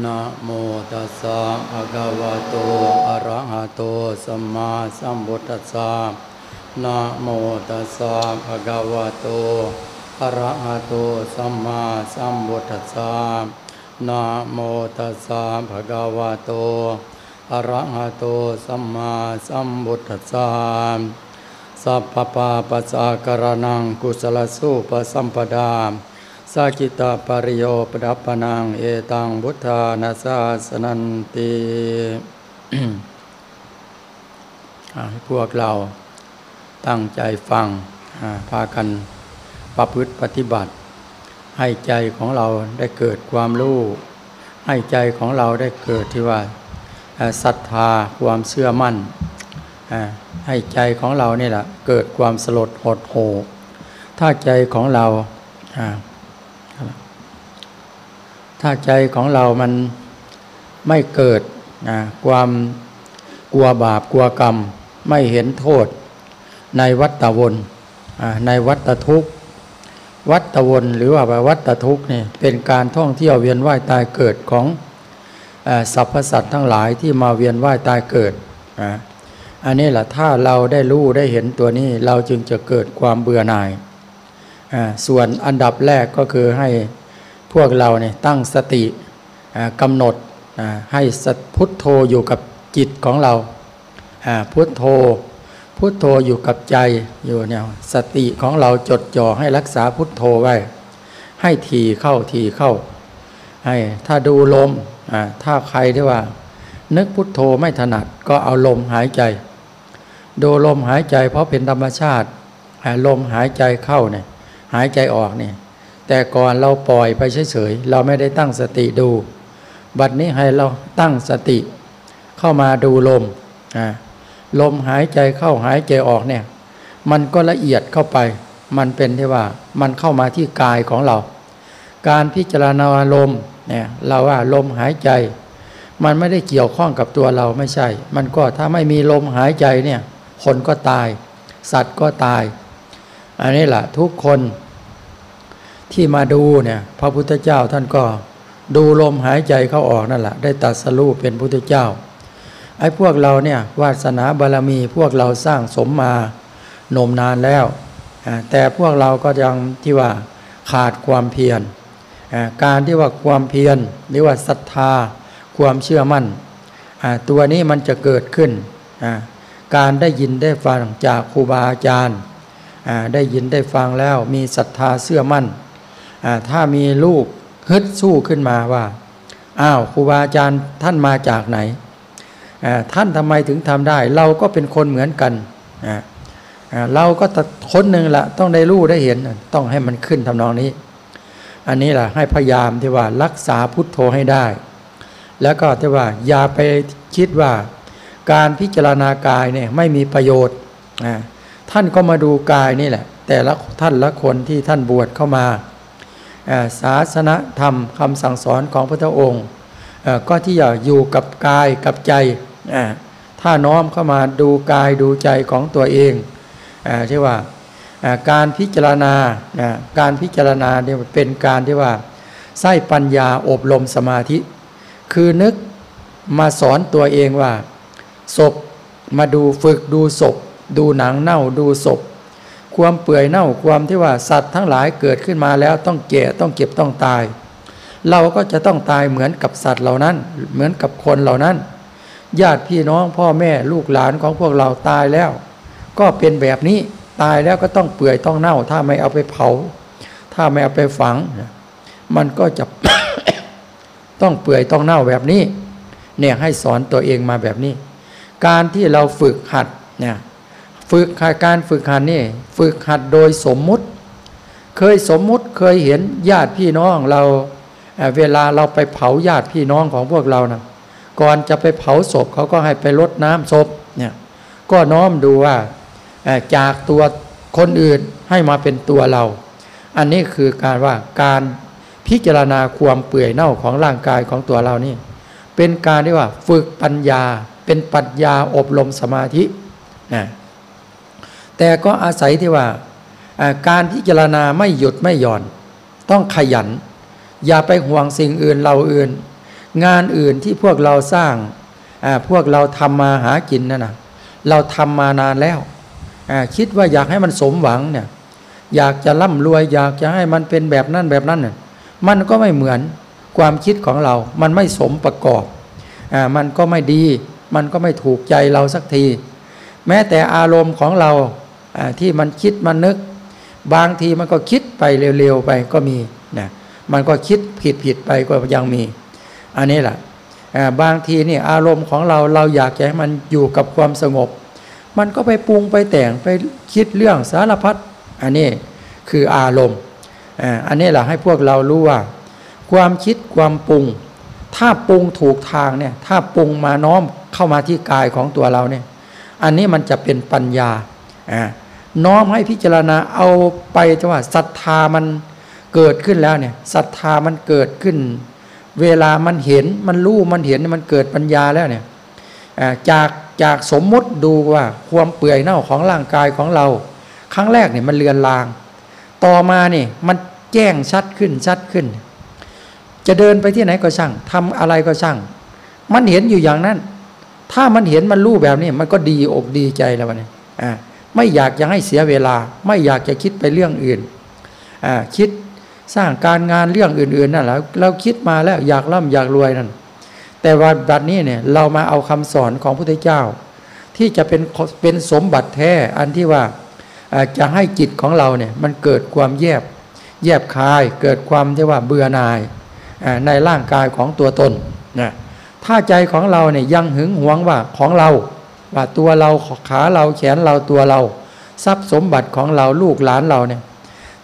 นะโมตัสสะภะคะวะโต อะระหะโต สัมมาสัมพุทธัสสะนะโมตัสสะภะคะวะโต อะระหะโต สัมมาสัมพุทธัสสะนะโมตัสสะภะคะวะโต อะระหะโต สัมมาสัมพุทธัสสะสัพพปาปัสสะกรณังกุศลสุปสัมปดา สัจิตาปริโยปดัปปนังเอตังพุทธานาสาสนันติพวกเราตั้งใจฟังพากันประพฤติปฏิบัติ ให้ใจของเราได้เกิดความรู้ ให้ใจของเราได้เกิดที่ว่าศรัทธาความเชื่อมั่น ให้ใจของเรานี่แหละเกิดความสลดหดโหถ้าใจของเรา ถ้าใจของเรามันไม่เกิดความกลัวบาปกลัวกรรม ไม่เห็นโทษ ในวัฏวนในวัฏทุกข์ วัฏวนหรือว่าวัฏทุกข์นี่เป็นการท่องเที่ยวเวียนว่ายตายเกิดของสรรพสัตว์ทั้งหลายที่มาเวียนว่ายตายเกิดอันนี้แหละถ้าเราได้รู้ได้เห็นตัวนี้เราจึงจะเกิดความเบื่อหน่าย ส่วนอันดับแรกก็คือให้ พวกเราเนี่ยตั้งสติกำหนดให้พุทโธอยู่กับจิตของเราพุทโธ พุทโธอยู่กับใจอยู่เนี่ยสติของเราจดจ่อให้รักษาพุทโธไว้ ให้ทีเข้าทีเข้า ให้ถ้าดูลมถ้าใครที่ว่า นึกพุทโธไม่ถนัดก็เอาลมหายใจ ดูลมหายใจเพราะเป็นธรรมชาติลมหายใจเข้าเนี่ยหายใจออกเนี่ย แต่ก่อนเราปล่อยไปเฉยๆเราไม่ได้ตั้งสติดู บัดนี้ให้เราตั้งสติ เข้ามาดูลมลมหายใจเข้าหายใจออกเนี่ย มันก็ละเอียดเข้าไป มันเป็นที่ว่ามันเข้ามาที่กายของเรา การพิจารณาลมเนี่ยเราว่าลมหายใจ มันไม่ได้เกี่ยวข้องกับตัวเราไม่ใช่ มันก็ถ้าไม่มีลมหายใจเนี่ยคนก็ตาย สัตว์ก็ตาย อันนี้แหละทุกคน ที่มาดูเนี่ยพระพุทธเจ้าท่านก็ดูลมหายใจเข้าออกนั่นแหละได้ตัดสรูปเป็นพุทธเจ้าไอ้พวกเราเนี่ยวาสนาบารมีพวกเราสร้างสมมานมนานแล้ว แต่พวกเราก็ยังที่ว่าขาดความเพียรการที่ว่าความเพียรหรือว่าศรัทธาความเชื่อมั่น ตัวนี้มันจะเกิดขึ้น การได้ยินได้ฟังจากครูบาอาจารย์ ได้ยินได้ฟังแล้วมีศรัทธาเชื่อมั่น ถ้ามีลูกฮึดสู้ขึ้นมาว่าอ้าวครูบาอาจารย์ท่านมาจากไหน ท่านทำไมถึงทำได้ เราก็เป็นคนเหมือนกันเราก็คนหนึ่งละต้องได้รู้ได้เห็นต้องให้มันขึ้นทำนองนี้ อันนี้แหละให้พยายามที่ว่ารักษาพุทโธให้ได้ แล้วก็ที่ว่าอย่าไปคิดว่าการพิจารณากายเนี่ยไม่มีประโยชน์ท่านก็มาดูกายนี่แหละ แต่ละท่านละคนที่ท่านบวชเข้ามา ศาสนธรรมคำสั่งสอนของพระองค์ ก็ที่จะอยู่กับกายกับใจ ถ้าน้อมเข้ามาดูกายดูใจของตัวเองที่ว่าการพิจารณาการพิจารณาเนี่ยเป็นการที่ว่าไส้ปัญญาอบรมสมาธิ คือนึกมาสอนตัวเองว่าศพมาดูฝึกดูศพ ดูหนังเน่าดูศพ ความเปื่อยเน่าความที่ว่าสัตว์ทั้งหลายเกิดขึ้นมาแล้วต้องแก่ต้องเก็บต้องตาย เราก็จะต้องตายเหมือนกับสัตว์เหล่านั้น เหมือนกับคนเหล่านั้น ญาติพี่น้องพ่อแม่ลูกหลานของพวกเราตายแล้ว ก็เป็นแบบนี้ตายแล้วก็ต้องเปื่อยต้องเน่า ถ้าไม่เอาไปเผา ถ้าไม่เอาไปฝัง มันก็จะต้องเปื่อยต้องเน่าแบบนี้ เนี่ยให้สอนตัวเองมาแบบนี้ การที่เราฝึกหัดเนี่ย ฝึกการฝึกหัดนี่ฝึกหัดโดยสมมุติ เคยสมมุติเคยเห็นญาติพี่น้องเราเวลาเราไปเผาญาติพี่น้องของพวกเรานะก่อนจะไปเผาศพเขาก็ให้ไปรดน้ำศพเนี่ยก็น้อมดูว่าจากตัวคนอื่นให้มาเป็นตัวเรา อันนี้คือการว่าการพิจารณาความเปื่อยเน่าของร่างกายของตัวเรานี่ เป็นการที่ว่าฝึกปัญญาเป็นปัญญาอบรมสมาธินะ แต่ก็อาศัยที่ว่าการพิจารณาไม่หยุดไม่หย่อน ต้องขยัน อย่าไปห่วงสิ่งอื่นเราอื่น งานอื่นที่พวกเราสร้างพวกเราทำมาหากินนั่นนะเราทำมานานแล้วคิดว่าอยากให้มันสมหวังเนี่ยอยากจะร่ำรวย อยากจะให้มันเป็นแบบนั้นแบบนั้นเนี่ยมันก็ไม่เหมือนความคิดของเรา มันไม่สมประกอบอ่ามันก็ไม่ดี มันก็ไม่ถูกใจเราสักที แม้แต่อารมณ์ของเรา ที่มันคิดมันนึก บางทีมันก็คิดไปเร็วๆไปก็มีนะมันก็คิดผิดๆไปก็ยังมี อันนี้แหละบางทีนี่อารมณ์ของเราเราอยากให้มันอยู่กับความสงบ มันก็ไปปรุงไปแต่งไปคิดเรื่องสารพัดอันนี้คืออารมณ์อันนี้แหละให้พวกเรารู้ว่า ความคิดความปรุง ถ้าปรุงถูกทางเนี่ยถ้าปรุงมาน้อมเข้ามาที่กายของตัวเราเนี่ยอันนี้มันจะเป็นปัญญา น้อมให้พิจารณาเอาไปว่าศรัทธามันเกิดขึ้นแล้วเนี่ยศรัทธามันเกิดขึ้น เวลามันเห็นมันรู้มันเห็นมันเกิดปัญญาแล้วเนี่ยจากจากสมมติดูว่าความเปื่อยเน่าของร่างกายของเรา ครั้งแรกเนี่ยมันเลือนลาง ต่อมาเนี่ยมันแจ้งชัดขึ้นชัดขึ้น จะเดินไปที่ไหนก็ช่างทำอะไรก็ช่าง มันเห็นอยู่อย่างนั้น ถ้ามันเห็นมันรู้แบบนี้มันก็ดีอกดีใจแล้วเนี่ย ไม่อยากจะให้เสียเวลา ไม่อยากจะคิดไปเรื่องอื่นคิดสร้างการงานเรื่องอื่นๆนั่นแหละเราคิดมาแล้วอยากร่ำอยากรวยนั่นแต่ว่าบัดนี้เนี่ยเรามาเอาคำสอนของพระพุทธเจ้า ที่จะเป็นเป็นสมบัติแท้อันที่ว่าจะให้จิตของเราเนี่ยมันเกิดความแยบ แยบคายเกิดความที่ว่าเบื่อหน่ายในร่างกายของตัวตนนะถ้าใจของเราเนี่ยยังหึงหวงว่าของเรา ว่าตัวเราขาเราแขนเราตัวเรา ทรัพย์สมบัติของเราลูกหลานเราเนี่ย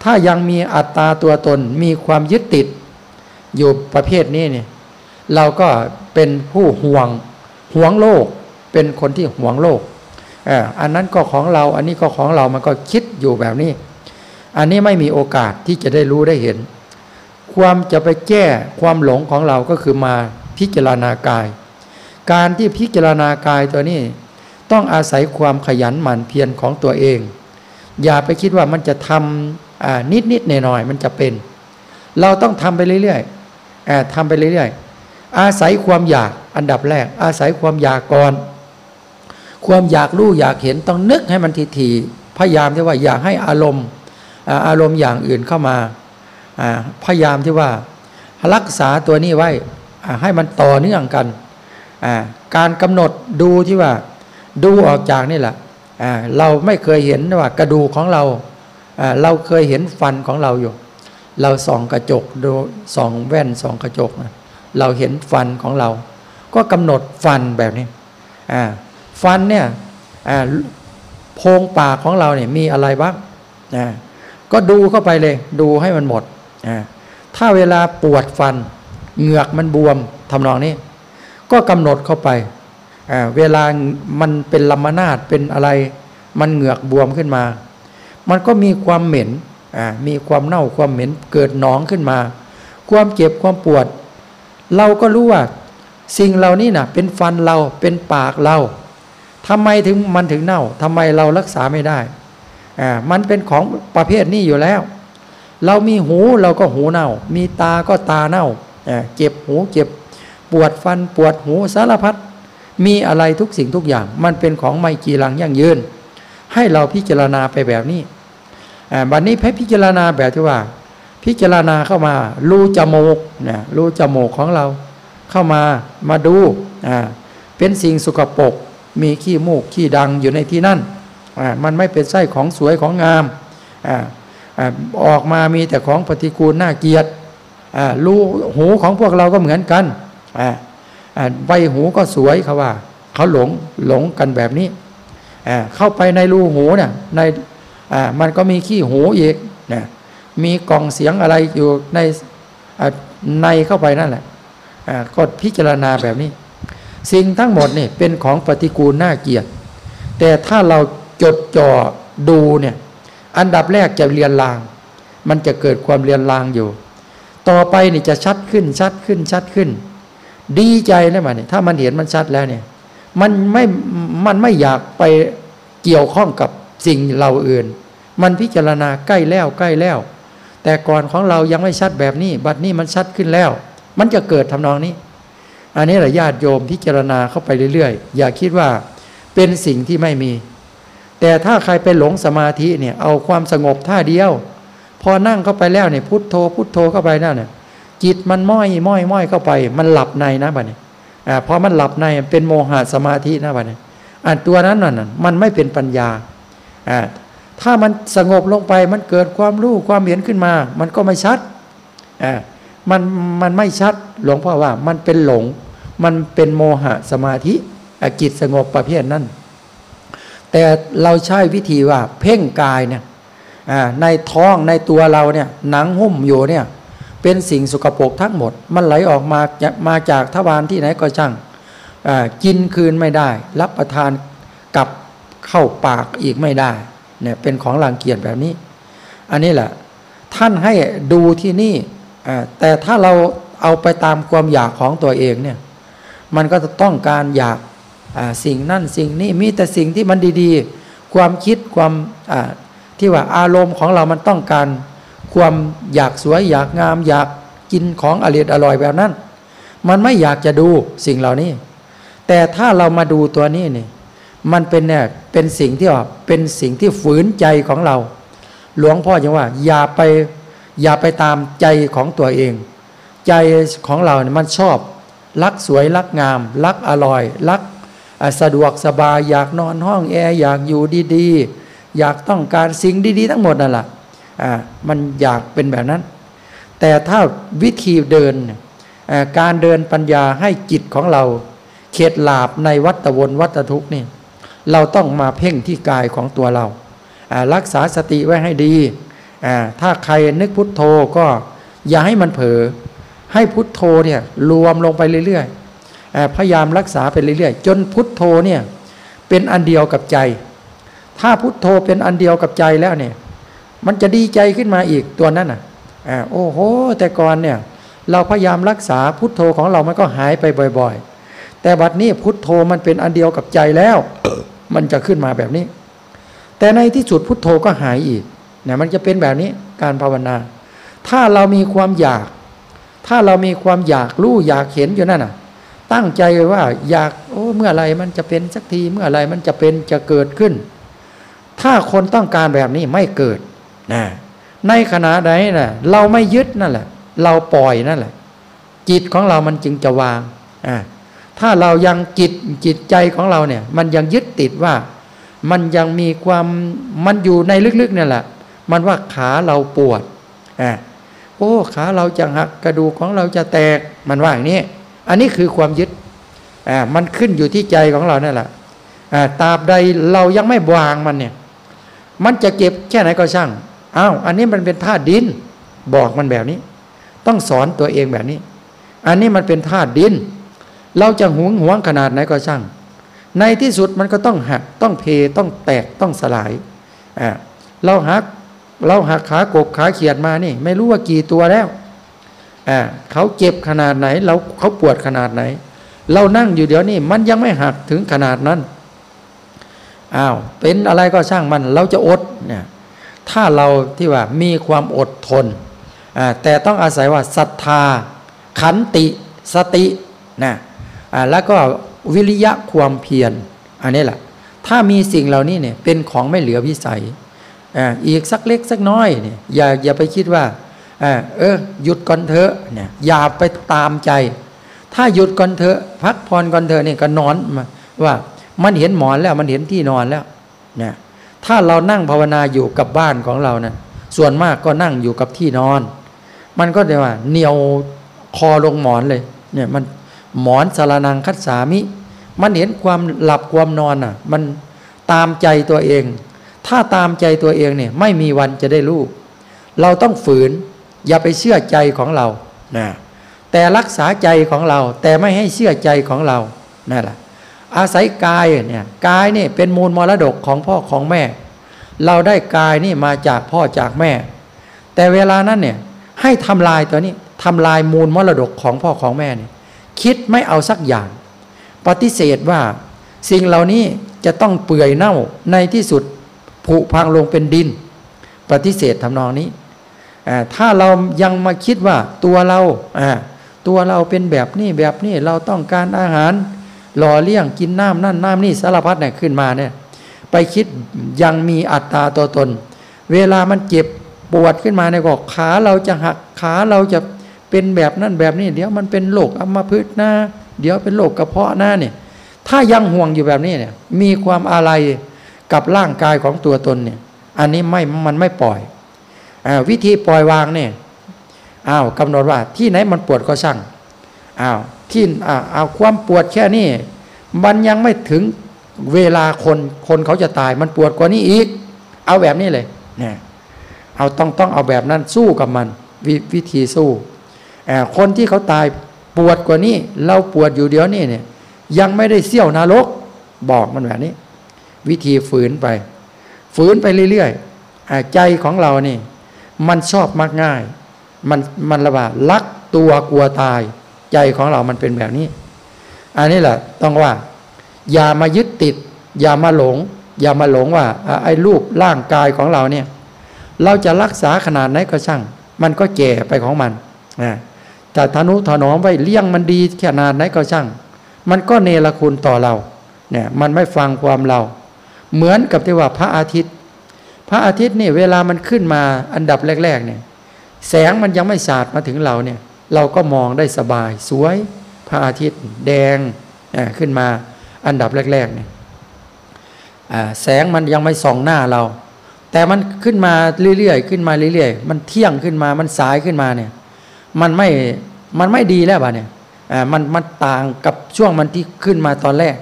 ถ้ายังมีอัตตาตัวตนมีความยึดติด อยู่ประเภทนี้เนี่ยเราก็เป็นผู้ห่วงห่วงโลก เป็นคนที่ห่วงโลกอันนั้นก็ของเราอันนี้ก็ของเรามันก็คิดอยู่แบบนี้ อันนี้ไม่มีโอกาสที่จะได้รู้ได้เห็น ความจะไปแก้ความหลงของเราก็คือมาพิจารณากาย การที่พิจารณากายตัวนี้ ต้องอาศัยความขยันหมั่นเพียรของตัวเอง อย่าไปคิดว่ามันจะทำนิดนิดหน่อยหน่อยมันจะเป็น เราต้องทำไปเรื่อยๆทำไปเรื่อยๆ อาศัยความอยากอันดับแรก อาศัยความอยากก่อน ความอยากรู้อยากเห็นต้องนึกให้มันทีๆพยายามที่ว่าอยากให้อารมณ์อารมณ์อย่างอื่นเข้ามาพยายามที่ว่ารักษาตัวนี้ไว้ให้มันต่อเนื่องกัน การกำหนดดูที่ว่า ดูออกจากนี่แหละเราไม่เคยเห็นว่ากระดูของเรา เราเคยเห็นฟันของเราอยู่ เราส่องกระจกดูส่องแว่นส่องกระจกเราเห็นฟันของเรา ก็กำหนดฟันแบบนี้ฟันเนี่ยโพรงปากของเราเนี่ยมีอะไรบ้างก็ดูเข้าไปเลย ดูให้มันหมด ถ้าเวลาปวดฟัน เหงือกมันบวมทำนองนี้ ก็กำหนดเข้าไป เวลามันเป็นลำมนาดเป็นอะไร มันเหงือกบวมขึ้นมา มันก็มีความเหม็นมีความเน่าความเหม็นเกิดหนองขึ้นมา ความเจ็บความปวด เราก็รู้ว่า สิ่งเหล่านี้นะเป็นฟันเราเป็นปากเราทำไมถึงมันถึงเน่าทำไมเรารักษาไม่ได้มันเป็นของประเภทนี้อยู่แล้ว เรามีหูเราก็หูเน่า มีตาก็ตาเน่าเจ็บหูเจ็บปวดฟันปวดหูสารพัด มีอะไรทุกสิ่งทุกอย่าง มันเป็นของไม่กีรังยั่งยืน ให้เราพิจารณาไปแบบนี้บัดนนี้ให้พิจารณาแบบที่ว่า พิจารณาเข้ามา รูจมูกเนี่ยรูจมูกของเรา เข้ามามาดูอ่าเป็นสิ่งสุกปรกมีขี้มูกขี้ดังอยู่ในที่นั่นอ่ามันไม่เป็นไส้ของสวยของงามอ่าออกมามีแต่ของปฏิกูลน่าเกียดรูหูของพวกเราก็เหมือนกันอ่า ใบหูก็สวยเขาว่า เขาหลงหลงกันแบบนี้เข้าไปในรูหูเนี่ยในมันก็มีขี้หูอีกนะมีกล่องเสียงอะไรอยู่ในในเข้าไปนั่นแหละก็พิจารณาแบบนี้ สิ่งทั้งหมดนี่เป็นของปฏิกูลน่าเกียดแต่ถ้าเราจดจ่อดูเนี่ยอันดับแรกจะเรียนลาง มันจะเกิดความเรียนลางอยู่ ต่อไปนี่จะชัดขึ้นชัดขึ้นชัดขึ้น ดีใจแล้วมันเนี่ยถ้ามันเห็นมันชัดแล้วเนี่ย มันไม่มันไม่อยากไปเกี่ยวข้องกับสิ่งเราอื่น มันพิจารณาใกล้แล้วใกล้แล้ว แต่ก่อนของเรายังไม่ชัดแบบนี้ บัดนี้มันชัดขึ้นแล้ว มันจะเกิดทำนองนี้ อันนี้แหละญาติโยมพิจารณาเข้าไปเรื่อยๆ อย่าคิดว่าเป็นสิ่งที่ไม่มี แต่ถ้าใครไปหลงสมาธิเนี่ยเอาความสงบท่าเดียว พอนั่งเข้าไปแล้วเนี่ยพุทโธพุทโธเข้าไปนั่นเนี่ย จิตมันม้อยม้อยม้อยเข้าไป มันหลับในนะบัดนี้อ่าพอมันหลับในเป็นโมหะสมาธินะบัดนี้อ่าตัวนั้นน่ะมันไม่เป็นปัญญาอ่าถ้ามันสงบลงไปมันเกิดความรู้ความเห็นขึ้นมา มันก็ไม่ชัดอ่ามันมันไม่ชัดหลวงพ่อว่ามันเป็นหลง มันเป็นโมหะสมาธิจิตสงบประเภทนั้น แต่เราใช้วิธีว่าเพ่งกายเนี่ยในท้องในตัวเราเนี่ยหนังหุ้มอยู่เนี่ย เป็นสิ่งสกปรกทั้งหมด มันไหลออกมามาจากทวารที่ไหนก็ช่างกินคืนไม่ได้ รับประทานกับเข้าปากอีกไม่ได้เนี่ยเป็นของรังเกียจแบบนี้ อันนี้แหละท่านให้ดูที่นี่แต่ถ้าเราเอาไปตามความอยากของตัวเองเนี่ยมันก็จะต้องการอยากสิ่งนั่นสิ่งนี้มีแต่สิ่งที่มันดีๆ ความคิดความที่ว่าอารมณ์ของเรามันต้องการ ความอยากสวยอยากงาม อยากกินของอร่อยอร่อยแบบนั้น มันไม่อยากจะดูสิ่งเหล่านี้ แต่ถ้าเรามาดูตัวนี้นี่มันเป็นเนี่ยเป็นสิ่งที่ว่าเป็นสิ่งที่ฝืนใจของเรา หลวงพ่อจึงว่า อย่าไปอย่าไปตามใจของตัวเอง ใจของเราเนี่ยมันชอบ รักสวยรักงาม รักอร่อย รักสะดวกสบาย อยากนอนห้องแอร์อยากอยู่ดีๆ อยากต้องการสิ่งดีๆ ทั้งหมดนั่นแหละ มันอยากเป็นแบบนั้น แต่ถ้าวิธีเดิน การเดินปัญญาให้จิตของเรา เข็ดหลาบในวัฏวนวัฏทุกนี่เราต้องมาเพ่งที่กายของตัวเรา รักษาสติไว้ให้ดี ถ้าใครนึกพุทโธก็อย่าให้มันเผลอให้พุทโธเนี่ยรวมลงไปเรื่อยๆพยายามรักษาไปเรื่อยๆ จนพุทโธเนี่ยเป็นอันเดียวกับใจ ถ้าพุทโธเป็นอันเดียวกับใจแล้วเนี่ย มันจะดีใจขึ้นมาอีกตัวนั้นอะโอ้โห แต่ก่อนเนี่ย เราพยายามรักษาพุทโธของเรามันก็หายไปบ่อย ๆ แต่บัดนี้พุทโธมันเป็นอันเดียวกับใจแล้ว มันจะขึ้นมาแบบนี้ แต่ในที่สุดพุทโธก็หายอีกเนี่ยมันจะเป็นแบบนี้การภาวนา ถ้าเรามีความอยาก ถ้าเรามีความอยากรู้อยากเห็นอยู่นั่นน่ะ ตั้งใจไว้ว่าอยากโอ้เมื่อไรมันจะเป็นสักทีเมื่อไรมันจะเป็นจะเกิดขึ้น ถ้าคนต้องการแบบนี้ไม่เกิด นะในขณะใดน่ะเราไม่ยึดนั่นแหละ เราปล่อยนั่นแหละ จิตของเรามันจึงจะวางอ่าถ้าเรายังจิตจิตใจของเราเนี่ย มันยังยึดติดว่า มันยังมีความมันอยู่ในลึกๆเนี่ยแหละ มันว่าขาเราปวดอ่าโอ้ขาเราจะหักกระดูกของเราจะแตกมันว่าอย่างนี้ อันนี้คือความยึดอ่ามันขึ้นอยู่ที่ใจของเรานั่นแหละอ่าตราบใดเรายังไม่วางมันเนี่ย มันจะเก็บแค่ไหนก็ช่าง อ้าวอันนี้มันเป็นธาตุดิน บอกมันแบบนี้ ต้องสอนตัวเองแบบนี้ อันนี้มันเป็นธาตุดิน เราจะหวงหวงขนาดไหนก็ช่าง ในที่สุดมันก็ต้องหักต้องเพต้องแตกต้องสลายอ่าเราหักเราหักขากบขาเขียดมานี่ ไม่รู้ว่ากี่ตัวแล้วอ่าเขาเจ็บขนาดไหน เราเขาปวดขนาดไหน เรานั่งอยู่เดี๋ยวนี้มันยังไม่หักถึงขนาดนั้นอ้าวเป็นอะไรก็ช่างมัน เราจะอดเนี่ย ถ้าเราที่ว่ามีความอดทนอ่าแต่ต้องอาศัยว่าศรัทธา ขันติสตินะแล้วก็วิริยะความเพียรอันนี้แหละถ้ามีสิ่งเหล่านี้เนี่ยเป็นของไม่เหลือวิสัยออีกสักเล็กสักน้อยเนี่ยอย่าอย่าไปคิดว่าเออหยุดก่อนเถอะเนี่ยอย่าไปตามใจ ถ้าหยุดก่อนเถอะพักผ่อนก่อนเถอะเนี่ยก็นอนมาว่ามันเห็นหมอนแล้วมันเห็นที่นอนแล้วเนี่ย ถ้าเรานั่งภาวนาอยู่กับบ้านของเรานะส่วนมากก็นั่งอยู่กับที่นอน มันก็เรียกว่าเหนียวคอลงหมอนเลยเนี่ยมันหมอนสารนังคัดสามิ มันเห็นความหลับความนอนอะ มันตามใจตัวเอง ถ้าตามใจตัวเองเนี่ยไม่มีวันจะได้รู้เราต้องฝืน อย่าไปเชื่อใจของเรานะแต่รักษาใจของเราแต่ไม่ให้เชื่อใจของเรานั่นแหละ อาศัยกายเนี่ยกายนี่เป็นมูลมรดกของพ่อของแม่ เราได้กายนี่มาจากพ่อจากแม่ แต่เวลานั้นเนี่ยให้ทำลายตัวนี้ทำลายมูลมรดกของพ่อของแม่เนี่ยคิดไม่เอาสักอย่าง ปฏิเสธว่าสิ่งเหล่านี้จะต้องเปื่อยเน่าในที่สุดผุพังลงเป็นดิน ปฏิเสธทำนองนี้ ถ้าเรายังมาคิดว่าตัวเราตัวเราเป็นแบบนี้แบบนี้เราต้องการอาหาร หล่อเลี้ยงกินน้ำนั่นน้ำนี่สารพัดเนี่ยขึ้นมาเนี่ยไปคิดยังมีอัตตาตัวตน เวลามันเจ็บปวดขึ้นมาเนี่ยก็ขาเราจะหักขาเราจะเป็นแบบนั้นแบบนี้ เดี๋ยวมันเป็นโรคอัมพฤกษ์นะเดี๋ยวเป็นโรคกระเพาะหน้าเนี่ยถ้ายังห่วงอยู่แบบนี้เนี่ยมีความอะไรกับร่างกายของตัวตนเนี่ยอันนี้ไม่มันไม่ปล่อยอวิธีปล่อยวางเนี่ยอ้าวกำหนดว่าที่ไหนมันปวดก็ช่างอ้าว ที่เอาความปวดแค่นี้มันยังไม่ถึงเวลาคนคนเขาจะตาย มันปวดกว่านี้อีก เอาแบบนี้เลยเนี่ยเอาต้องต้องเอาแบบนั้นสู้กับมันววิธีสู้คนที่เขาตายปวดกว่านี้ เราปวดอยู่เดียวนี่เนี่ย ยังไม่ได้เสี่ยวนรกบอกมันแบบนี้ วิธีฝืนไป ฝืนไปเรื่อยๆใจของเรานี่ มันชอบมักง่าย มันมันระบาดลักตัวกลัวตาย ใจของเรามันเป็นแบบนี้ อันนี้แหละต้องว่า อย่ามายึดติด อย่ามาหลง อย่ามาหลงว่าไอ้รูปร่างกายของเราเนี่ย เราจะรักษาขนาดไหนก็ช่าง มันก็แก่ไปของมันนะแต่ทนุถนอมไว้เลี้ยงมันดีขนาดไหนก็ช่าง มันก็เนรคุณต่อเราเนี่ยมันไม่ฟังความเรา เหมือนกับที่ว่าพระอาทิตย์ พระอาทิตย์นี่เวลามันขึ้นมาอันดับแรกๆเนี่ยแสงมันยังไม่สาดมาถึงเราเนี่ย เราก็มองได้สบายสวยพระอาทิตย์แดงขึ้นมาอันดับแรกๆเนี่ยแสงมันยังไม่ส่องหน้าเรา แต่มันขึ้นมาเรื่อยๆขึ้นมาเรื่อยๆ มันเที่ยงขึ้นมามันสายขึ้นมาเนี่ยมันไม่มันไม่ดีแล้วบ่เนี่ยมันมันต่างกับช่วงมันที่ขึ้นมาตอนแรก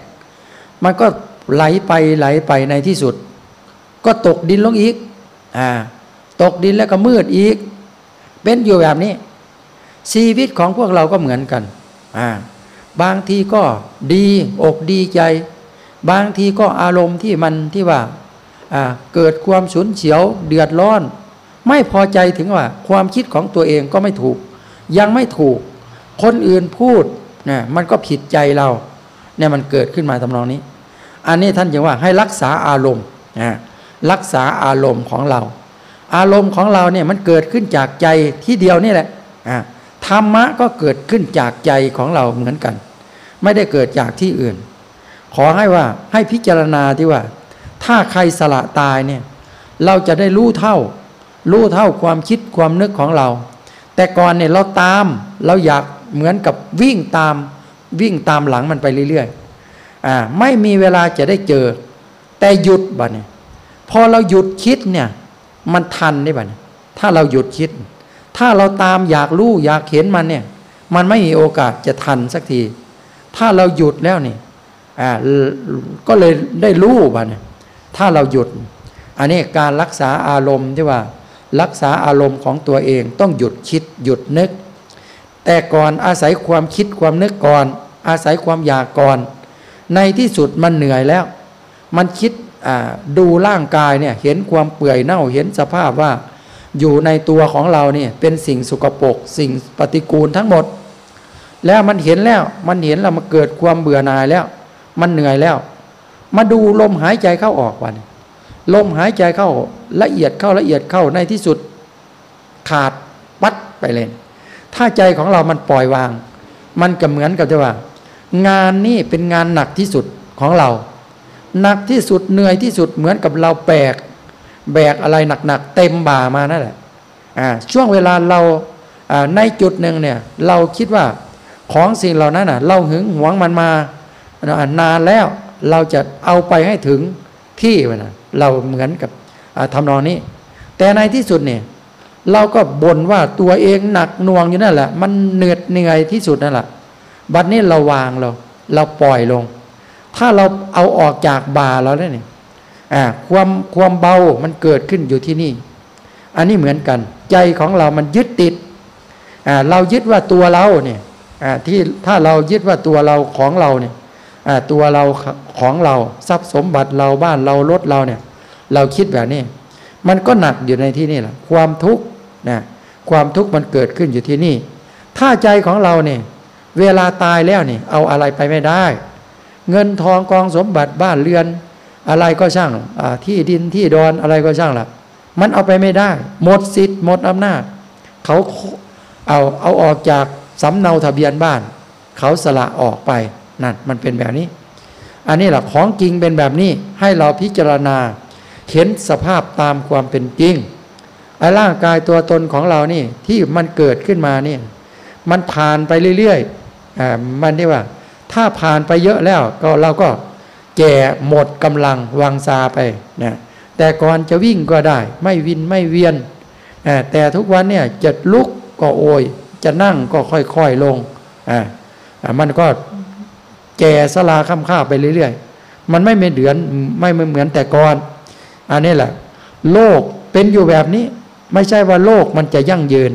มันก็ไหลไปไหลไปในที่สุด ก็ตกดินลงอีกอ่าตกดินแล้วก็มืดอีก เป็นอยู่แบบนี้ ชีวิตของพวกเราก็เหมือนกันอ่าบางทีก็ดีอกดีใจ บางทีก็อารมณ์ที่มันที่ว่าอ่าเกิดความฉุนเฉียวเดือดร้อน ไม่พอใจถึงว่า ความคิดของตัวเองก็ไม่ถูก ยังไม่ถูก คนอื่นพูดเนี่ยมันก็ผิดใจเราเนี่ยมันเกิดขึ้นมาทำนองนี้ อันนี้ท่านจึงว่าให้รักษาอารมณ์นะรักษาอารมณ์ของเรา อารมณ์ของเราเนี่ยมันเกิดขึ้นจากใจที่เดียวนี่แหละ ธรรมะก็เกิดขึ้นจากใจของเราเหมือนกัน ไม่ได้เกิดจากที่อื่น ขอให้ว่าให้พิจารณาที่ว่า ถ้าใครสละตายเนี่ยเราจะได้รู้เท่า รู้เท่าความคิดความนึกของเรา แต่ก่อนเนี่ยเราตามเราอยากเหมือนกับวิ่งตามวิ่งตามหลังมันไปเรื่อยๆอ่าไม่มีเวลาจะได้เจอ แต่หยุดบ่เนี่ยพอเราหยุดคิดเนี่ยมันทันได้บ่เนี่ยถ้าเราหยุดคิด ถ้าเราตามอยากรู้อยากเห็นมันเนี่ย มันไม่มีโอกาสจะทันสักที ถ้าเราหยุดแล้วนี่อ่าก็เลยได้รู้บ่เนี่ถ้าเราหยุด อันนี้การรักษาอารมณ์ที่ว่า รักษาอารมณ์ของตัวเองต้องหยุดคิดหยุดนึก แต่ก่อนอาศัยความคิดความนึกก่อน อาศัยความอยากก่อน ในที่สุดมันเหนื่อยแล้ว มันคิดดูร่างกายเนี่ยเห็นความเปื่อยเน่าเห็นสภาพว่า อยู่ในตัวของเราเนี่ยเป็นสิ่งสุกปรกสิ่งปฏิกูลทั้งหมด แล้วมันเห็นแล้วมันเห็นแล้วมันเกิดความเบื่อหน่ายแล้ว มันเหนื่อยแล้ว มาดูลมหายใจเข้าออกวันลมหายใจเข้าละเอียดเข้าละเอียดเข้าในที่สุด ขาดปัดไปเลย ถ้าใจของเรามันปล่อยวาง มันก็เหมือนกับที่ว่า งานนี้เป็นงานหนักที่สุดของเรา หนักที่สุดเหนื่อยที่สุดเหมือนกับเราแบก แบกอะไรหนักๆเต็มบ่ามานั่นแหละช่วงเวลาเราในจุดหนึ่งเนี่ยเราคิดว่าของสิ่งเหล่านั้นน่ะเราหึงหวงมันมานานแล้วเราจะเอาไปให้ถึงที่นะเราเหมือนกับทำนองนี้ แต่ในที่สุดเนี่ยเราก็บ่นว่าตัวเองหนักหน่วงอยู่นั่นแหละ มันเหนื่อยเหนื่อยที่สุดนั่นแหละบัดนี้เราวางเรา เราปล่อยลง ถ้าเราเอาออกจากบาเราได้เนี่ย ความความเบามันเกิดขึ้นอยู่ที่นี่ อันนี้เหมือนกัน ใจของเรามันยึดติดเรายึดว่าตัวเราเนี่ยที่ถ้าเรายึดว่าตัวเราของเราเนี่ยตัวเราของเราทรัพย์สมบัติเราบ้านเรารถเราเนี่ย เราคิดแบบนี้ มันก็หนักอยู่ในที่นี่แหละความทุกข์นะความทุกข์มันเกิดขึ้นอยู่ที่นี่ ถ้าใจของเราเนี่ย เวลาตายแล้วเนี่ยเอาอะไรไปไม่ได้ เงินทองกองสมบัติบ้านเรือน อะไรก็ช่างที่ดินที่ดอนอะไรก็ช่างละมันเอาไปไม่ได้ หมดสิทธิ์หมดอำนาจเขาเอาเอาออกจากสำเนาทะเบียนบ้าน เขาสละออกไปนั่นมันเป็นแบบนี้ อันนี้แหละของจริงเป็นแบบนี้ให้เราพิจารณาเห็นสภาพตามความเป็นจริงไอ้ร่างกายตัวตนของเรานี่ที่มันเกิดขึ้นมาเนี่ยมันผ่านไปเรื่อยๆอ่ามันที่ว่า ถ้าผ่านไปเยอะแล้วก็เราก็ แก่หมดกำลังวางซาไปนะแต่ก่อนจะวิ่งก็ได้ ไม่วินไม่เวียน แต่ทุกวันเนี่ยจะลุกก็โอย จะนั่งก็ค่อยๆลงอ่ามันก็แก่สลาค่ำค่าไปเรื่อยๆ มันไม่เหมือนไม่เหมือนแต่ก่อน อันนี้แหละ โลกเป็นอยู่แบบนี้ ไม่ใช่ว่าโลกมันจะยั่งยืน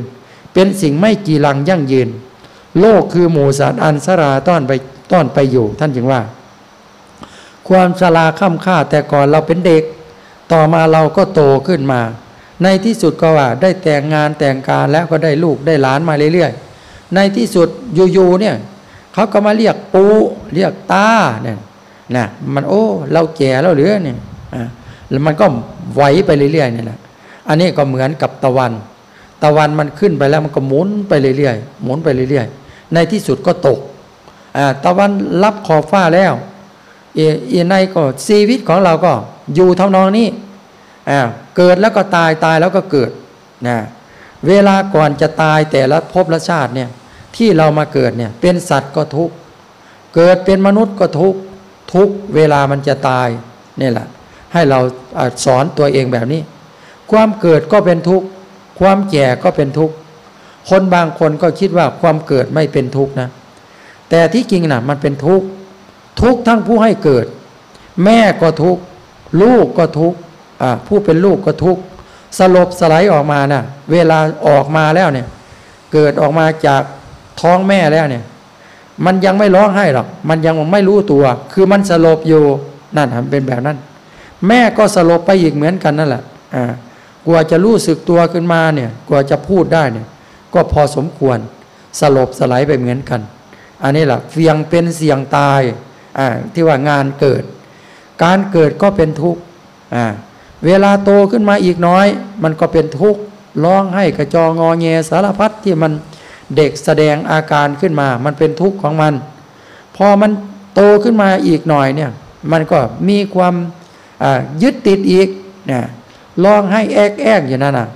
เป็นสิ่งไม่กีรังยั่งยืน โลกคือหมูสัตว์อันสราต้อนไปต้อนไปอยู่ ท่านจึงว่า ความสลาค่ำค่าแต่ก่อนเราเป็นเด็ก ต่อมาเราก็โตขึ้นมา ในที่สุดก็ว่าได้แต่งงานแต่งการแล้วก็ได้ลูกได้หลานมาเรื่อยๆ ในที่สุดอยู่ๆเนี่ยเขาก็มาเรียกปูเรียกตาเนี่ยนะมันโอ้เราแก่แล้วหรือเนี่ยอ่าแล้วมันก็ไหวไปเรื่อยๆนี่แหละอันนี้ก็เหมือนกับตะวัน ตะวันมันขึ้นไปแล้วมันก็หมุนไปเรื่อยๆหมุนไปเรื่อยๆ ในที่สุดก็ตกอ่าตะวันรับขอบฟ้าแล้ว เอในก็ชีวิตของเราก็อยู่ท่านองนี้เกิดแล้วก็ตายตายแล้วก็เกิดนะเวลาก่อนจะตายแต่ละภพละชาติเนี่ยที่เรามาเกิดเนี่ยเป็นสัตว์ก็ทุกเกิดเป็นมนุษย์ก็ทุกทุกเวลามันจะตายนี่แหละ ให้เราสอนตัวเองแบบนี้ ความเกิดก็เป็นทุกข์ความแก่ก็เป็นทุกข์คนบางคนก็คิดว่าความเกิดไม่เป็นทุกข์นะ แต่ที่จริงนะมันเป็นทุกข์ ทุกทั้งผู้ให้เกิด แม่ก็ทุกลูกก็ทุกผู้เป็นลูกก็ทุกสลบสไลด์ออกมานะ่ะเวลาออกมาแล้วเนี่ย เกิดออกมาจากท้องแม่แล้วเนี่ย มันยังไม่ร้องไห้หรอกมันยังไม่รู้ตัว คือมันสลบอยู่นั่นทำเป็นแบบนั้น แม่ก็สลบไปอีกเหมือนกันนั่นแหละอ่ากว่าจะรู้สึกตัวขึ้นมาเนี่ยกว่าจะพูดได้เนี่ย ก็พอสมควรสลบสลายไปเหมือนกัน อันนี้แหละเสี่ยงเป็นเสี่ยงตาย ที่ว่างานเกิด การเกิดก็เป็นทุกข์เวลาโตขึ้นมาอีกน้อย มันก็เป็นทุกข์ร้องให้กระจองงอแงสารพัดที่มันเด็กแสดงอาการขึ้นมา มันเป็นทุกข์ของมัน พอมันโตขึ้นมาอีกหน่อยเนี่ย มันก็มีความยึดติดอีกนี่ยร้องให้แอกแอกอยู่นั้นอะ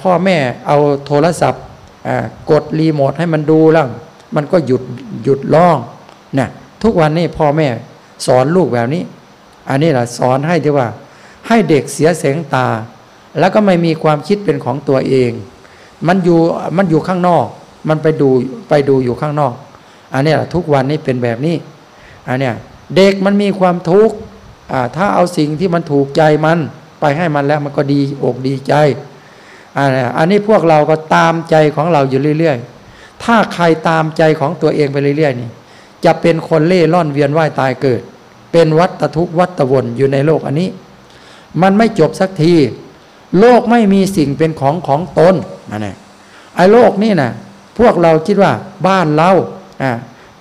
พ่อแม่เอาโทรศัพท์กดรีโมทให้มันดูแล้วมันก็หยุดหยุดร้องนี่ย ทุกวันนี้พ่อแม่สอนลูกแบบนี้ อันนี้แหละสอนให้ที่ว่า ให้เด็กเสียเสียงตา แล้วก็ไม่มีความคิดเป็นของตัวเอง มันอยู่มันอยู่ข้างนอก มันไปดูไปดูอยู่ข้างนอก อันนี้แหละทุกวันนี้เป็นแบบนี้ อันเนี้ยเด็กมันมีความทุกข์ถ้าเอาสิ่งที่มันถูกใจมัน ไปให้มันแล้วมันก็ดีอกดีใจ อันนี้พวกเราก็ตามใจของเราอยู่เรื่อย ๆ ถ้าใครตามใจของตัวเองไปเรื่อย ๆ นี่ จะเป็นคนเล่ร่อนเวียนว่ายตายเกิด เป็นวัฏทุกวัฏวนอยู่ในโลกอันนี้ มันไม่จบสักที โลกไม่มีสิ่งเป็นของของตนนั่นแหละไอ้โลกนี่นะพวกเราคิดว่าบ้านเราอ่า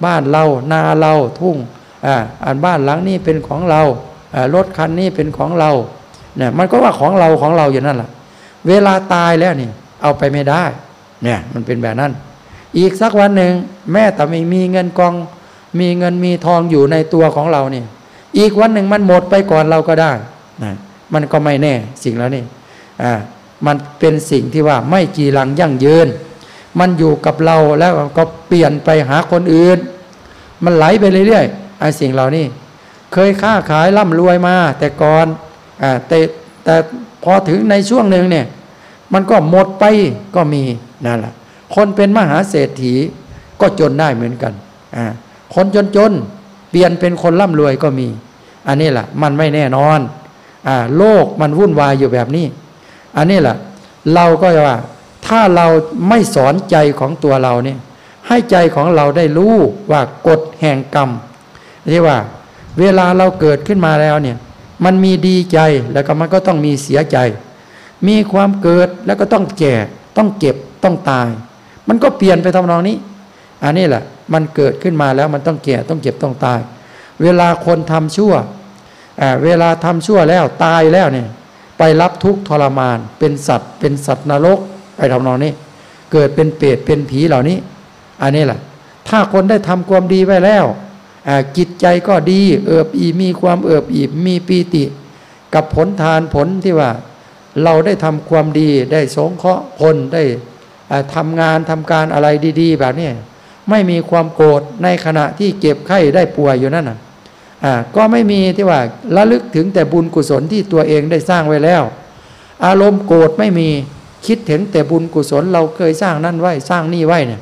บ้านเรานาเราทุ่งอ่าอันบ้านหลังนี้เป็นของเราอ่ารถคันนี้เป็นของเราเนี่ยมันก็ว่าของเราของเราอยู่นั่นแหละเวลาตายแล้วนี่ เอาไปไม่ได้ เนี่ยมันเป็นแบบนั้น อีกสักวันหนึ่งแม่แต่ไม่มีเงินกอง มีเงินมีทองอยู่ในตัวของเราเนี่ย อีกวันหนึ่งมันหมดไปก่อนเราก็ได้นะมันก็ไม่แน่สิ่งแล้วนี่อ่ามันเป็นสิ่งที่ว่าไม่จีรังยั่งยืน มันอยู่กับเราแล้วก็เปลี่ยนไปหาคนอื่น มันไหลไปเรื่อยๆไอ้สิ่งเหล่านี้ เคยค้าขายร่ำรวยมา แต่ก่อนอ่าแต่แต่พอถึงในช่วงหนึ่งเนี่ย มันก็หมดไปก็มีนั่นแหละคนเป็นมหาเศรษฐีก็จนได้เหมือนกันอ่า คนจนจนเปลี่ยนเป็นคนร่ำรวยก็มี อันนี้แหละมันไม่แน่นอนอ่าโลกมันวุ่นวายอยู่แบบนี้ อันนี้แหละเราก็ว่า ถ้าเราไม่สอนใจของตัวเราเนี่ยให้ใจของเราได้รู้ว่ากฎแห่งกรรมที่ว่า เวลาเราเกิดขึ้นมาแล้วเนี่ย มันมีดีใจแล้วก็มันก็ต้องมีเสียใจ มีความเกิดแล้วก็ต้องแก่ต้องเก็บต้องตาย มันก็เปลี่ยนไปทำนองนี้ อันนี้แหละ มันเกิดขึ้นมาแล้วมันต้องแก่ต้องเก็บต้องตาย เวลาคนทำชั่วเวลาทำชั่วแล้วตายแล้วเนี่ยไปรับทุกข์ทรมาน เป็นสัตว์ เป็นสัตว์นรกไปทำนองนี้ เกิดเป็นเปรตเป็นผีเหล่านี้ อันนี้แหละถ้าคนได้ทำความดีไว้แล้วจิตใจก็ดีเอิบอีมีความเอิบอีมีปีติ กับผลทานผลที่ว่า เราได้ทำความดีได้สงเคราะห์คนได้ทำงานทำการอะไรดี ๆ แบบนี้ ไม่มีความโกรธในขณะที่เก็บไข้ได้ป่วยอยู่นั่นน่ะก็ไม่มีที่ว่าระลึกถึงแต่บุญกุศลที่ตัวเองได้สร้างไว้แล้ว อารมณ์โกรธไม่มีคิดถึงแต่บุญกุศลเราเคยสร้างนั่นไว้สร้างนี่ไว้เนี่ย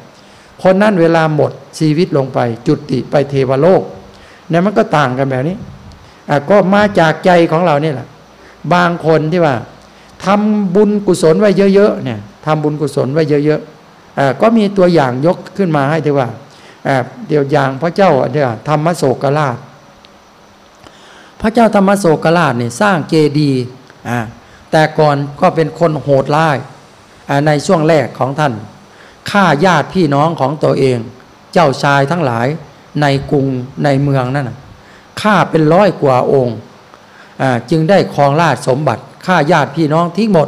คนนั้นเวลาหมดชีวิตลงไป จุติไปเทวโลกเนี่ยมันก็ต่างกันแบบนี้อะก็มาจากใจของเราเนี่ยแหละบางคนที่ว่าทำบุญกุศลไว้เยอะๆเนี่ยทำบุญกุศลไว้เยอะๆ ก็มีตัวอย่างยกขึ้นมาให้ที่ว่าเดี๋ยวอย่างพระเจ้าเดี๋ยวธรรมโศกราช พระเจ้าธรรมโศกราชเนี่ยสร้างเจดีย์แต่ก่อนก็เป็นคนโหดร้ายในช่วงแรกของท่านฆ่าญาติพี่น้องของตัวเอง เจ้าชายทั้งหลายในกรุงในเมืองนั่นฆ่าเป็นร้อยกว่าองค์จึงได้ครองราชสมบัติฆ่าญาติพี่น้องทิ้งหมด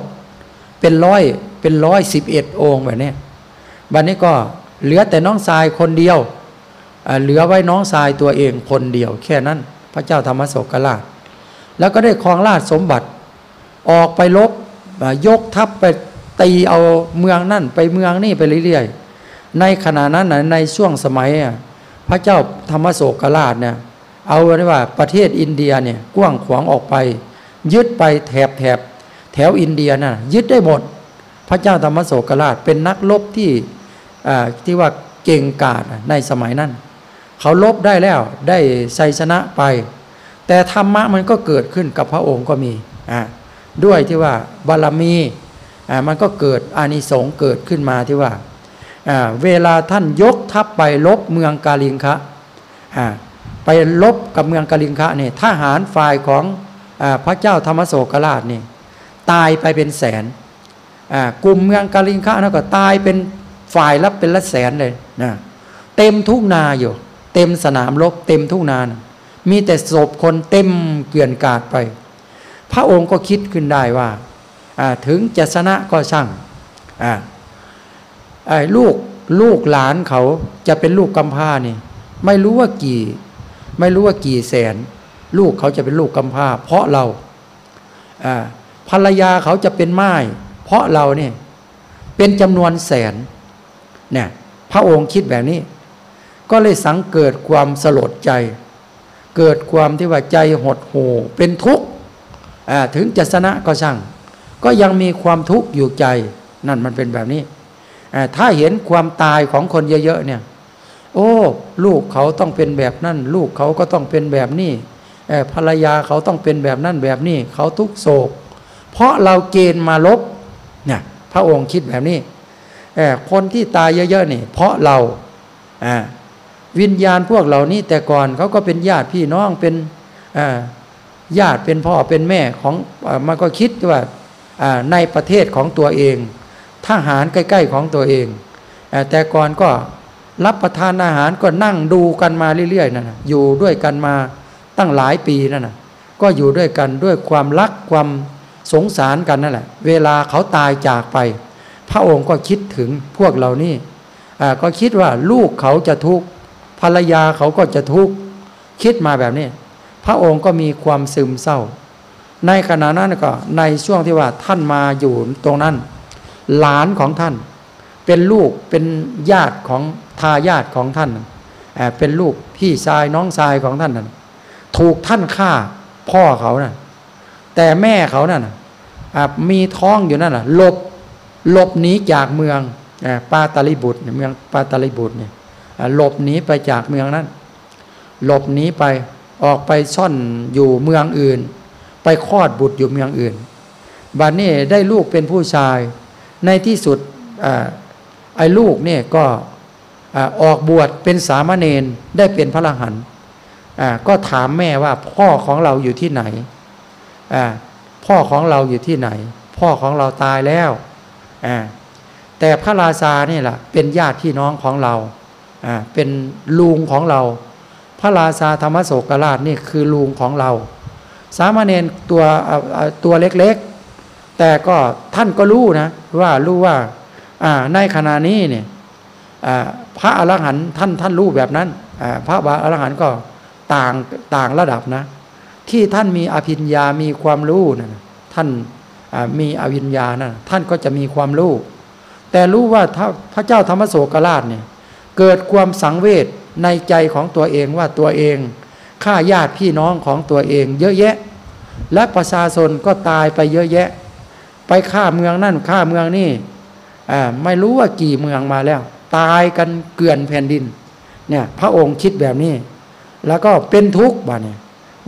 เป็นร้อยเป็นร้อยสิบเอ็ดองค์แบบนี้ บัดนนี้ก็เหลือแต่น้องชายคนเดียว เหลือไว้น้องชายตัวเองคนเดียว แค่นั้น พระเจ้าธรรมโศกราช แล้วก็ได้ครองราชสมบัติ ออกไปลบยกทัพไปตีเอาเมืองนั่นไปเมืองนี่ไปเรื่อยๆ ในขณะนั้นในช่วงสมัย พระเจ้าธรรมโศกราชเนี่ยเอาไว้ว่าประเทศอินเดียเนี่ยกว้างขวางออกไป ยึดไปแถบแถบแถวอินเดียน่ะยึดได้หมด พระเจ้าธรรมโศกราชเป็นนักลบที่ ที่ว่าเก่งกาจในสมัยนั้น เขาลบได้แล้วได้ชัยชนะไป แต่ธรรมะมันก็เกิดขึ้นกับพระองค์ก็มีด้วยที่ว่าบารมีมันก็เกิดอานิสงส์เกิดขึ้นมาที่ว่าเวลาท่านยกทัพไปลบเมืองกาลิงคะอ่าไปลบกับเมืองกาลิงคะเนี่ยทหารฝ่ายของอพระเจ้าธรรมโศกราชนี่ตายไปเป็นแสนกลุ่มเมืองกาลิงคะนั่นก็ตายเป็น ฝ่ายรับเป็นละแสนเลยนะเต็มทุ่งนาอยู่ เต็มสนามรบเต็มทุ่งนานะมีแต่ศพคนเต็มเกลื่อนกาดไป พระองค์ก็คิดขึ้นได้ว่า ถึงจะชนะก็ช่างลูกลูกหลานเขาจะเป็นลูกกำพร้านี่ ไม่รู้ว่ากี่ ไม่รู้ว่ากี่แสน ลูกเขาจะเป็นลูกกำพร้า เพราะเราภรรยาเขาจะเป็นไม้เพราะเราเนี่ยเป็นจำนวนแสน เนี่ยพระองค์คิดแบบนี้ ก็เลยสังเกิดความสลดใจ เกิดความที่ว่าใจหดหู่เป็นทุกข์ถึงจะชนะก็ช่าง ก็ยังมีความทุกข์อยู่ใจ นั่นมันเป็นแบบนี้ ถ้าเห็นความตายของคนเยอะๆเนี่ย โอ้ ลูกเขาต้องเป็นแบบนั้นลูกเขาก็ต้องเป็นแบบนี้ภรรยาเขาต้องเป็นแบบนั้นแบบนี้ เขาทุกโศก เพราะเราเกณฑ์มาลบเนี่ยพระองค์คิดแบบนี้ คนที่ตายเยอะๆนี่ เพราะเราวิญญาณพวกเหล่านี้แต่ก่อนเขาก็เป็นญาติพี่น้องเป็นญาติเป็นพ่อเป็นแม่ของมันก็คิดว่าในประเทศของตัวเองทหารใกล้ๆของตัวเอง แต่ก่อนก็รับประทานอาหารก็นั่งดูกันมาเรื่อยๆนั่นอยู่ด้วยกันมาตั้งหลายปีนั่นนะก็อยู่ด้วยกันด้วยความรักความสงสารกันนั่นแหละ เวลาเขาตายจากไป พระองค์ก็คิดถึงพวกเรานี่ก็คิดว่าลูกเขาจะทุกข์ภรรยาเขาก็จะทุกข์คิดมาแบบนี้ พระองค์ก็มีความซึมเศร้า ในขณะนั้นก็ในช่วงที่ว่าท่านมาอยู่ตรงนั้น หลานของท่าน เป็นลูกเป็นญาติของทายาทของท่านเป็นลูกพี่ชายน้องชายของท่านนั้นถูกท่านฆ่าพ่อเขานะ่ะแต่แม่เขานั่นมีท้องอยู่นั่นน่ะหลบ หลบหนีจากเมืองปาตาลิบุตรเมืองปาตาลิบุตรเนี่ยหลบหนีไปจากเมืองนั้น หลบหนีไปออกไปซ่อนอยู่เมืองอื่น ไปคลอดบุตรอยู่เมืองอื่นบัดนี้ได้ลูกเป็นผู้ชาย ในที่สุดไอ้ลูกเนี่ยก็ออกบวชเป็นสามเณรได้เป็นพระรหันก็ถามแม่ว่าพ่อของเราอยู่ที่ไหนพ่อของเราอยู่ที่ไหน พ่อของเราตายแล้ว แต่พระราชานี่แหละเป็นญาติพี่น้องของเราเป็นลุงของเรา พระราชาธรรมโศกราชนี่คือลุงของเรา สามเณรตัวตัวเล็กๆ แต่ก็ท่านก็รู้นะว่ารู้ว่าในขณะนี้เนี่ยพระอรหันต์ท่านท่านรู้แบบนั้นพระบาอรหันต์ก็ต่างต่างระดับนะ ที่ท่านมีอภิญญามีความรู้นะท่าน มีอวิญญาณนะท่านก็จะมีความรู้ แต่รู้ว่าพระเจ้าธรรมโสกราชเนี่ยเกิดความสังเวชในใจของตัวเองว่าตัวเองฆ่าญาติพี่น้องของตัวเอง เยอะแยะ และประชาชนก็ตายไปเยอะแยะ ไปฆ่าเมืองนั่นฆ่าเมืองนี่ไม่รู้ว่ากี่เมืองมาแล้ว ตายกันเกลื่อนแผ่นดินเนี่ยพระองค์คิดแบบนี้ แล้วก็เป็นทุกข์บ้านี่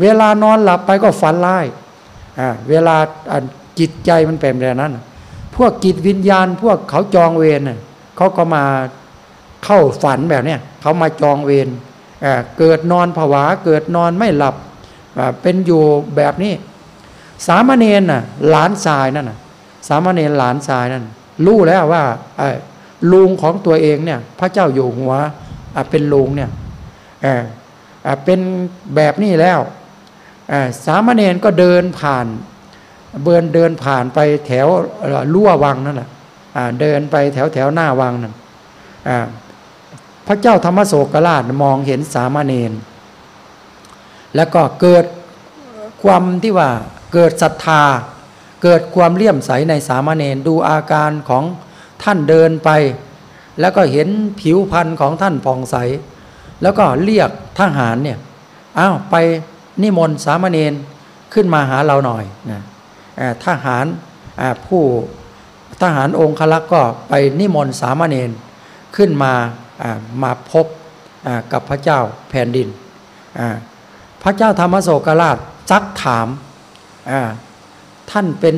เวลานอนหลับไปก็ฝันร้ายเวลา จิตใจมันเป็นแบบนั้น พวกจิตวิญญาณ พวกเขาจองเวรเขาก็มาเข้าฝันแบบเนี้ยเขามาจองเวรเกิดนอนผวา เกิดนอนไม่หลับเป็นอยู่แบบนี้ สามเณรน่ะหลานชายนั่นน่ะสามเณรหลานชายนั่นรู้แล้วว่าลุงของตัวเองเนี่ย พระเจ้าอยู่หัวเป็นลุงเนี่ยเป็นแบบนี้แล้วสามเณรก็เดินผ่าน เบินเดินผ่านไปแถวลั่ววังนั่นแหละเดินไปแถวแถวหน้าวังนั่นพระเจ้าธรรมโศกราชมองเห็นสามเณรแล้วก็เกิดความที่ว่าเกิดศรัทธา เกิดความเลี่ยมใสในสามเณรดูอาการของท่านเดินไป แล้วก็เห็นผิวพรรณของท่านผ่องใส แล้วก็เรียกทหารเนี่ยอ้าวไปนิมนต์สามเณรขึ้นมาหาเราหน่อยนะ ทหารผู้ทหารองค์คลักษ์ก็ไปนิมนต์สามเณรขึ้นมามาพบกับพระเจ้าแผ่นดิน พระเจ้าธรรมโศกราชซักถามท่านเป็น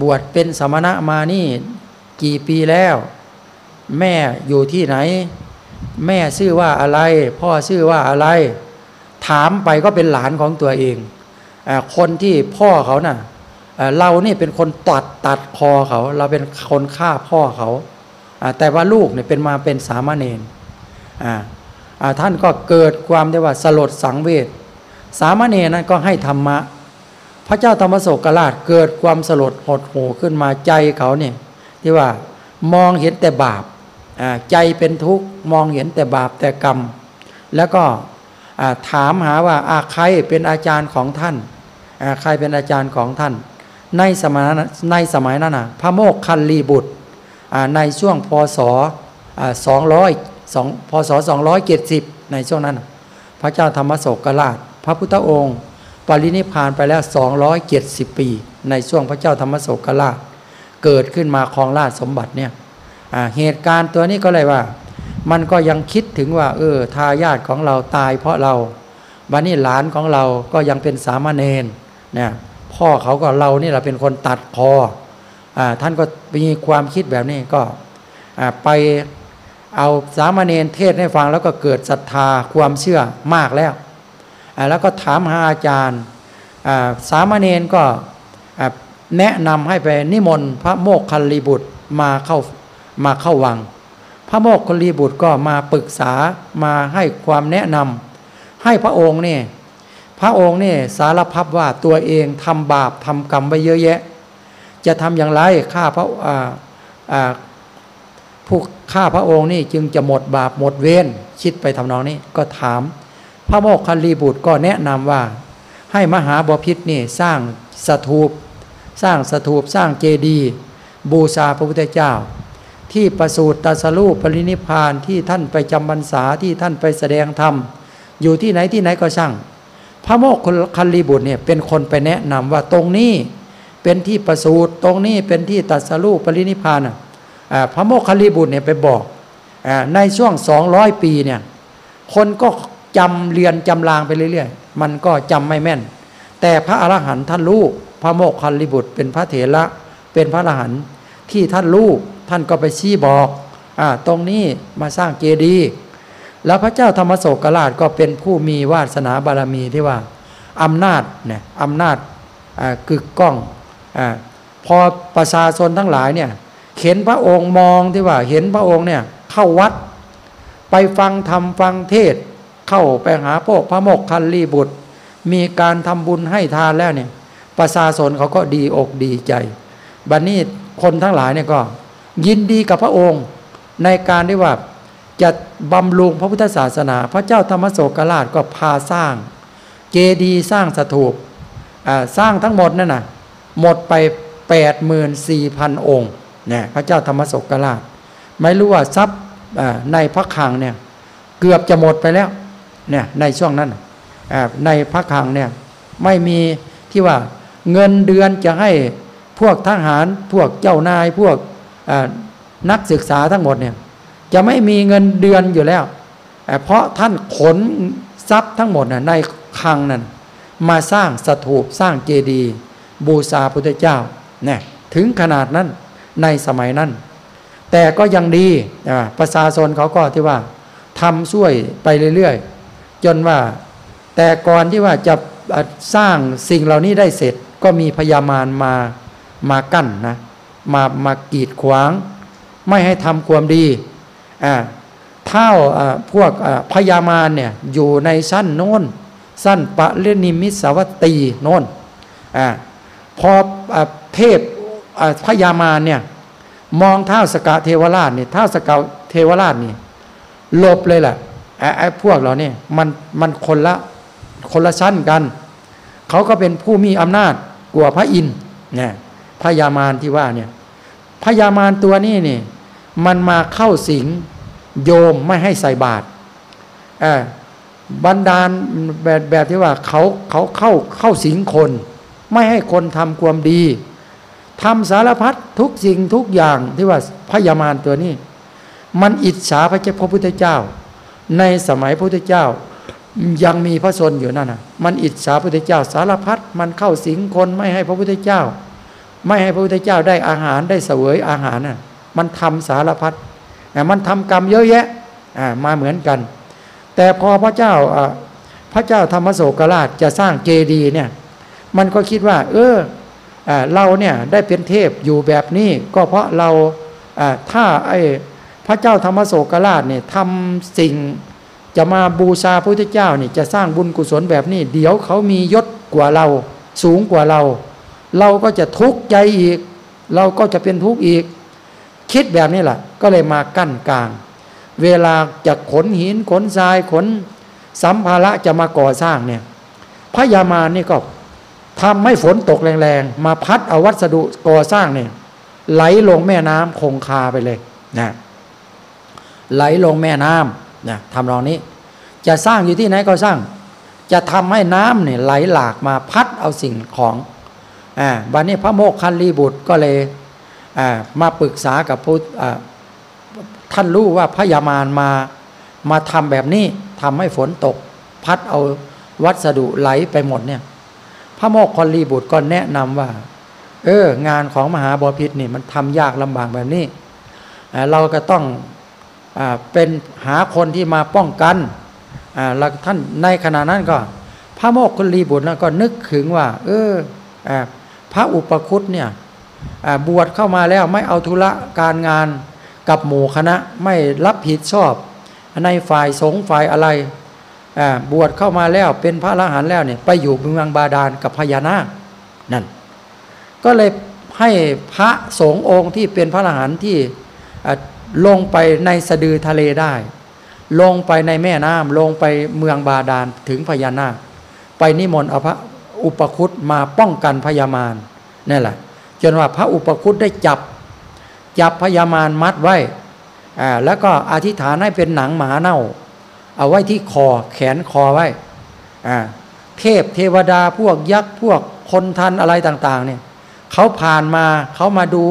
บวชเป็นสมณะมานี่กี่ปีแล้ว แม่อยู่ที่ไหน แม่ชื่อว่าอะไร พ่อชื่อว่าอะไร ถามไปก็เป็นหลานของตัวเองอคนที่พ่อเขานะ่ะ เรานี่เป็นคนตัดตัดคอเขา เราเป็นคนฆ่าพ่อเขาแต่ว่าลูกเนี่ยเป็นมาเป็นสามเณรท่านก็เกิดความได้ว่าสลดสังเวชสามเณรนั้นก็ให้ธรรมะ พระเจ้าธรรมโศกราชเกิดความสลดหดหูขึ้นมาใจเขาเนี่ยที่ว่ามองเห็นแต่บาปใจเป็นทุกข์มองเห็นแต่บาปแต่กรรม แล้วก็ถามหาว่าอาใครเป็นอาจารย์ของท่าน ใครเป็นอาจารย์ของท่าน ในสมัยในสมัยนั้นนะพระโมกคันลีบุตรในช่วงพศสองร้อยสองพศสองร้อยเจ็ดสิบในช่วงนั้น พระเจ้าธรรมโศกราช พระพุทธองค์ปรินิพานไปแล้วสองร้อยเจ็ดสิบปี ในช่วงพระเจ้าธรรมโศกราช เกิดขึ้นมาครองราชสมบัติเนี่ยเหตุการณ์ตัวนี้ก็เลยว่า มันก็ยังคิดถึงว่า เออทายาทของเราตายเพราะเราวันนี้หลานของเราก็ยังเป็นสามเณรเนี่ย พ่อเขาก็เรานี่เราเป็นคนตัดคอท่านก็มีความคิดแบบนี้ก็ไปเอาสามเณรเทศให้ฟังแล้วก็เกิดศรัทธาความเชื่อมากแล้ว แล้วก็ถามหาอาจารย์สามเณรก็แนะนำให้ไปนิมนต์พระโมกคัลลีบุตรมาเข้ามาเข้าวัง พระโมกคัลลีบุตรก็มาปรึกษามาให้ความแนะนำให้พระองค์เนี่ย พระองค์นี่สารพับว่าตัวเองทำบาปทำกรรมไว้เยอะแยะ จะทำอย่างไรข้าพระผู้ข้าพระองค์นี่จึงจะหมดบาปหมดเวรคิดไปทำนองนี้ก็ถาม พระโมกคัลลีบุตรก็แนะนำว่า ให้มหาบพิษนี่สร้างสถูป สร้างสถูปสร้างเจดีย์บูชาพระพุทธเจ้า ที่ประสูติตรัสรู้ปรินิพานที่ท่านไปจำพรรษาที่ท่านไปแสดงธรรมอยู่ที่ไหนที่ไหนก็ช่าง ระโมกคัลลีบุตรเนี่ยเป็นคนไปแนะนำว่าตรงนี้เป็นที่ประสูตรตรงนี้เป็นที่ตัดสรุปปรินิพานพระโมคคัลลีบุตรเนี่ยไปบอกในช่วงสองร้อยปีเนี่ยคนก็จำเรียนจำลางไปเรื่อยๆ มันก็จำไม่แม่น แต่พระอรหันต์ท่านรู้พระโมคคัลลีบุตร เป็นพระเถระเป็นพระอรหันต์ที่ท่านรู้ท่านก็ไปชี้บอกอตรงนี้มาสร้างเจดีย์ แล้วพระเจ้าธรรมโศกราชก็เป็นผู้มีวาสนาบารมีที่ว่าอำนาจเนี่ยอำนาจกึกก้องอพอประชาชนทั้งหลายเนี่ยเห็นพระองค์มองที่ว่าเห็นพระองค์เนี่ยเข้าวัด ไปฟังธรรมฟังเทศ เข้าไปหาพวกพระโมกคันลีบุตร มีการทำบุญให้ทานแล้วเนี่ยประชาชนเขาก็ดีอกดีใจบัดนนี้คนทั้งหลายเนี่ยก็ยินดีกับพระองค์ในการที่ว่า จะบำรุงพระพุทธศาสนา พระเจ้าธรรมโศกราชก็พาสร้าง เจดีย์สร้างสถูปสร้างทั้งหมดนั่นน่ะหมดไป 84,000 องค์เนี่ยพระเจ้าธรรมโศกราช ไม่รู้ว่าทรัพย์ในพระคังเนี่ยเกือบจะหมดไปแล้วเนี่ยในช่วงนั้นในพระคังเนี่ยไม่มีที่ว่าเงินเดือนจะให้พวกทหารพวกเจ้านายพวกนักศึกษาทั้งหมดเนี่ย จะไม่มีเงินเดือนอยู่แล้ว เพราะท่านขนทรัพย์ทั้งหมดนะในคลังนั้น มาสร้างสถูปสร้างเจดีย์บูชาพุทธเจ้าเนี่ยถึงขนาดนั้นในสมัยนั้น แต่ก็ยังดีประชาชนเขาก็ที่ว่าทำช่วยไปเรื่อยๆ จนว่าแต่ก่อนที่ว่าจะสร้างสิ่งเหล่านี้ได้เสร็จก็มีพญามารมามากั้นนะมามากีดขวาง ไม่ให้ทำความดี เท่าอ่าพวกพญามารเนี่ยอยู่ในสั้นโน้น สั้นปะเลนิมิสวัตตีโน้นอ่าพออเทพพญามารเนี่ยมองเท้าสกะเทวราชเนี่ยเท้าสกะเทวราชนี่หลบเลยแหละไอ้พวกเราเนี่ยมันมันคนละคนละชั้นกัน เขาก็เป็นผู้มีอำนาจกว่าพระอินทร์เนี่ยพญามารที่ว่าเนี่ยพญามารตัวนี้นี่ มันมาเข้าสิงโยมไม่ให้ใส่บาตรบันดาลแบบแบบที่ว่าเขาเขาเข้าเข้าสิงคน ไม่ให้คนทำความดีทำสารพัดทุกสิ่งทุกอย่างที่ว่าพญามารตัวนี้ มันอิจฉาพระเจ้าพระพุทธเจ้า ในสมัยพระพุทธเจ้า ยังมีพระชนอยู่นั่นนะมันอิจฉาพระพุทธเจ้า สารพัดมันเข้าสิงคนไม่ให้พระพุทธเจ้า ไม่ให้พระพุทธเจ้าได้อาหารได้เสวยอาหารน่ะ มันทำสารพัดมันทำกรรมเยอะแยะมาเหมือนกัน แต่พอพระเจ้าพระเจ้าธรรมโศกราชจะสร้างเจดีย์เนี่ย มันก็คิดว่า เออเราเนี่ยได้เป็นเทพอยู่แบบนี้ ก็เพราะเราถ้าไอ้พระเจ้าธรรมโศกราชเนี่ยทำสิ่งจะมาบูชาพระพุทธเจ้าเนี่ยจะสร้างบุญกุศลแบบนี้ เดี๋ยวเขามียศกว่าเรา สูงกว่าเรา เราก็จะทุกข์ใจอีก เราก็จะเป็นทุกข์อีก คิดแบบนี้แหละก็เลยมากั้นกลาง เวลาจะขนหินขนทรายขนสัมภาระจะมาก่อสร้างเนี่ยพระยามานี่ก็ทำให้ฝนตกแรงๆ มาพัดเอาวัสดุก่อสร้างเนี่ยไหลลงแม่น้ำคงคาไปเลยนะไหลลงแม่น้ำนะทำรองนี้ จะสร้างอยู่ที่ไหนก็สร้าง จะทำให้น้ำเนี่ยไหลหลากมาพัดเอาสิ่งของอ่าบัดนี้พระโมกคันลีบุตรก็เลย มาปรึกษากับพุทธอ่าท่านรู้ว่าพระยามารมามาทำแบบนี้ทำให้ฝนตก พัดเอาวัสดุไหลไปหมดเนี่ยพระโมคคัลลีบุตรก็แนะนำว่า เออ งานของมหาบพิษนี่มันทำยากลำบากแบบนี้ เราก็ต้องอเป็นหาคนที่มาป้องกันแล้วท่านในขณะนั้นก็ พระโมคคัลลีบุตรก็นึกถึงว่า เอออพระอุปคุตเนี่ย บวชเข้ามาแล้วไม่เอาธุระการงานกับหมู่คณะไม่รับผิดชอบ ในฝ่ายสงฆ์ฝ่ายอะไร บวชเข้ามาแล้วเป็นพระอรหันต์แล้วเนี่ยไปอยู่เมืองบาดาลกับพญานาคนั่นก็เลยให้พระสงฆ์องค์ที่เป็นพระอรหันต์ที่ลงไปในสะดือทะเลได้ ลงไปในแม่น้ำลงไปเมืองบาดาลถึงพญานาค ไปนิมนต์เอาพระอุปคุตมาป้องกันพญามารนั่นแหละ จนว่าพระอุปคุตได้จับ จับพญามารมัดไว้แล้วก็อธิษฐานให้เป็นหนังหมาเน่า เอาไว้ที่คอแขนคอไว้เทพเทวดาพวกยักษ์พวกคนทันอะไรต่างๆเนี่ยเขาผ่านมาเขามาดู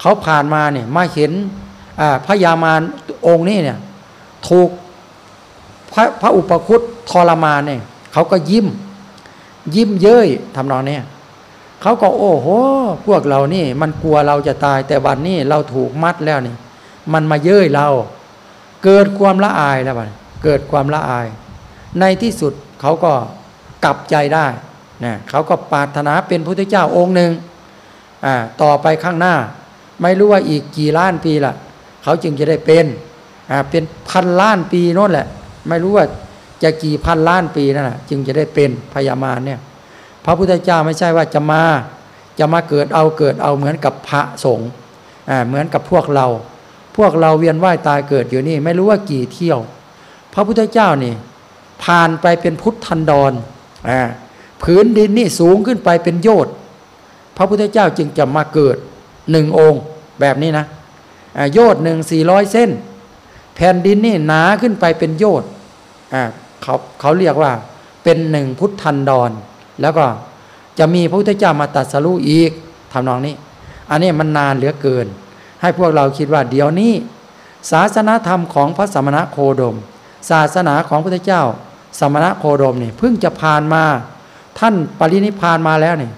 เขาผ่านมาเนี่ยมาเห็นพระยามารองค์นี้เนี่ยถูกพระพระอุปคุตทรมานเนี่ยเขาก็ยิ้ม ยิ้มเย้ยทำนองเนี้ย เขาก็โอ้โห พวกเรานี่ มันกลัวเราจะตาย แต่วันนี้เราถูกมัดแล้วนี่ มันมาเย้ยเรา เกิดความละอายแล้วบัดเกิดความละอาย ในที่สุดเขาก็กลับใจได้นะเขาก็ปรารถนาเป็นพระพุทธเจ้าองค์หนึ่งอ่าต่อไปข้างหน้า ไม่รู้ว่าอีกกี่ล้านปีละเขาจึงจะได้เป็นอ่าเป็นพันล้านปีโน่นแหละ ไม่รู้ว่าจะกี่พันล้านปีนั่นแหละจึงจะได้เป็นพญามารเนี่ย พระพุทธเจ้าไม่ใช่ว่าจะมา จะมาเกิดเอาเกิดเอาเหมือนกับพระสงฆ์เหมือนกับพวกเรา พวกเราเวียนว่ายตายเกิดอยู่นี่ ไม่รู้ว่ากี่เที่ยว พระพุทธเจ้านี่ ผ่านไปเป็นพุทธันดรอ่าผืนดินนี่สูงขึ้นไปเป็นโยชน์พระพุทธเจ้าจึงจะมาเกิดหนึ่งองค์แบบนี้นะโยชน์หนึ่งสี่ร้อยเส้น แผ่นดินนี่หนาขึ้นไปเป็นโยชน์อ่าเขาเขาเรียกว่าเป็นหนึ่งพุทธันดร แล้วก็จะมีพระพุทธเจ้ามาตัดสรู้อีกทำนองนี้ อันนี้มันนานเหลือเกิน ให้พวกเราคิดว่าเดี๋ยวนี้ ศาสนาธรรมของพระสมณะโคดม ศาสนาของพระพุทธเจ้า สมณะโคดมนี่เพิ่งจะผ่านมา ท่านปรินิพานมาแล้วนี่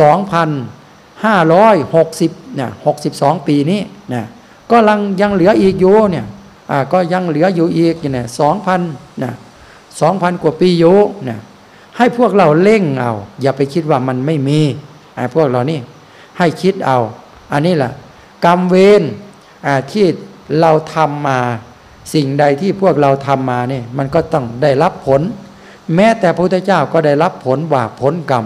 สองพันห้าร้อยหกสิบเนี่ยหกสิบสองปีนี้เนี่ยก็ยังยังเหลืออีกอยู่เนี่ยอ่าก็ยังเหลืออยู่อีกเนี่ยสองพันเนี่ยสองพันกว่าปีอยู่เนี่ย ให้พวกเราเล่งเอา อย่าไปคิดว่ามันไม่มีไอ้พวกเรานี่ ให้คิดเอา อันนี้แหละกรรมเวรอาที่เราทำมาสิ่งใดที่พวกเราทำมาเนี่ยมันก็ต้องได้รับผล แม้แต่พระพุทธเจ้าก็ได้รับผลบาปผลกรรม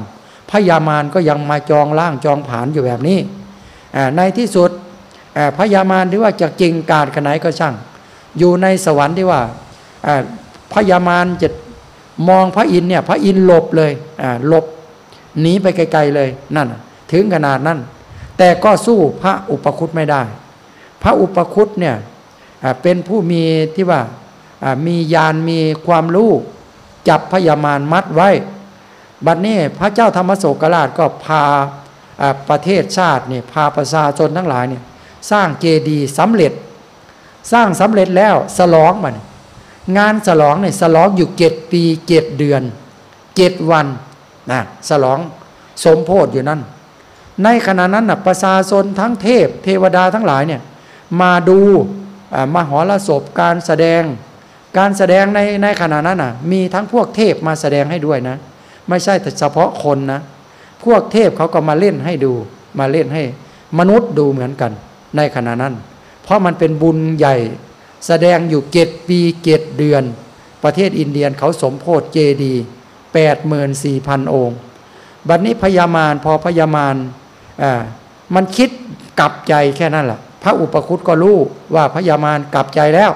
พยามารก็ยังมาจองล่างจองผานอยู่แบบนี้ในที่สุดพยามารที่ว่าจะจริงการขนาดก็ช่าง อยู่ในสวรรค์ที่ว่าพยามารจะ มองพระอินเนี่ย พระอินหลบเลยอ่าหลบหนีไปไกลๆเลยนั่นถึงขนาดนั้น แต่ก็สู้พระอุปคุตไม่ได้ พระอุปคุตเนี่ยเป็นผู้มีที่ว่ามีญาณมีความรู้จับพยามารมัดไว้ บัดนี้พระเจ้าธรรมโศกราชก็พาอ่าประเทศชาติเนี่ยพาประชาชนทั้งหลายเนี่ยสร้างเจดีย์สำเร็จ สร้างสำเร็จแล้วสลองมัน งานสลองเนี่ยสลองอยู่เจ็ดปีเจ็ดเดือนเจ็ดวันนะสลองสมโพธิอยู่นั่น ในขณะนั้นนะประชาชนทั้งเทพ เทวดาทั้งหลายเนี่ยมาดูอ่ามหรสพการแสดง การแสดงในในขณะนั้นนะมีทั้งพวกเทพมาแสดงให้ด้วยนะ ไม่ใช่แต่เฉพาะคนนะ พวกเทพเขาก็มาเล่นให้ดู มาเล่นให้มนุษย์ดูเหมือนกัน ในขณะนั้น เพราะมันเป็นบุญใหญ่ แสดงอยู่เกตปีเกตเดือน ประเทศอินเดียเขาสมโพธิเจดีแปดหมื่นสี่พันองค์บัดนี้พญามารพอพญามารอ่ามันคิดกลับใจแค่นั้นแหละพระอุปคุตก็รู้ว่าพญามารกลับใจแล้ว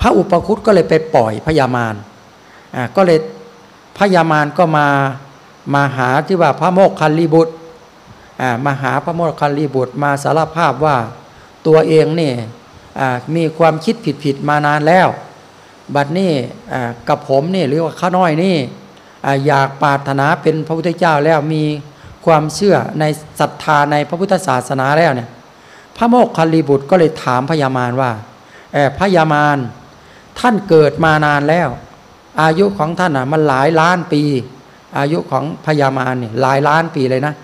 พระอุปคุตก็เลยไปปล่อยพญามารอ่าก็เลยพญามารก็มามาหาที่ว่าพระโมกคัลลีบุตรอ่ามาหาพระโมกคัลลีบุตรมาสารภาพว่าตัวเองเนี่อ่า มีความคิดผิดๆมานานแล้ว บัดนี้กับผมนี่หรือว่าข้าน้อยนี่อ่อยากปรารถนาเป็นพระพุทธเจ้าแล้วมีความเชื่อในศรัทธาในพระพุทธศาสนาแล้วเนี่ย พระโมกคัลลีบุตรก็เลยถามพญามารว่าเออพญามารท่านเกิดมานานแล้ว อายุของท่านอะมันหลายล้านปี อายุของพญามารเนี่ยหลายล้านปีเลยนะ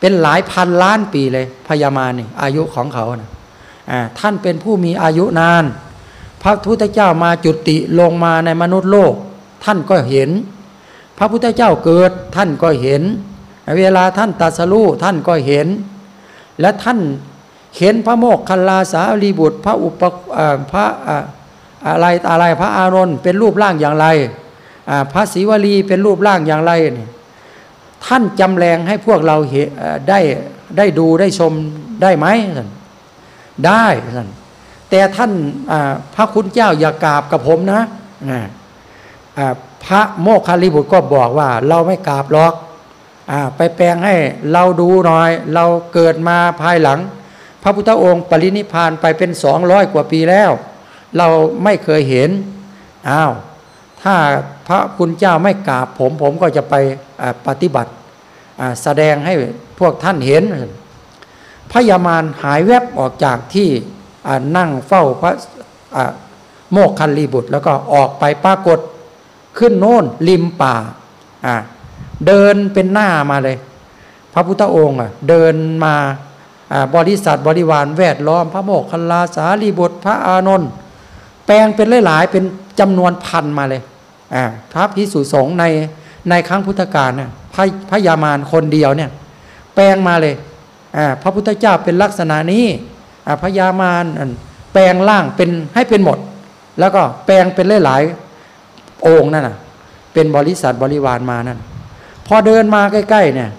เป็นหลายพันล้านปีเลยพญามารนี่อายุของเขานะอ่า ท่านเป็นผู้มีอายุนาน พระพุทธเจ้ามาจุติลงมาในมนุษย์โลก ท่านก็เห็น พระพุทธเจ้าเกิดท่านก็เห็น เวลาท่านตรัสรู้ท่านก็เห็น และท่านเห็นพระโมกขัลลาสารีบุตร พระอุปพระอะไรอะไรพระอารนเป็นรูปร่างอย่างไรพระศิวลีเป็นรูปร่างอย่างไรนี่ท่านจำแรงให้พวกเราเได้ได้ดูได้ชมได้ไหมท่าน ได้ท่านแต่ท่านพระคุณเจ้าอย่ากราบกับผมนะพระโมคคัลลีบุตรก็บอกว่า เราไม่กราบหรอกอไปแปลงให้เราดูหน่อย เราเกิดมาภายหลัง พระพุทธองค์ปรินิพานไปเป็นสองร้อยกว่าปีแล้ว เราไม่เคยเห็นอ้าวถ้าพระคุณเจ้าไม่กราบผมผมก็จะไปปฏิบัติแสดงให้พวกท่านเห็น พญามารหายแวบออกจากที่นั่งเฝ้าพระโมกคันลีบุตร แล้วก็ออกไปปรากฏขึ้นโน่นริมป่า เดินเป็นหน้ามาเลย พระพุทธองค์เดินมาบริษัทบริวารแวดล้อม พระโมกคัลลาสารีบุตร พระอานนท์แปลงเป็นหลายๆ เป็นจำนวนพันมาเลยอ่าพระพิสุสงในในครั้งพุทธกาลพระพยามารคนเดียวเนี่ย แปลงมาเลย พระพุทธเจ้าเป็นลักษณะนี้พระยามารแปลงร่างเป็นให้เป็นหมด แล้วก็แปลงเป็นหลายๆองค์นั่นน่ะเป็นบริษัทบริวารมานั่นพอเดินมาใกล้ๆเนี่ย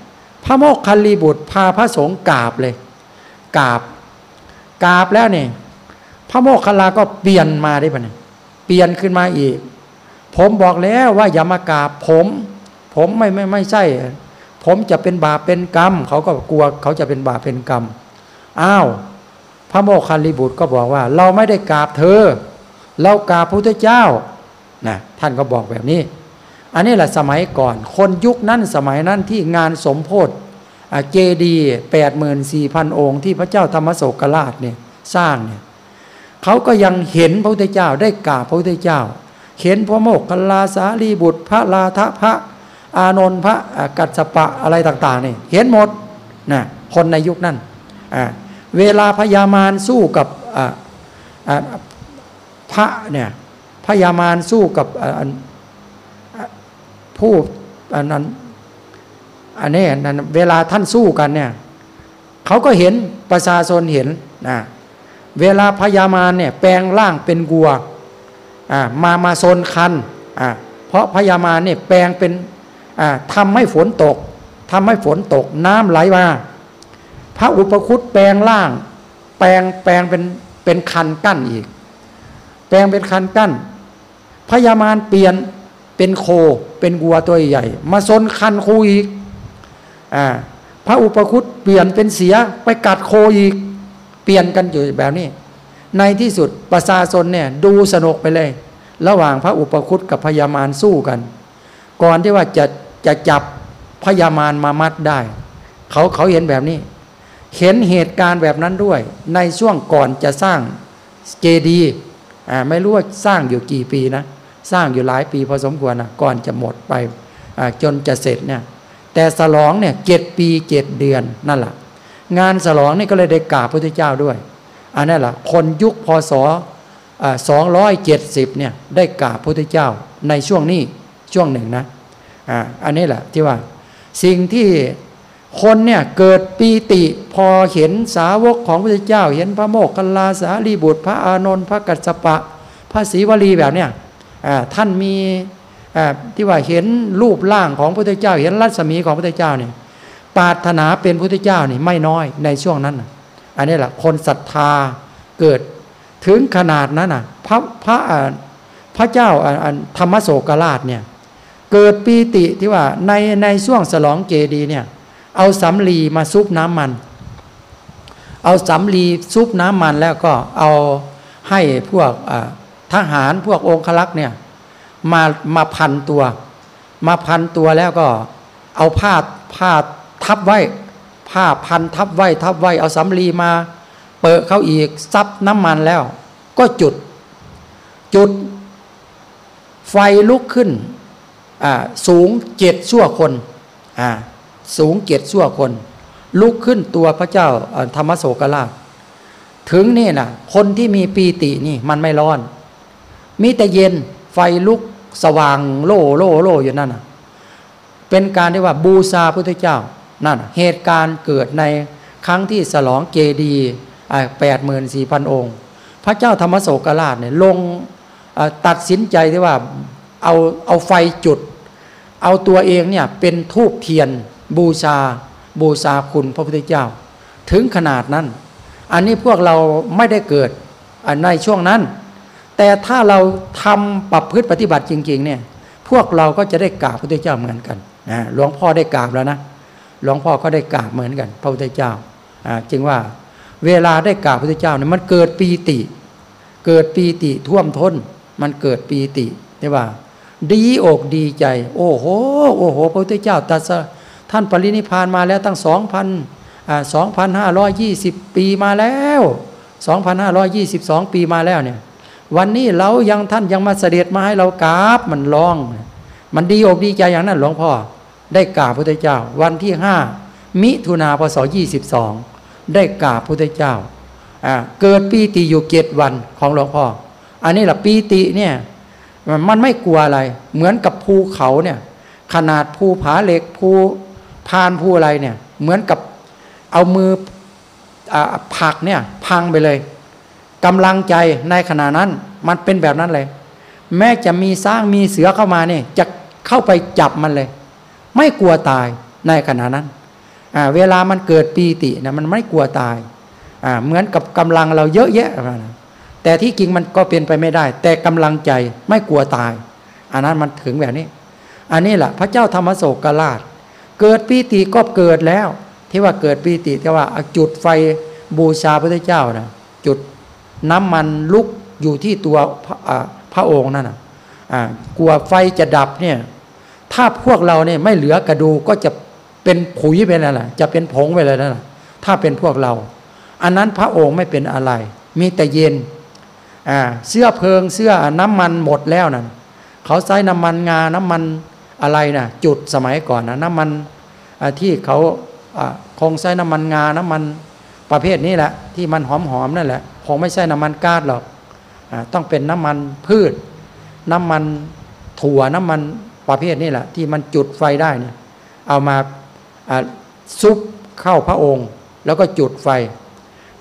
พระโมกคัลลีบุตรพาพระสงฆ์กราบเลยกราบกราบแล้วเนี่ยพระโมคคัลลาก็เปลี่ยนมาได้ปะเนี่ยเปลี่ยนขึ้นมาอีก ผมบอกแล้วว่าอย่ามากราบผม ผมไม่ไม่ไม่ใช่ ผมจะเป็นบาปเป็นกรรม เขาก็กลัวเขาจะเป็นบาปเป็นกรรมอ้าวพระโมคคัลลิบุตรก็บอกว่า เราไม่ได้กราบเธอ เรากราบพระพุทธเจ้านะท่านก็บอกแบบนี้ อันนี้แหละสมัยก่อน คนยุคนั้นสมัยนั้นที่งานสมโพธิเจดีแปดหมื่นสี่พันองค์ที่พระเจ้าธรรมโศกราชเนี่ยสร้างเนี่ยเขาก็ยังเห็นพระพุทธเจ้าได้กราบพระพุทธเจ้า เห็นพระโมกขลาสารีบุตรพระลาทะพระ อานนท์พระกัสสปะอะไรต่างๆนี่เห็นหมดนะคนในยุคนั้นเวลาพญามารสู้กับพระเนี่ยพญามารสู้กับผู้อันนั้นอันนี้นั่นเวลาท่านสู้กันเนี่ยเขาก็เห็นประชาชนเห็นนะเวลาพญามารเนี่ยแปลงร่างเป็นกัวมามาโซนคันเพราะพญามารเนี่ยแปลงเป็น อ่าทำให้ฝนตกทำให้ฝนตกน้ำไหลมาพระอุปคุตแปลงร่าง แปลงแปลงเป็นเป็นคันกั้นอีก แปลงเป็นคันกั้นพญามารเปลี่ยนเป็นโคเป็นวัวตัวใหญ่ มาซนคันโคอีกอ่าพระอุปคุตเปลี่ยนเป็นเสียไปกัดโคอีก เปลี่ยนกันอยู่แบบนี้ ในที่สุดประชาชนเนี่ยดูสนุกไปเลย ระหว่างพระอุปคุตกับพญามารสู้กัน ก่อนที่ว่าจะ จะจับพญามารมามัดได้ เขาเขาเห็นแบบนี้ เห็นเหตุการณ์แบบนั้นด้วย ในช่วงก่อนจะสร้างเจดีอ่าไม่รู้ว่าสร้างอยู่กี่ปีนะ สร้างอยู่หลายปีพอสมควรนะก่อนจะหมดไปจนจะเสร็จเนี่ยแต่สลองเนี่ยเจ็ดปีเจ็ดเดือนนั่นแหละงานสลองนี่ก็เลยได้กราบพระพุทธเจ้าด้วยอันนั้นแหละคนยุคพศสองร้อยเจ็ดสิบเนี่ยได้กราบพระพุทธเจ้าในช่วงนี้ช่วงหนึ่งนะ อ่าอันนี้แหละที่ว่า สิ่งที่คนเนี่ยเกิดปีติพอเห็นสาวกของพระเจ้า เห็นพระโมกขลาสารีบุตร พระอานนท์พระกัสสปะ พระศรีวลีแบบเนี้ยท่านมีที่ว่าเห็นรูปร่างของพระพุทธเจ้า เห็นรัศมีของพระพุทธเจ้าเนี่ยปาถนาเป็นพระพุทธเจ้านี่ไม่น้อยในช่วงนั้นอันนี้แหละคนศรัทธาเกิดถึงขนาดนั้นน่ะพระพระพระเจ้าธรรมโศกราชเนี่ย เกิดปีติที่ว่าในในช่วงสลองเจดีเนี่ย เอาสำลีมาซุปน้ำมัน เอาสำลีซุปน้ำมันแล้วก็เอาให้พวกทหารพวกองคลักษ์เนี่ยมามาพันตัว มาพันตัวแล้วก็เอาผ้าผ้าทับไว้ผ้าพันทับไว้ทับไว้เอาสำลีมาเปิดเขาอีกซับน้ำมันแล้ว ก็จุด จุด ไฟลุกขึ้น สูงเจ็ดชั่วคนสูงเจ็ดชั่วคน ลุกขึ้นตัวพระเจ้าธรรมโศกราช ถึงนี่นะคนที่มีปีตินี่มันไม่ร้อน มีแต่เย็นไฟลุกสว่างโล่โล่โล่อยู่นั่นนะเป็นการที่ว่าบูชาพุทธเจ้านั่นเหตุการณ์เกิดในครั้งที่สลองเจดีแปดหมื่นสี่พันองค์ พระเจ้าธรรมโศกราชเนี่ยลงตัดสินใจที่ว่า เอาเอาไฟจุด เอาตัวเองเนี่ยเป็นทูบเทียน บูชา บูชาคุณพระพุทธเจ้า ถึงขนาดนั้น อันนี้พวกเราไม่ได้เกิดในช่วงนั้น แต่ถ้าเราทำปรับพฤติปฏิบัติจริงๆเนี่ยพวกเราก็จะได้กราบพระพุทธเจ้าเหมือนกันนะหลวงพ่อได้กราบแล้วนะหลวงพ่อก็ได้กราบเหมือนกัน พระพุทธเจ้าจึงว่าเวลาได้กราบพระพุทธเจ้าเนี่ยมันเกิดปีติ เกิดปีติท่วมท้น มันเกิดปีติได้ว่า ดีอกดีใจ โอ้โหโอ้โหพระพุทธเจ้าตัดท่านปรินิพานมาแล้วตั้งสองพันสองพันห้าร้อยยี่สิบปีมาแล้วสองพันห้าร้อยยี่สิบสองปีมาแล้วเนี่ยวันนี้เรายังท่านยังมาเสด็จมาให้เรากราบมันร้อง มันดีอกดีใจอย่างนั้นหลวงพ่อ ได้กราบพระพุทธเจ้า วันที่ห้ามิถุนาพศยี่สิบสองได้กราบพระพุทธเจ้าเกิดปีติอยู่เจ็ดวันของหลวงพ่อ อันนี้แหละปีติเนี่ย มันไม่กลัวอะไร เหมือนกับภูเขาเนี่ย ขนาดภูผาเหล็กภูพานภูอะไรเนี่ย เหมือนกับเอามือผักเนี่ยพังไปเลยกำลังใจในขณะนั้น มันเป็นแบบนั้นเลย แม้จะมีสร้างมีเสือเข้ามาเนี่ยจะเข้าไปจับมันเลย ไม่กลัวตายในขณะนั้นเวลามันเกิดปีตินะมันไม่กลัวตายเหมือนกับกำลังเราเยอะแยะประ แต่ที่จริงมันก็เป็นไปไม่ได้ แต่กำลังใจไม่กลัวตาย อันนั้นมันถึงแบบนี้ อันนี้แหละพระเจ้าธรรมโศกราช เกิดปีติก็เกิดแล้ว ที่ว่าเกิดปีติที่ว่าจุดไฟบูชาพระเจ้านะจุดน้ำมันลุกอยู่ที่ตัวพระอ่าพระองค์นั่นนะอ่ากลัวไฟจะดับเนี่ยถ้าพวกเราเนี่ยไม่เหลือกระดูกก็จะเป็นผุยไปนั่นแหละจะเป็นผงไปเลยนั่นแหละถ้าเป็นพวกเรา อันนั้นพระองค์ไม่เป็นอะไร มีแต่เย็น เสื้อเพลิงเสื้อน้ำมันหมดแล้วนั่นเขาใช้น้ำมันงาน้ำมันอะไรนะจุดสมัยก่อนนะน้ำมันที่เขาคงใช้น้ำมันงาน้ำมันประเภทนี้แหละที่มันหอมๆนั่นแหละคงไม่ใช่น้ำมันก๊าซหรอกอต้องเป็นน้ำมันพืช น้ำมันถั่วน้ำมันประเภทนี้แหละที่มันจุดไฟได้เนี่ยเอามาซุปเข้าพระองค์ แล้วก็จุดไฟ